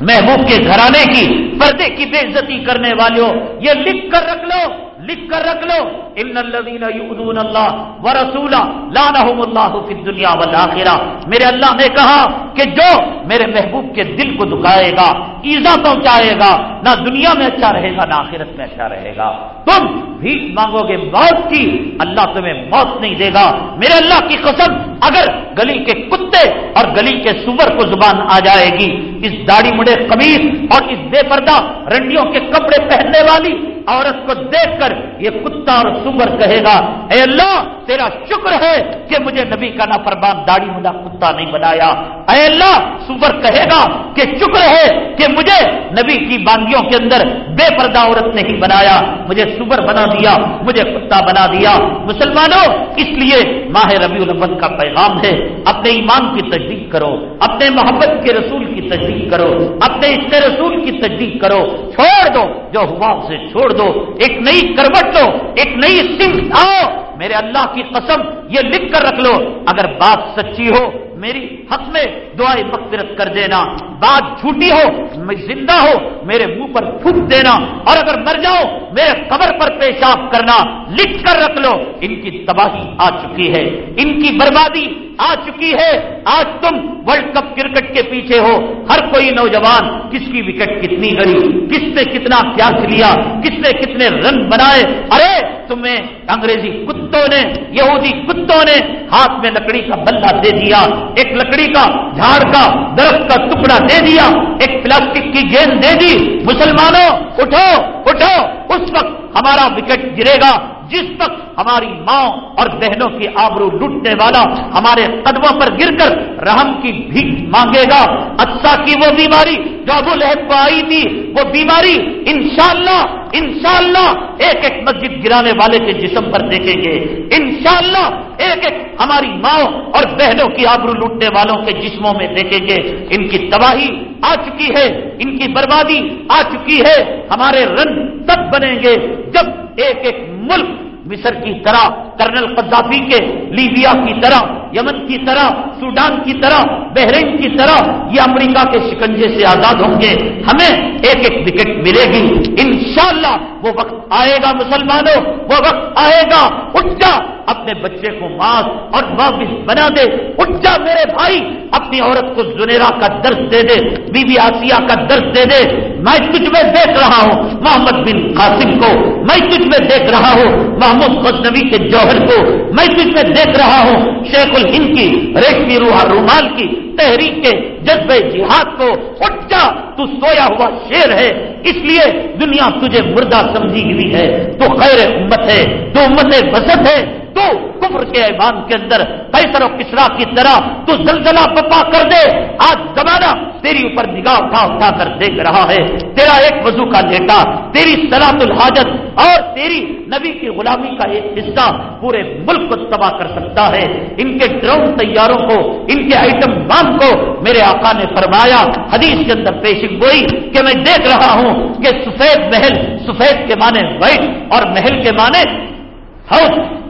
محبوب کے گھرانے کی، پردے کی بے عزتی کرنے والوں یہ لکھ کر رکھ لو۔ لکھ کر رکھ لو۔ ان الذين يؤذون الله ورسوله لعنهم الله في الدنيا والاخره میرے اللہ نے کہا کہ جو میرے محبوب کے دل کو دکھائے گا، ایزا پہنچائے گا، نہ دنیا میں اچھا رہے گا، نہ آخرت میں اچھا رہے گا۔ تم بھی مانگو گے موت کی، اللہ تمہیں موت نہیں دے گا۔ میرے اللہ کی قسم، اگر گلی کے کتے اور گلی کے سور کو زبان آ جائے گی، اس داڑھی مڑے قمیص اور اس بے پردہ رنڈیوں کے کپڑے پہننے والی عورت کو دیکھ کر یہ کتا اور سور کہے گا، اے اللہ، تیرا شکر ہے کہ مجھے نبی کا نا پربان داڑھی مدا کتا نہیں بنایا۔ اے اللہ سور کہے گا کہ شکر ہے کہ مجھے نبی کی باندیوں کے اندر بے پردہ عورت نہیں بنایا، مجھے سور بنا دیا، مجھے کتا بنا دیا۔ مسلمانوں، اس لیے ماہ ربی الاول کا پیغام ہے، اپنے ایمان کی تجدید کرو، اپنے محبت کے رسول کی تجدید کرو، اپنے اس رسول کی تجدید کرو۔ چھوڑ دو، جو ہوا اسے چھوڑ دو۔ ایک نئی کروٹ لو، ایک نئی سمت آؤ۔ میرے اللہ کی قسم، یہ لکھ کر رکھ لو۔ اگر بات سچی ہو، میری حق میں دعائیں مغفرت کر دینا۔ بات جھوٹی ہو، میں زندہ ہو میرے منہ پر تھوک دینا، اور اگر مر جاؤ میرے قبر پر پیشاب کرنا لکھ کر رکھ لو۔ ان کی تباہی آ چکی ہے، ان کی بربادی آ چکی ہے۔ آج تم ورلڈ کپ کرکٹ کے پیچھے ہو۔ ہر کوئی نوجوان کس کی وکٹ کتنی گڑی کس نے کتنا پیاس لیا، کس نے کتنے رن بنائے۔ ارے، تمہیں انگریزی کتوں نے، یہودی کتوں نے ہاتھ میں لکڑی کا بلہ دے دیا، ایک لکڑی کا جھاڑ کا درخت کا ٹکڑا دے دیا، ایک پلاسٹک کی گیند دے دی، مسلمانوں، اٹھو اٹھو، اس وقت ہمارا وکٹ گرے گا۔ جس وقت ہماری ماں اور بہنوں کی آبرو لوٹنے والا ہمارے قدموں پر گر کر رحم کی بھیک مانگے گا اچھا کی وہ بیماری جو ابو لہب کو آئی تھی، وہ بیماری انشاءاللہ انشاءاللہ ایک ایک مسجد گرانے والے کے جسم پر دیکھیں گے۔ انشاءاللہ ایک ایک ہماری ماں اور بہنوں کی آبرو لوٹنے والوں کے جسموں میں دیکھیں گے۔ ان کی تباہی آ چکی ہے، ان کی بربادی آ چکی ہے۔ ہمارے رن تب بنیں گے جب ایک ایک ملک مصر کی طرح کرنل قذافی کے لیبیا کی طرح یمن کی طرح، سوڈان کی طرح، بحرین کی طرح یہ امریکہ کے شکنجے سے آزاد ہوں گے۔ ہمیں ایک ایک وکٹ ملے گی۔ انشاءاللہ وہ وقت آئے گا مسلمانوں، وہ وقت آئے گا۔ اٹھ جا، اپنے بچے کو ماس اور واپس بنا دے۔ اٹھ جا میرے بھائی، اپنی عورت کو زنیرا کا درد دے دے، بی بی آسیہ کا درد دے دے۔ میں تجھ میں دیکھ رہا ہوں، محمد بن قاسم کو۔ میں تجھ میں دیکھ رہا ہوں، محمود غزنوی کے جوہر کو۔ میں تجھ میں دیکھ رہا ہوں، شیخ ہند کی ریشمی روحا رومال کی تحریک کے جذبے جہاد کو اٹھ جا، تو سویا ہوا شیر ہے۔ اس لیے دنیا تجھے مردہ سمجھی ہوئی ہے۔ تو خیر امت ہے، تو امت بسط ہے۔ تو کفر کے ایمان کے اندر پیسر و کسرا کی طرح تو زلزلہ بپا کر دے۔ آج زمانہ تیری اوپر نگاہ اٹھا اٹھا کر دیکھ رہا ہے۔ تیرا ایک وضو کا لیٹا تیری سلاط الحاجت اور تیری نبی کی غلامی کا ایک حصہ پورے ملک کو تباہ کر سکتا ہے۔ ان کے ڈرون تیاروں کو، ان کے آئٹم بام کو میرے آقا نے فرمایا۔ حدیث کے اندر پیشن گوئی کہ میں دیکھ رہا ہوں کہ سفید محل، سفید کے معنی وائٹ اور محل کے معنی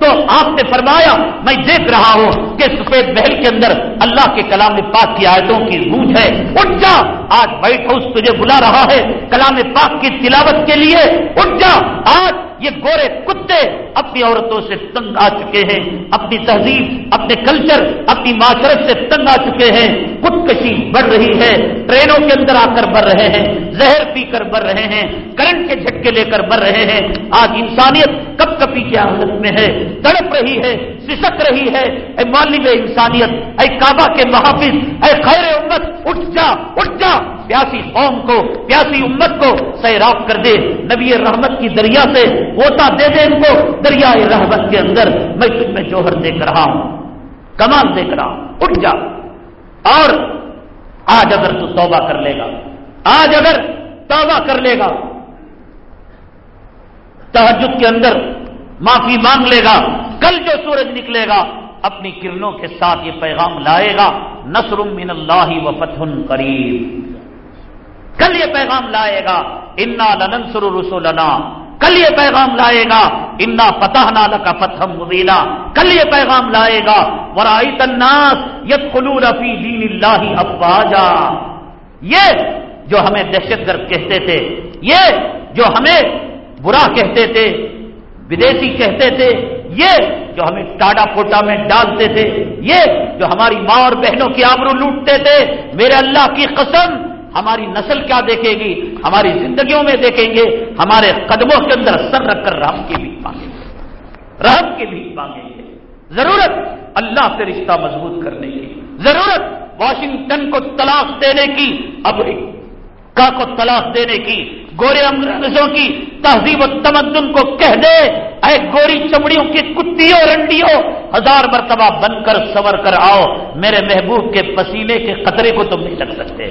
تو آپ نے فرمایا، میں دیکھ رہا ہوں کہ سفید محل کے اندر اللہ کے کلام پاک کی آیتوں کی گونج ہے۔ اٹھ جا، آج وائٹ ہاؤس تجھے بلا رہا ہے۔ کلام پاک کی تلاوت کے لیے اٹھ جا، آج یہ گورے کتے اپنی عورتوں سے تنگ آ چکے ہیں، اپنی تہذیب، اپنے کلچر، اپنی معاشرت سے تنگ آ چکے ہیں۔ خودکشی بڑھ رہی ہے، ٹرینوں کے اندر آ کر بڑھ رہے ہیں، زہر پی کر بڑھ رہے ہیں، کرنٹ کے جھٹکے لے کر بڑھ رہے ہیں۔ آج انسانیت کب کبھی کی حالت میں ہے؟ تڑپ رہی ہے، سسک رہی ہے۔ اے مالب انسانیت، اے کعبہ کے محافظ، اے خیر امت، اٹھ جا اٹھ جا۔ پیاسی قوم کو، پیاسی امت کو سیراب کر دے۔ نبی رحمت کی دریا سے ہوتا دے دے ان کو۔ دریائے رحمت کے اندر میں تجھ میں جوہر دیکھ رہا ہوں کمال دیکھ رہا ہوں اٹھ جا۔ اور آج اگر تو توبہ کر لے گا۔ آج اگر توبہ کر لے گا۔ تحجد کے اندر معافی مانگ لے گا۔ کل جو سورج نکلے گا، اپنی کرنوں کے ساتھ یہ پیغام لائے گا۔ نصر من اللہ و فتح قریب۔ کل یہ پیغام لائے گا، انا لننصر رسولنا کل یہ پیغام لائے گا، انا فتح نال کا فتح مبینہ کل یہ پیغام لائے گا ورائی تناس یت فی دین اللہ افواجا یہ جو ہمیں دہشت گرد کہتے تھے، یہ جو ہمیں برا کہتے تھے ودیسی کہتے تھے، یہ جو ہمیں ٹاڈا پوٹا میں ڈالتے تھے، یہ جو ہماری ماں اور بہنوں کی آبرو لوٹتے تھے، میرے اللہ کی قسم ہماری نسل کیا دیکھے گی؟ ہماری زندگیوں میں دیکھیں گے۔ ہمارے قدموں کے اندر سر رکھ کر رحم کی بھی مانگیں گے۔ رحم کی بھی مانگیں گے۔ ضرورت اللہ سے رشتہ مضبوط کرنے کی۔ ضرورت واشنگٹن کو طلاق دینے کی امریکہ کو طلاق دینے کی۔ گورے انگریزوں کی تہذیب و تمدن کو کہہ دے۔ اے گوری چمڑیوں کی کتیوں، رنڈیوں، ہزار مرتبہ بن کر سور کر آؤ۔ میرے محبوب کے پسینے کے قطرے کو تم نہیں لگ سکتے۔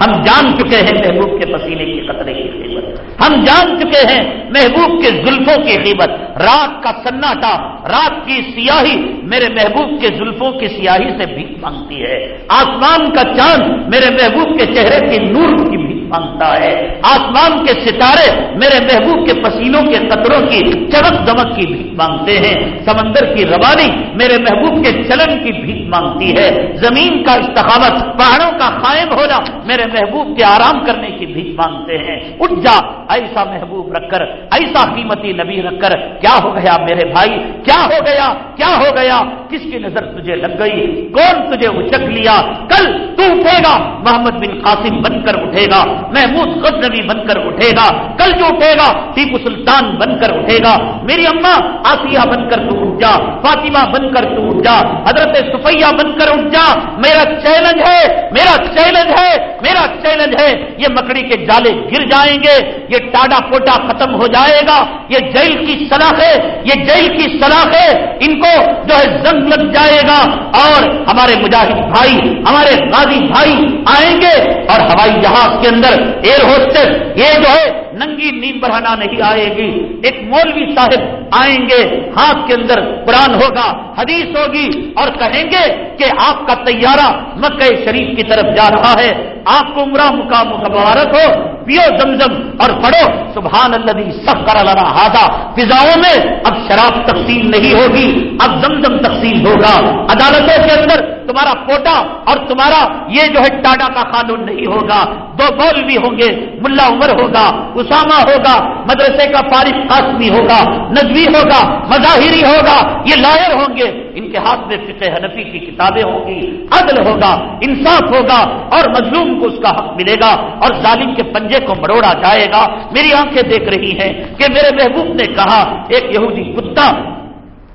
ہم جان چکے ہیں محبوب کے پسینے کی قطرے کی قیمت۔ ہم جان چکے ہیں محبوب کے زلفوں کی قیمت۔ رات کا سناٹا، رات کی سیاہی میرے محبوب کے زلفوں کی سیاہی سے بھی مانگتی ہے۔ آسمان کا چاند میرے محبوب کے چہرے کی نور کی مانگتا ہے۔ آسمان کے ستارے میرے محبوب کے پسینوں کے قطروں کی چمک دمک کی بھیک مانگتے ہیں۔ سمندر کی روانی میرے محبوب کے چلن کی بھیک مانگتی ہے۔ زمین کا استقامت، پہاڑوں کا قائم ہونا میرے محبوب کے آرام کرنے کی بھیک مانگتے ہیں۔ اٹھ جا، ایسا محبوب رکھ کر، ایسا قیمتی نبی رکھ کر۔ کیا ہو گیا میرے بھائی؟ کیا ہو گیا؟ کیا ہو گیا؟ کس کی نظر تجھے لگ گئی؟ کون تجھے اچک لیا؟ کل تو اٹھے گا، محمد بن قاسم بن کر اٹھے گا۔ محمود غزنوی بن کر اٹھے گا، کل جو اٹھے گا، ٹیپو سلطان بن کر اٹھے گا۔ میری اماں آسیہ بن کر تو اٹھ جا، فاطمہ بن کر تو اٹھ جا، حضرت سفیہ بن کر اٹھ جا۔ میرا چیلنج ہے، میرا چیلنج ہے، میرا چیلنج ہے۔ یہ مکڑی کے جالے گر جائیں گے، یہ ٹاڈا پوٹا ختم ہو جائے گا۔ یہ جیل کی سلاح ہے، یہ جیل کی سلاح ہے۔ ان کو جو ہے زنگ لگ جائے گا۔ اور ہمارے مجاہد بھائی، ہمارے غازی بھائی آئیں گے۔ اور ہوائی جہاز کے اندر ایئر ہوسٹس یہ جو ہے ننگی نیند بڑھانا نہیں آئے گی۔ ایک مولوی صاحب آئیں گے۔ ہاتھ کے اندر قرآن ہوگا، حدیث ہوگی۔ اور کہیں گے کہ آپ کا تیارہ مکہ شریف کی طرف جا رہا ہے۔ آپ کو عمرہ، مقام مبارک ہو، پیو زمزم اور پڑھو سبحان اللہ سب کرا لڑا ہاضا فضاؤں میں اب شراب تقسیم نہیں ہوگی، اب زمزم تقسیم ہوگا۔ عدالتوں کے اندر تمہارا پوٹا اور تمہارا یہ جو ہے ٹاڈا کا قانون نہیں ہوگا۔ دو بول بھی ہوں گے، ملا عمر ہوگا، اسامہ ہوگا، مدرسے کا فارغ قاسمی ہوگا نجوی ہوگا، مظاہری ہوگا، یہ لائر ہوں گے۔ ان کے ہاتھ میں فقہ حنفی کی کتابیں ہوں گی عدل ہوگا، انصاف ہوگا اور مظلوم کو اس کا حق ملے گا اور ظالم کے پنجے کو مروڑا جائے گا۔ میری آنکھیں دیکھ رہی ہیں کہ میرے محبوب نے کہا، ایک یہودی کتا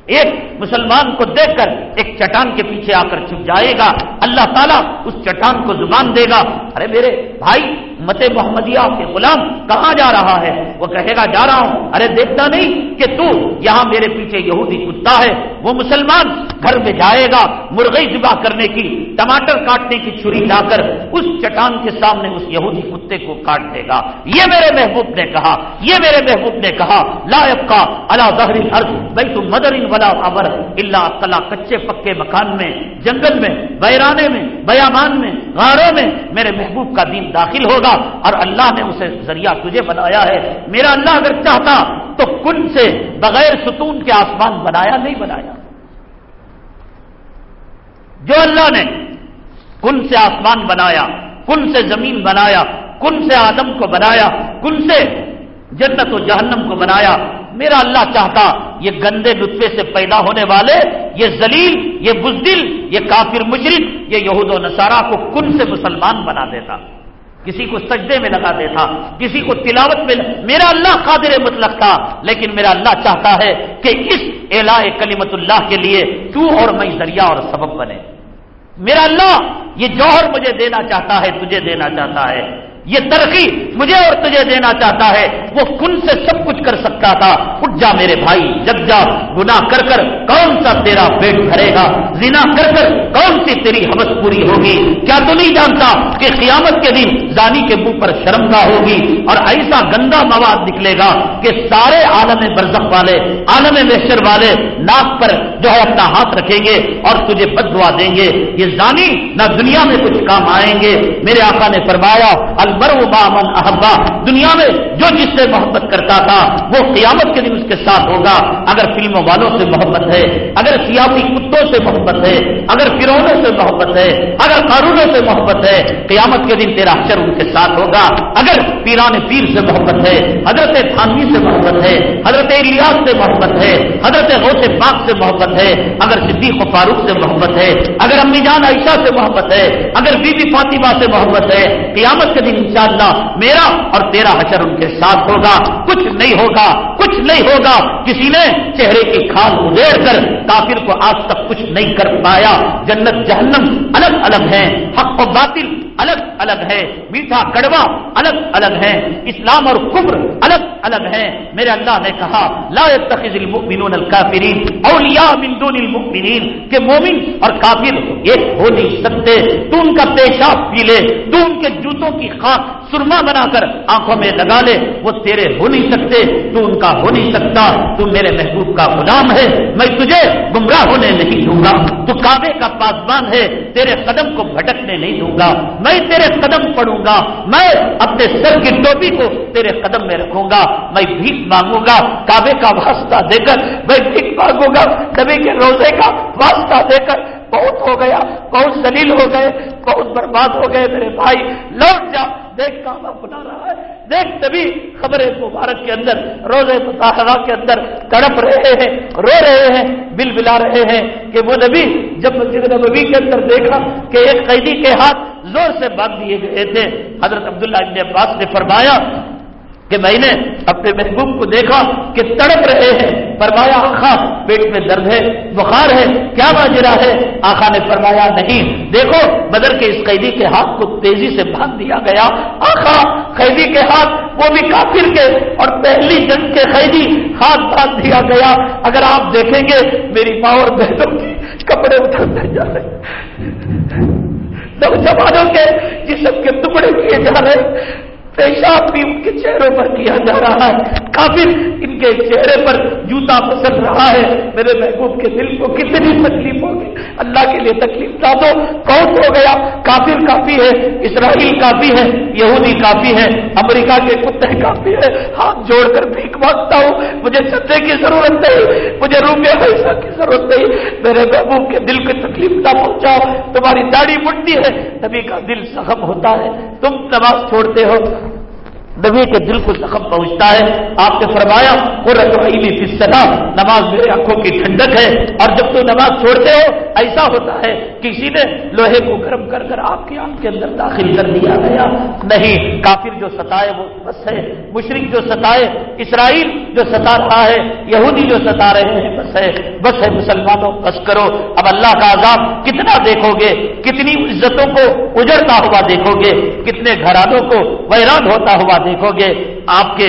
ایک مسلمان کو دیکھ کر ایک چٹان کے پیچھے آ کر چھپ جائے گا۔ اللہ تعالیٰ اس چٹان کو زبان دے گا۔ ارے میرے بھائی مت محمدیہ کے غلام کہاں جا رہا ہے؟ وہ کہے گا، جا رہا ہوں۔ ارے، دیکھتا نہیں کہ تو یہاں میرے پیچھے یہودی کتا ہے۔ وہ مسلمان گھر میں جائے گا مرغئی ذبح کرنے کی، ٹماٹر کاٹنے کی چھری لا کر اس چٹان کے سامنے اس یہودی کتے کو کاٹ دے گا۔ یہ میرے محبوب نے کہا، یہ میرے محبوب نے کہا، لا کا اللہ ظہری عرض بھائی تم مدر ان ولا ابر اللہ کلا کچے پکے مکان میں، جنگل میں بیرانے میں بیامان میں، غاروں میں میرے محبوب کا دین داخل ہوگا۔ اور اللہ نے اسے ذریعہ تجھے بنایا ہے۔ میرا اللہ اگر چاہتا تو کن سے بغیر ستون کے آسمان بنایا نہیں بنایا۔ جو اللہ نے کن سے آسمان بنایا، کن سے زمین بنایا، کن سے آدم کو بنایا، کن سے جنت و جہنم کو بنایا، میرا اللہ چاہتا یہ گندے نطفے سے پیدا ہونے والے، یہ زلیل یہ بزدل، یہ کافر مشرق یہ یہود و نصارہ کو کن سے مسلمان بنا دیتا۔ کسی کو سجدے میں لگا دیتا کسی کو تلاوت میں میرا اللہ قادر مطلق تھا، لیکن میرا اللہ چاہتا ہے کہ اس الا کلیمت اللہ کے لیے تو اور میں ذریعہ اور سبب بنے۔ میرا اللہ یہ جوہر مجھے دینا چاہتا ہے، تجھے دینا چاہتا ہے۔ یہ ترقی مجھے اور تجھے دینا چاہتا ہے، وہ کن سے سب کچھ کر سکتا تھا؟ اٹھ جا میرے بھائی، جگ جا گنا کر کر، کون سا تیرا پیٹ بھرے گا؟ زنا کر کر، کون سی تیری حوث پوری ہوگی؟ کیا تو نہیں جانتا کہ قیامت کے دن زانی کے منہ پر شرمگاہ ہوگی اور ایسا گندا مواد نکلے گا کہ سارے عالم برزخ والے، عالم محشر والے ناک پر جو ہے اپنا ہاتھ رکھیں گے اور تجھے بد دعا دیں گے۔ یہ زانی نہ دنیا میں کچھ کام آئیں گے۔ میرے آقا نے فرمایا بامن احبا دنیا میں جو جس سے محبت کرتا تھا وہ قیامت کے دن اس کے ساتھ ہوگا اگر فلموں والوں سے محبت ہے اگر سیاسی کتوں سے محبت ہے اگر فرونوں سے محبت ہے اگر قانونوں سے محبت ہے قیامت کے دن تیرا اچر ان کے ساتھ ہوگا اگر پیران پیر سے محبت ہے حضرت تھانوی سے محبت ہے حضرت الیاس سے محبت ہے حضرت غوث پاک سے محبت ہے اگر صدیق و فاروق سے محبت ہے اگر امی جان عائشہ سے محبت ہے اگر بی بی فاطمہ سے محبت ہے قیامت کے دن انشاءاللہ میرا اور تیرا حشر ان کے ساتھ ہوگا۔ کچھ نہیں ہوگا، کچھ نہیں ہوگا۔ کسی نے چہرے کی کھال ادھیڑ کر کافر کو آج تک کچھ نہیں کر پایا۔ جنت جہنم الگ الگ ہیں، حق و باطل الگ الگ ہے۔ میٹھا کڑوا الگ الگ ہے۔ اسلام اور کبر الگ الگ ہے۔ میرے اللہ نے کہا، لا يتخذ المؤمنون الكافرین اولیاء من دون المؤمنین۔ کہ مومن اور کافر ایک ہو نہیں سکتے۔ تو ان کا پیشاب پی لے، تو ان کے جوتوں کی خاک سرما بنا کر آنکھوں میں لگا لے، وہ تیرے ہو نہیں سکتے، تو ان کا ہو نہیں سکتا، تو میرے محبوب کا غلام ہے، میں تجھے گمراہ ہونے نہیں دوں گا۔ تو کعبے کا پاسبان ہے، تیرے قدم کو بھٹکنے نہیں دوں گا۔ میں تیرے قدم پڑوں گا، میں اپنے سر کی ٹوپی کو تیرے قدم میں رکھوں گا۔ میں بھیک مانگوں گا، کعبے کا واسطہ دے کر میں بھیک مانگوں گا۔ نبی کے روزے کا واسطہ دے کر بہت ہو گیا، بہت دلیل ہو گئے، بہت برباد ہو گئے میرے بھائی۔ لوٹ جا۔ دیکھ کہاں بنا رہا ہے۔ دیکھ تبھی خبر مبارک کے اندر، روزے مطالعہ کے اندر تڑپ رہے ہیں، رو رہے ہیں، بل بلا رہے ہیں کہ وہ نبی جب مسجد نبی کے اندر دیکھا کہ ایک قیدی کے ہاتھ زور سے باندھ دیے گئے تھے، حضرت عبداللہ ابن عباس نے فرمایا کہ میں نے اپنے محبوب کو دیکھا کہ تڑپ رہے ہیں۔ فرمایا، آخا، پیٹ میں درد ہے، بخار ہے، کیا باجرا ہے؟ آخا نے فرمایا، نہیں۔ دیکھو، بدر کے اس قیدی کے ہاتھ کو تیزی سے باندھ دیا گیا۔ آخا، قیدی کے ہاتھ، وہ بھی کافر کے اور پہلی جنگ کے قیدی ہاتھ باندھ دیا گیا۔ اگر آپ دیکھیں گے، میری ماں اور بہنوں کے کپڑے اترتے جا رہے نوجوانوں کے جسم کے ٹکڑے کیے جا رہے پیشاب بھی ان کے چہروں پر کیا جا رہا ہے؟ کافر ان کے چہرے پر جوتا پسند رہا ہے۔ میرے محبوب کے دل کو کتنی تکلیف ہوگی اللہ کے لیے تکلیف نہ دو۔ کون ہو گیا؟ کافر کافی ہے۔ اسرائیل کافی ہے۔ یہودی کافی ہے۔ امریکہ کے کتے کافی ہے۔ ہاتھ جوڑ کر بھیک مانگتا ہوں۔ مجھے چندے کی ضرورت نہیں۔ مجھے روپے پیسہ کی ضرورت نہیں۔ میرے محبوب کے دل کو تکلیف نہ پہنچاؤ۔ تمہاری داڑھی مٹتی ہے۔ تبھی کا دل زخم ہوتا ہے۔ تم نماز چھوڑتے ہو۔ نبی کے دل کو زخم پہنچتا ہے۔ آپ نے فرمایا وہ فصلا نماز میرے آنکھوں کی ٹھنڈک ہے۔ اور جب تو نماز چھوڑتے ہو، ایسا ہوتا ہے کسی نے لوہے کو گرم کر کر آپ کی آنکھ کے اندر داخل کر دیا گیا۔ نہیں، کافر جو ستائے وہ بس ہے۔ مشرق جو ستائے، اسرائیل جو ستا رہا ہے، یہودی جو ستا رہے ہیں، بس ہے۔ بس ہے، مسلمانوں، بس کرو۔ اب اللہ کا عذاب کتنا دیکھو گے؟ کتنی عزتوں کو اجڑتا ہوا دیکھو گے؟ کتنے گھرانوں کو ویران ہوتا ہوا دیکھو دیکھو گے آپ کے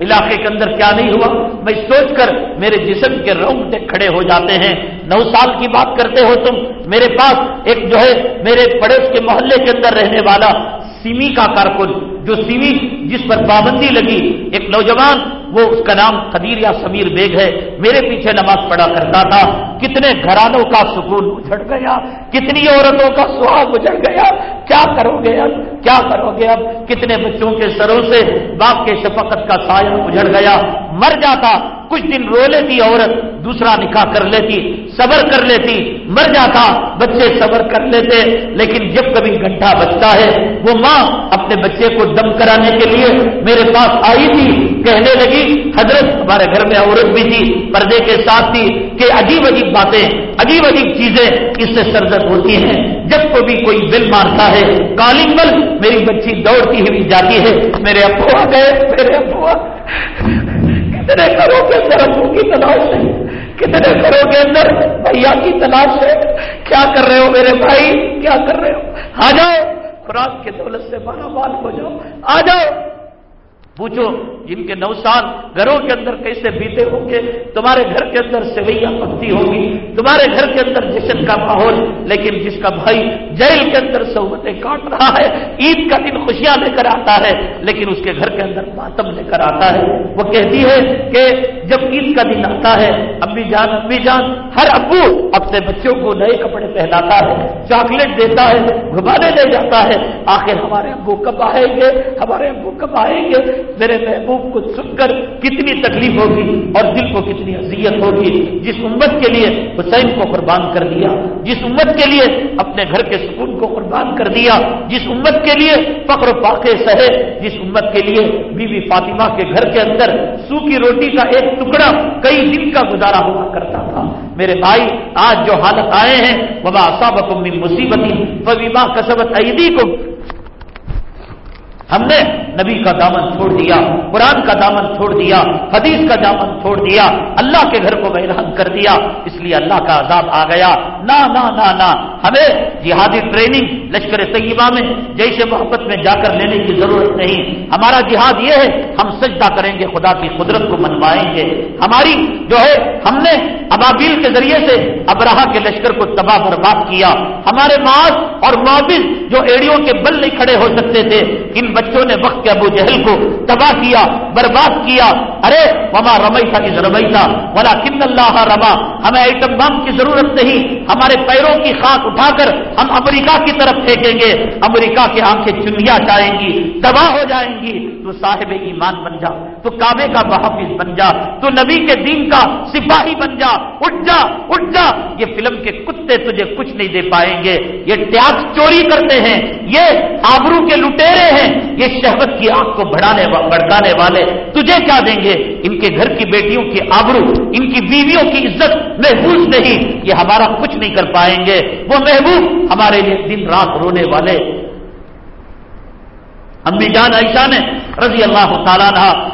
علاقے کے اندر کیا نہیں ہوا؟ میں سوچ کر میرے جسم کے رونگٹے کھڑے ہو جاتے ہیں۔ نو سال کی بات کرتے ہو تم، میرے پاس ایک جو ہے میرے پڑوس کے محلے کے اندر رہنے والا سیمی کا کارکن، جو سیمی جس پر پابندی لگی، ایک نوجوان وہ اس کا نام قدیر یا سمیر بیگ ہے۔ میرے پیچھے نماز پڑھا کرتا تھا۔ کتنے گھرانوں کا سکون اجڑ گیا۔ کتنی عورتوں کا سہاگ اجڑ گیا۔ کیا کرو گے اب؟ کیا کرو گے اب؟ کتنے بچوں کے سروں سے باپ کے شفقت کا سایہ اجڑ گیا۔ مر جاتا۔ کچھ دن رو لیتی، عورت دوسرا نکاح کر لیتی، صبر کر لیتی، مر جاتا، بچے صبر کر لیتے، لیکن جب کبھی گڈھا بچتا ہے، وہ ماں اپنے بچے کو دم کرانے کے لیے میرے پاس آئی تھی، کہنے لگی، حضرت ہمارے گھر میں عورت بھی تھی، پردے کے ساتھ تھی، کہ عجیب عجیب باتیں، عجیب عجیب چیزیں اس سے سرزد ہوتی ہیں۔ جب کبھی کوئی بل مارتا ہے کالنگ بل، میری بچی دوڑتی ہوئی جاتی ہے، میرے ابو آ گئے، میرے ابو کتنے گھروں کے اندر ابو کی تلاش ہے کتنے گھروں کے اندر بھیا کی تلاش ہے کیا کر رہے ہو میرے بھائی؟ کیا کر رہے ہو؟ آ جاؤ، خوراک کے دولت سے مالا مال ہو جاؤ، آ جاؤ۔ پوچھو، جن کے نو سال گھروں کے اندر کیسے بیتے ہوں گے؟ تمہارے گھر کے اندر سوئیاں پکتی ہوگی تمہارے گھر کے اندر جشن کا ماحول، لیکن جس کا بھائی جیل کے اندر سہولتیں کاٹ رہا ہے، عید کا دن خوشیاں لے کر آتا ہے، لیکن اس کے گھر کے اندر ماتم لے کر آتا ہے۔ وہ کہتی ہے کہ جب عید کا دن آتا ہے، امی جان امی جان، ہر ابو اپنے بچوں کو نئے کپڑے پہناتا ہے، چاکلیٹ دیتا ہے گھمانے لے جاتا ہے، آخر ہمارے ابو کب آئیں گے؟ ہمارے ابو کب آئیں گے؟ میرے محبوب کو سن کر کتنی تکلیف ہوگی اور دل کو کتنی اذیت ہوگی۔ جس امت کے لیے حسین کو قربان کر دیا، جس امت کے لیے اپنے گھر کے سکون کو قربان کر دیا، جس امت کے لیے فخر پاکے سہے، جس امت کے لیے بی بی فاطمہ کے گھر کے اندر سوکھی روٹی کا ایک ٹکڑا کئی دن کا گزارا ہوا کرتا تھا۔ میرے بھائی، آج جو حالت آئے ہیں وبا صابق مصیبت وبیما کسبت عیدی کو ہم نے نبی کا دامن چھوڑ دیا، قرآن کا دامن چھوڑ دیا، حدیث کا دامن چھوڑ دیا، اللہ کے گھر کو ویران کر دیا، اس لیے اللہ کا عذاب آ گیا۔ نہ نہ نہ نہ، ہمیں جہادی ٹریننگ لشکر طیبہ میں جیسے محبت میں جا کر لینے کی ضرورت نہیں۔ ہمارا جہاد یہ ہے، ہم سجدہ کریں گے، خدا کی قدرت کو منوائیں گے۔ ہماری جو ہے، ہم نے ابابیل کے ذریعے سے ابراہ کے لشکر کو تباہ برباد کیا۔ ہمارے ماس اور معاوض جو ایڑیوں کے بل نہیں کھڑے ہو سکتے تھے، ان بچوں نے وقت کے ابو جہل کو تباہ کیا، برباد کیا۔ ارے، وما رمئی تھا اس رمئی بلا کن اللہ رما۔ ہمیں ایٹم بم کی ضرورت نہیں، ہمارے پیروں کی خاک اٹھا کر ہم امریکہ کی طرف پھینکیں گے۔ امریکہ کی آنکھیں چنیا چاہیں گی، تباہ ہو جائیں گی۔ تو صاحب ایمان بن جا، تو کعبے کا محافظ بن جا، تو نبی کے دین کا سپاہی بن جا، اٹھ جا اٹھ جا۔ یہ فلم کے کتے تجھے کچھ نہیں دے پائیں گے۔ یہ ٹیکس چوری کرتے ہیں، یہ آبرو کے لٹیرے ہیں، یہ شہبت کی آنکھ کو بڑھانے بڑکانے والے تجھے کیا دیں گے؟ ان کے گھر کی بیٹیوں کی آبرو، ان کی بیویوں کی عزت محفوظ نہیں، یہ ہمارا کچھ نہیں کر پائیں گے۔ وہ محبوب ہمارے لیے دن رات رونے والے امی جان عائشہ نے رضی اللہ تعالیٰ رہا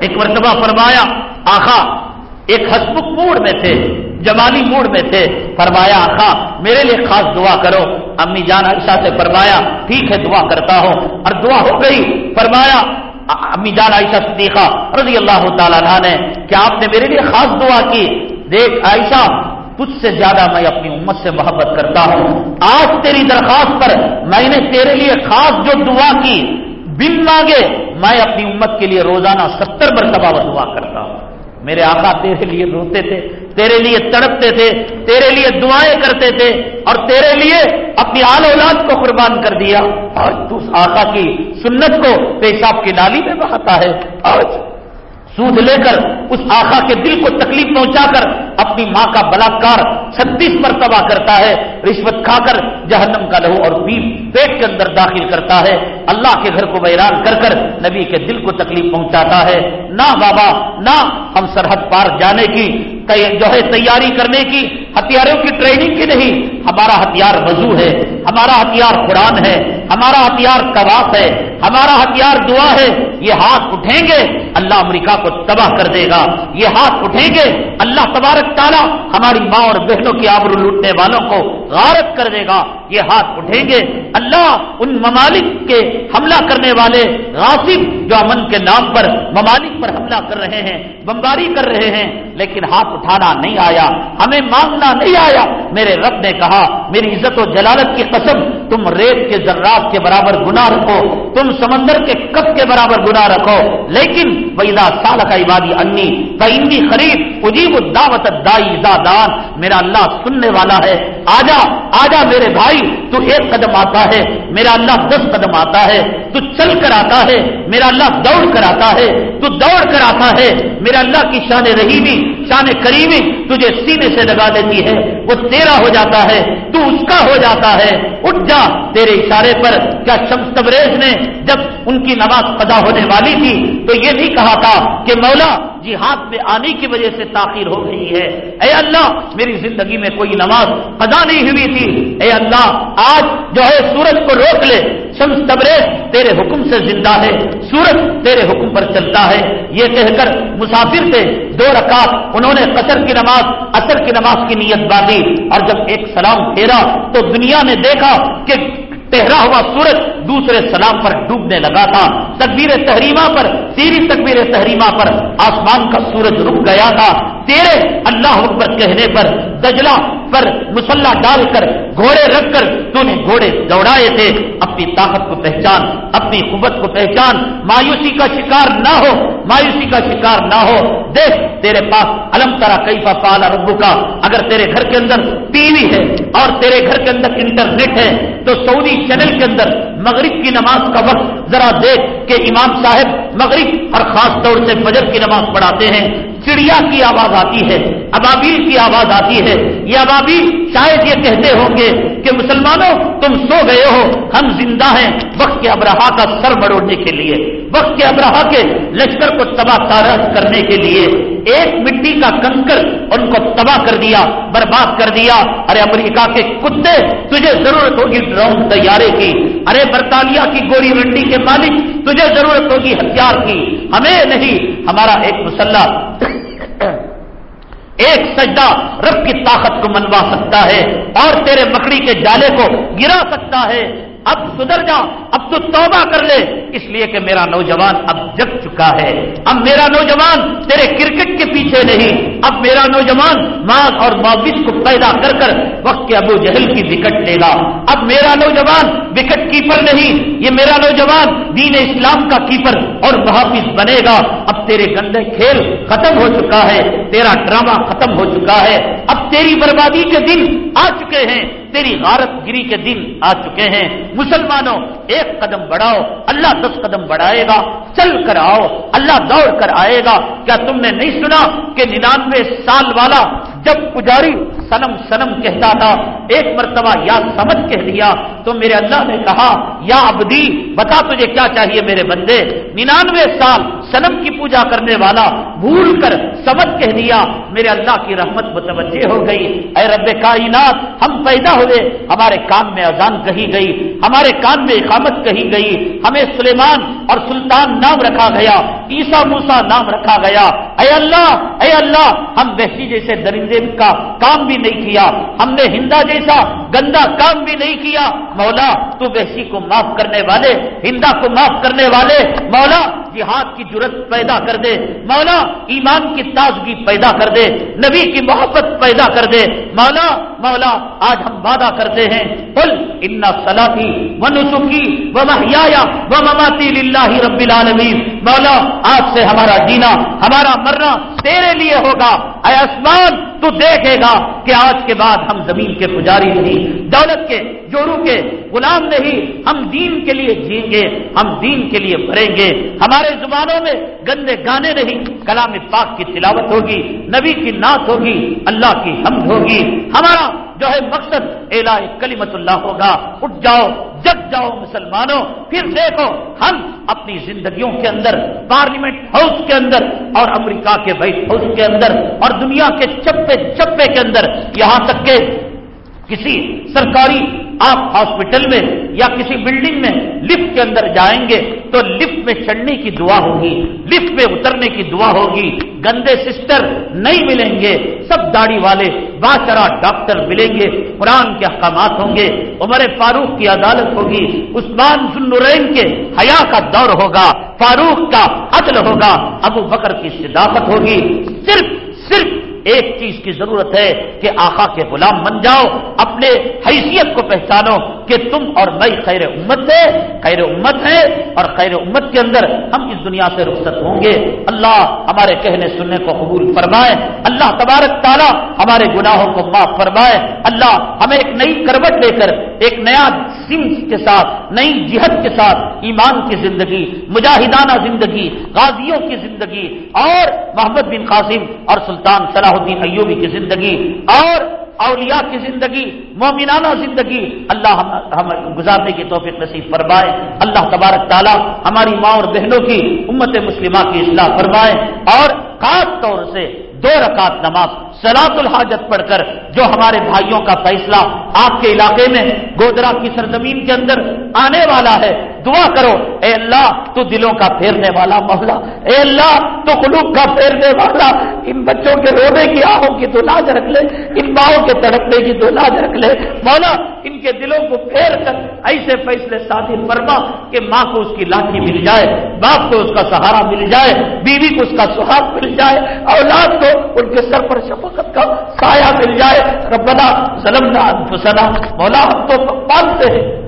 ایک مرتبہ فرمایا، آخا، ایک ہسمک موڑ میں تھے جمالی موڑ میں تھے۔ فرمایا، آخا، میرے لیے خاص دعا کرو۔ امی جان عائشہ سے فرمایا، ٹھیک ہے، دعا کرتا ہوں۔ اور دعا ہو گئی۔ فرمایا، امی جان عائشہ صدیقہ رضی اللہ تعالیٰ نے، کیا آپ نے میرے لیے خاص دعا کی؟ دیکھ، عائشہ تجھ سے زیادہ میں اپنی امت سے محبت کرتا ہوں۔ آج تیری درخواست پر میں نے تیرے لیے خاص جو دعا کی، بن مانگے، میں اپنی امت کے لیے روزانہ ستر مرتبہ دعا کرتا ہوں۔ میرے آقا تیرے لیے روتے تھے، تیرے لیے تڑپتے تھے، تیرے لیے دعائیں کرتے تھے اور تیرے لیے اپنی آل اولاد کو قربان کر دیا۔ اور تو اس آقا کی سنت کو پیشاب کی نالی میں بہاتا ہے۔ اور سود لے کر اس آخا کے دل کو تکلیف پہنچا کر اپنی ماں کا بلاکار چھتیس مرتبہ کرتا ہے، رشوت کھا کر جہنم کا لہو اور پیپ پیٹ کے اندر داخل کرتا ہے۔ اللہ کے گھر کو ویران کر کر نبی کے دل کو تکلیف پہنچاتا ہے۔ نہ بابا، نہ ہم سرحد پار جانے کی۔ جو ہے تیاری کرنے کی ہتھیاروں کی ٹریننگ کی نہیں، ہمارا ہتھیار وضو ہے، ہمارا ہتھیار قرآن ہے، ہمارا ہتھیار کباب ہے، ہمارا ہتھیار دعا ہے، یہ ہاتھ اٹھیں گے، اللہ امریکہ کو تباہ کر دے گا، یہ ہاتھ اٹھیں گے، اللہ تبارک تعالیٰ ہماری ماں اور بہنوں کی آبرو لوٹنے والوں کو غارت کر دے گا، یہ ہاتھ اٹھیں گے، اللہ ان ممالک کے حملہ کرنے والے غاصب جو امن کے نام پر، ممالک پر حملہ کر رہے ہیں، بمباری کر رہے ہیں، لیکن ہاتھ اٹھانا نہیں آیا، ہمیں مانگنا نہیں آیا۔ میرے رب نے کہا، میری عزت و جلالت کی قسم، تم ریت کے ذرات کے برابر گنا رکھو، تم سمندر کے کپ کے برابر گنا رکھو۔ لیکن ویدا سال کا عبادی انی بندی خرید اجیب دعوت دائی دان میرا اللہ سننے والا ہے۔ آجا آجا میرے بھائی، تو ایک قدم آتا ہے۔ میرا اللہ دس قدم آتا ہے۔ تو چل کر آتا ہے۔ میرا اللہ دوڑ کر آتا ہے۔ تو دوڑ کر آتا ہے۔ میرا اللہ کی شان رحیمی، شان کریمی تجھے سینے سے لگا دیتی ہے، وہ تیرا ہو جاتا ہے، تو اس کا ہو جاتا ہے۔ اٹھ جا تیرے اشارے پر۔ کیا شمس تبریز نے جب ان کی نماز قدا ہونے والی تھی، تو یہ بھی کہا تھا کہ مولا جہاد میں آنے کی وجہ سے تاخیر ہو گئی ہے۔ اے اللہ، میری زندگی میں کوئی نماز قدا نہیں ہوئی تھی۔ اے اللہ، آج جو ہے سورج کو روک لے۔ شمس تبریز تیرے حکم سے زندہ ہے۔ سورج تیرے حکم پر چلتا ہے۔ یہ کہہ کر مسافر تھے۔ دو رکعت انہوں نے قصر کی نماز اثر کی نماز کی نیت باندھی۔ اور جب ایک سلام پھیرا تو دنیا نے دیکھا کہ ٹہرا ہوا سورج دوسرے سلام پر ڈوبنے لگا تھا۔ تکبیر تحریمہ پر، تیری تکبیر تحریمہ پر آسمان کا سورج رک گیا تھا۔ تیرے اللہ اکبر کہنے پر دجلا پر مسلح ڈال کر، گھوڑے رکھ کر تو نے گھوڑے دوڑائے تھے۔ اپنی طاقت کو پہچان، اپنی قوت کو پہچان۔ مایوسی کا شکار نہ ہو، مایوسی کا شکار نہ ہو۔ دیکھ، تیرے پاس الم طرح کئی پالا ربو کا اگر تیرے گھر کے اندر ٹی وی ہے اور تیرے گھر کے اندر انٹرنیٹ ہے، تو سعودی چینل کے اندر مغرب کی نماز کا وقت ذرا دیکھ کہ امام صاحب مغرب اور خاص طور سے فجر کی نماز پڑھاتے ہیں۔ چڑیا کی آواز آتی ہے، ابابیل کی آواز آتی ہے۔ یہ ابابیل شاید یہ کہتے ہوں گے کہ مسلمانوں، تم سو گئے ہو، ہم زندہ ہیں وقت کے ابراہ کا سر بڑوڑنے کے لیے، وقت کے ابراہ کے لشکر کو تباہ تارہ کرنے کے لیے۔ ایک مٹی کا کنکر ان کو تباہ کر دیا، برباد کر دیا۔ ارے امریکہ کے کتے، تجھے ضرورت ہوگی ڈرون طیارے کی۔ ارے برطانیہ کی گوری منڈی کے مالک، تجھے ضرورت ہوگی ہتھیار کی۔ ہمیں نہیں، ہمارا ایک مسلح ایک سجدہ رب کی طاقت کو منوا سکتا ہے اور تیرے مکڑی کے جالے کو گرا سکتا ہے اب سدھر جا، اب تو توبہ کر لے۔ اس لیے کہ میرا نوجوان اب جگ چکا ہے۔ اب میرا نوجوان تیرے کرکٹ کے پیچھے نہیں۔ اب میرا نوجوان ماں اور معاوض کو پیدا کر کر وقت کے ابو جہل کی وکٹ لے گا۔ اب میرا نوجوان وکٹ کیپر نہیں۔ یہ میرا نوجوان دین اسلام کا کیپر اور محافظ بنے گا۔ اب تیرے گندے کھیل ختم ہو چکا ہے۔ تیرا ڈرامہ ختم ہو چکا ہے۔ اب تیری بربادی کے دن آ چکے ہیں۔ تیری غارت گری کے دن آ چکے ہیں۔ مسلمانوں، ایک قدم بڑھاؤ، اللہ دس قدم بڑھائے گا۔ چل کر آؤ، اللہ دوڑ کر آئے گا۔ کیا تم نے نہیں سنا کہ ننانوے سال والا جب پجاری سنم سنم کہتا تھا، ایک مرتبہ یا سمجھ کہہ دیا۔ تو میرے اللہ نے کہا، یا ابدی بتا تجھے کیا چاہیے میرے بندے۔ ننانوے سال سنم کی پوجا کرنے والا بھول کر سمجھ کہہ دیا۔ میرے اللہ کی رحمت متوجہ ہو گئی۔ اے رب کائنات، ہم پیدا ہوئے، ہمارے کان میں اذان کہی گئی، ہمارے کان میں اقامت کہی گئی۔ ہمیں سلیمان اور سلطان نام رکھا گیا عیسا موسا نام رکھا گیا اے اللہ اے اللہ، ہم وحشی جیسے درندے کا کام بھی نہیں کیا، ہم نے ہندا جیسا گندا کام بھی نہیں کیا۔ مولا، تو وحشی کو معاف کرنے والے ہندا کو معاف کرنے والے، مولا، جہاد کی جرت پیدا کر دے۔ مولا، ایمان کی تازگی پیدا کر دے۔ نبی کی محبت پیدا کر دے۔ مولا مولا، آج ہم وعدہ کرتے ہیں۔ بل ان سلاحی و نسخی و محیا و مماتی رب العالمین۔ مولا، آج سے ہمارا جینا، ہمارا مرنا تیرے لیے ہوگا۔ اے آسمان، تو دیکھے گا کہ آج کے بعد ہم زمین کے پجاری نہیں، دولت کے جورو کے، غلام نہیں۔ ہم دین کے لیے جئیں گے، ہم دین کے لیے مریں گے۔ ہمارے زبانوں میں گندے گانے نہیں، کلام پاک کی تلاوت ہوگی، نبی کی نعت ہوگی، اللہ کی حمد ہوگی۔ ہمارا جو ہے مقصد الا کلیمت اللہ ہوگا۔ اٹھ جاؤ، جگ جاؤ مسلمانوں۔ پھر دیکھو، ہم اپنی زندگیوں کے اندر، پارلیمنٹ ہاؤس کے اندر اور امریکہ کے وائٹ ہاؤس کے اندر اور دنیا کے چپے چپے کے اندر، یہاں تک کہ کسی سرکاری آپ ہاسپٹل میں یا کسی بلڈنگ میں لفٹ کے اندر جائیں گے تو لفٹ میں چڑھنے کی دعا ہوگی، لفٹ میں اترنے کی دعا ہوگی۔ گندے سسٹر نہیں ملیں گے، سب داڑھی والے باچرا ڈاکٹر ملیں گے، قرآن کے احکامات ہوں گے، عمر فاروق کی عدالت ہوگی، عثمان ذنورین کے حیا کا دور ہوگا، فاروق کا عدل ہوگا، ابو بکر کی صداقت ہوگی۔ صرف صرف ایک چیز کی ضرورت ہے کہ آخا کے غلام بن جاؤ، اپنے حیثیت کو پہچانو کہ تم اور میں خیر امت ہے، خیر امت ہے اور خیر امت کے اندر ہم اس دنیا سے رخصت ہوں گے۔ اللہ ہمارے کہنے سننے کو قبول فرمائے، اللہ تبارک تعالیٰ ہمارے گناہوں کو معاف فرمائے۔ اللہ ہمیں ایک نئی کروٹ لے کر، ایک نیا سمس کے ساتھ، نئی جہد کے ساتھ ایمان کی زندگی، مجاہدانہ زندگی، غازیوں کی زندگی، اور محمد بن قاسم اور سلطان صلاح الدین ایوبی کی زندگی، اور اولیاء کی زندگی، مومنانہ زندگی۔ اللہ ہم گزارنے کی توفیق نصیب فرمائے۔ اللہ تبارک تعالیٰ ہماری ماں اور بہنوں کی، امت مسلمہ کی اصلاح فرمائے۔ اور خاص طور سے دو رکعت نماز سلاط الحاجت پڑھ کر جو ہمارے بھائیوں کا فیصلہ آپ کے علاقے میں گودرا کی سرزمین کے اندر آنے والا ہے، دعا کرو، اے اللہ تو دلوں کا پھیرنے والا مولا، اے اللہ تو قلوب کا پھیرنے والا، ان بچوں کے رونے کی آہوں کی تو لاج رکھ لے، ان ماؤں کے تڑپنے کی تو لاج رکھ لے۔ مولا، ان کے دلوں کو پھیر کر ایسے فیصلے ساتھی فرما کہ ماں کو اس کی لاٹھی مل جائے، باپ کو اس کا سہارا مل جائے، بیوی کو اس کا سہاگ مل جائے، اولاد کو ان کے سر پر شفقت کا سایہ مل جائے۔ ربنا ظلمنا انفسنا مولا ہم تو مانتے ہیں۔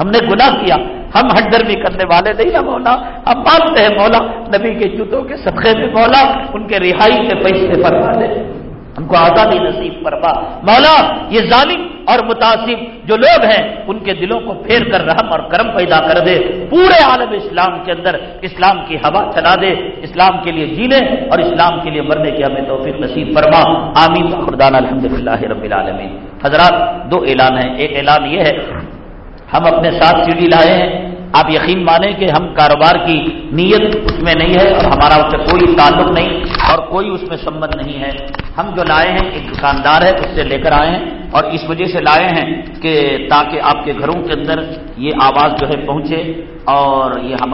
ہم نے گناہ کیا، ہم ہٹ درمی کرنے والے نہیں نا مولا۔ ہم مانتے ہیں مولا، نبی کے جوتوں کے صدقے میں مولا، ان کے رہائی کے پیسے فرما دے ہم کو آزادی نصیب فرما۔ مولا، یہ ظالم اور متاثر جو لوگ ہیں، ان کے دلوں کو پھیر کر رحم اور کرم پیدا کر دے۔ پورے عالم اسلام کے اندر اسلام کی ہوا چلا دے۔ اسلام کے لیے جینے اور اسلام کے لیے مرنے کی ہمیں توفیق نصیب فرما۔ آمین۔ خردان الحمد للہ رب العالمین۔ حضرات، دو اعلان ہیں۔ ایک اعلان یہ ہے، ہم اپنے ساتھ سی ڈی لائے ہیں۔ آپ یقین مانیں کہ ہم کاروبار کی نیت اس میں نہیں ہے اور ہمارا اس سے کوئی تعلق نہیں اور کوئی اس میں سمبند نہیں ہے۔ ہم جو لائے ہیں، ایک دکاندار ہے، اس سے لے کر آئے ہیں اور اس وجہ سے لائے ہیں کہ تاکہ آپ کے گھروں کے اندر یہ آواز جو ہے پہنچے اور یہ ہم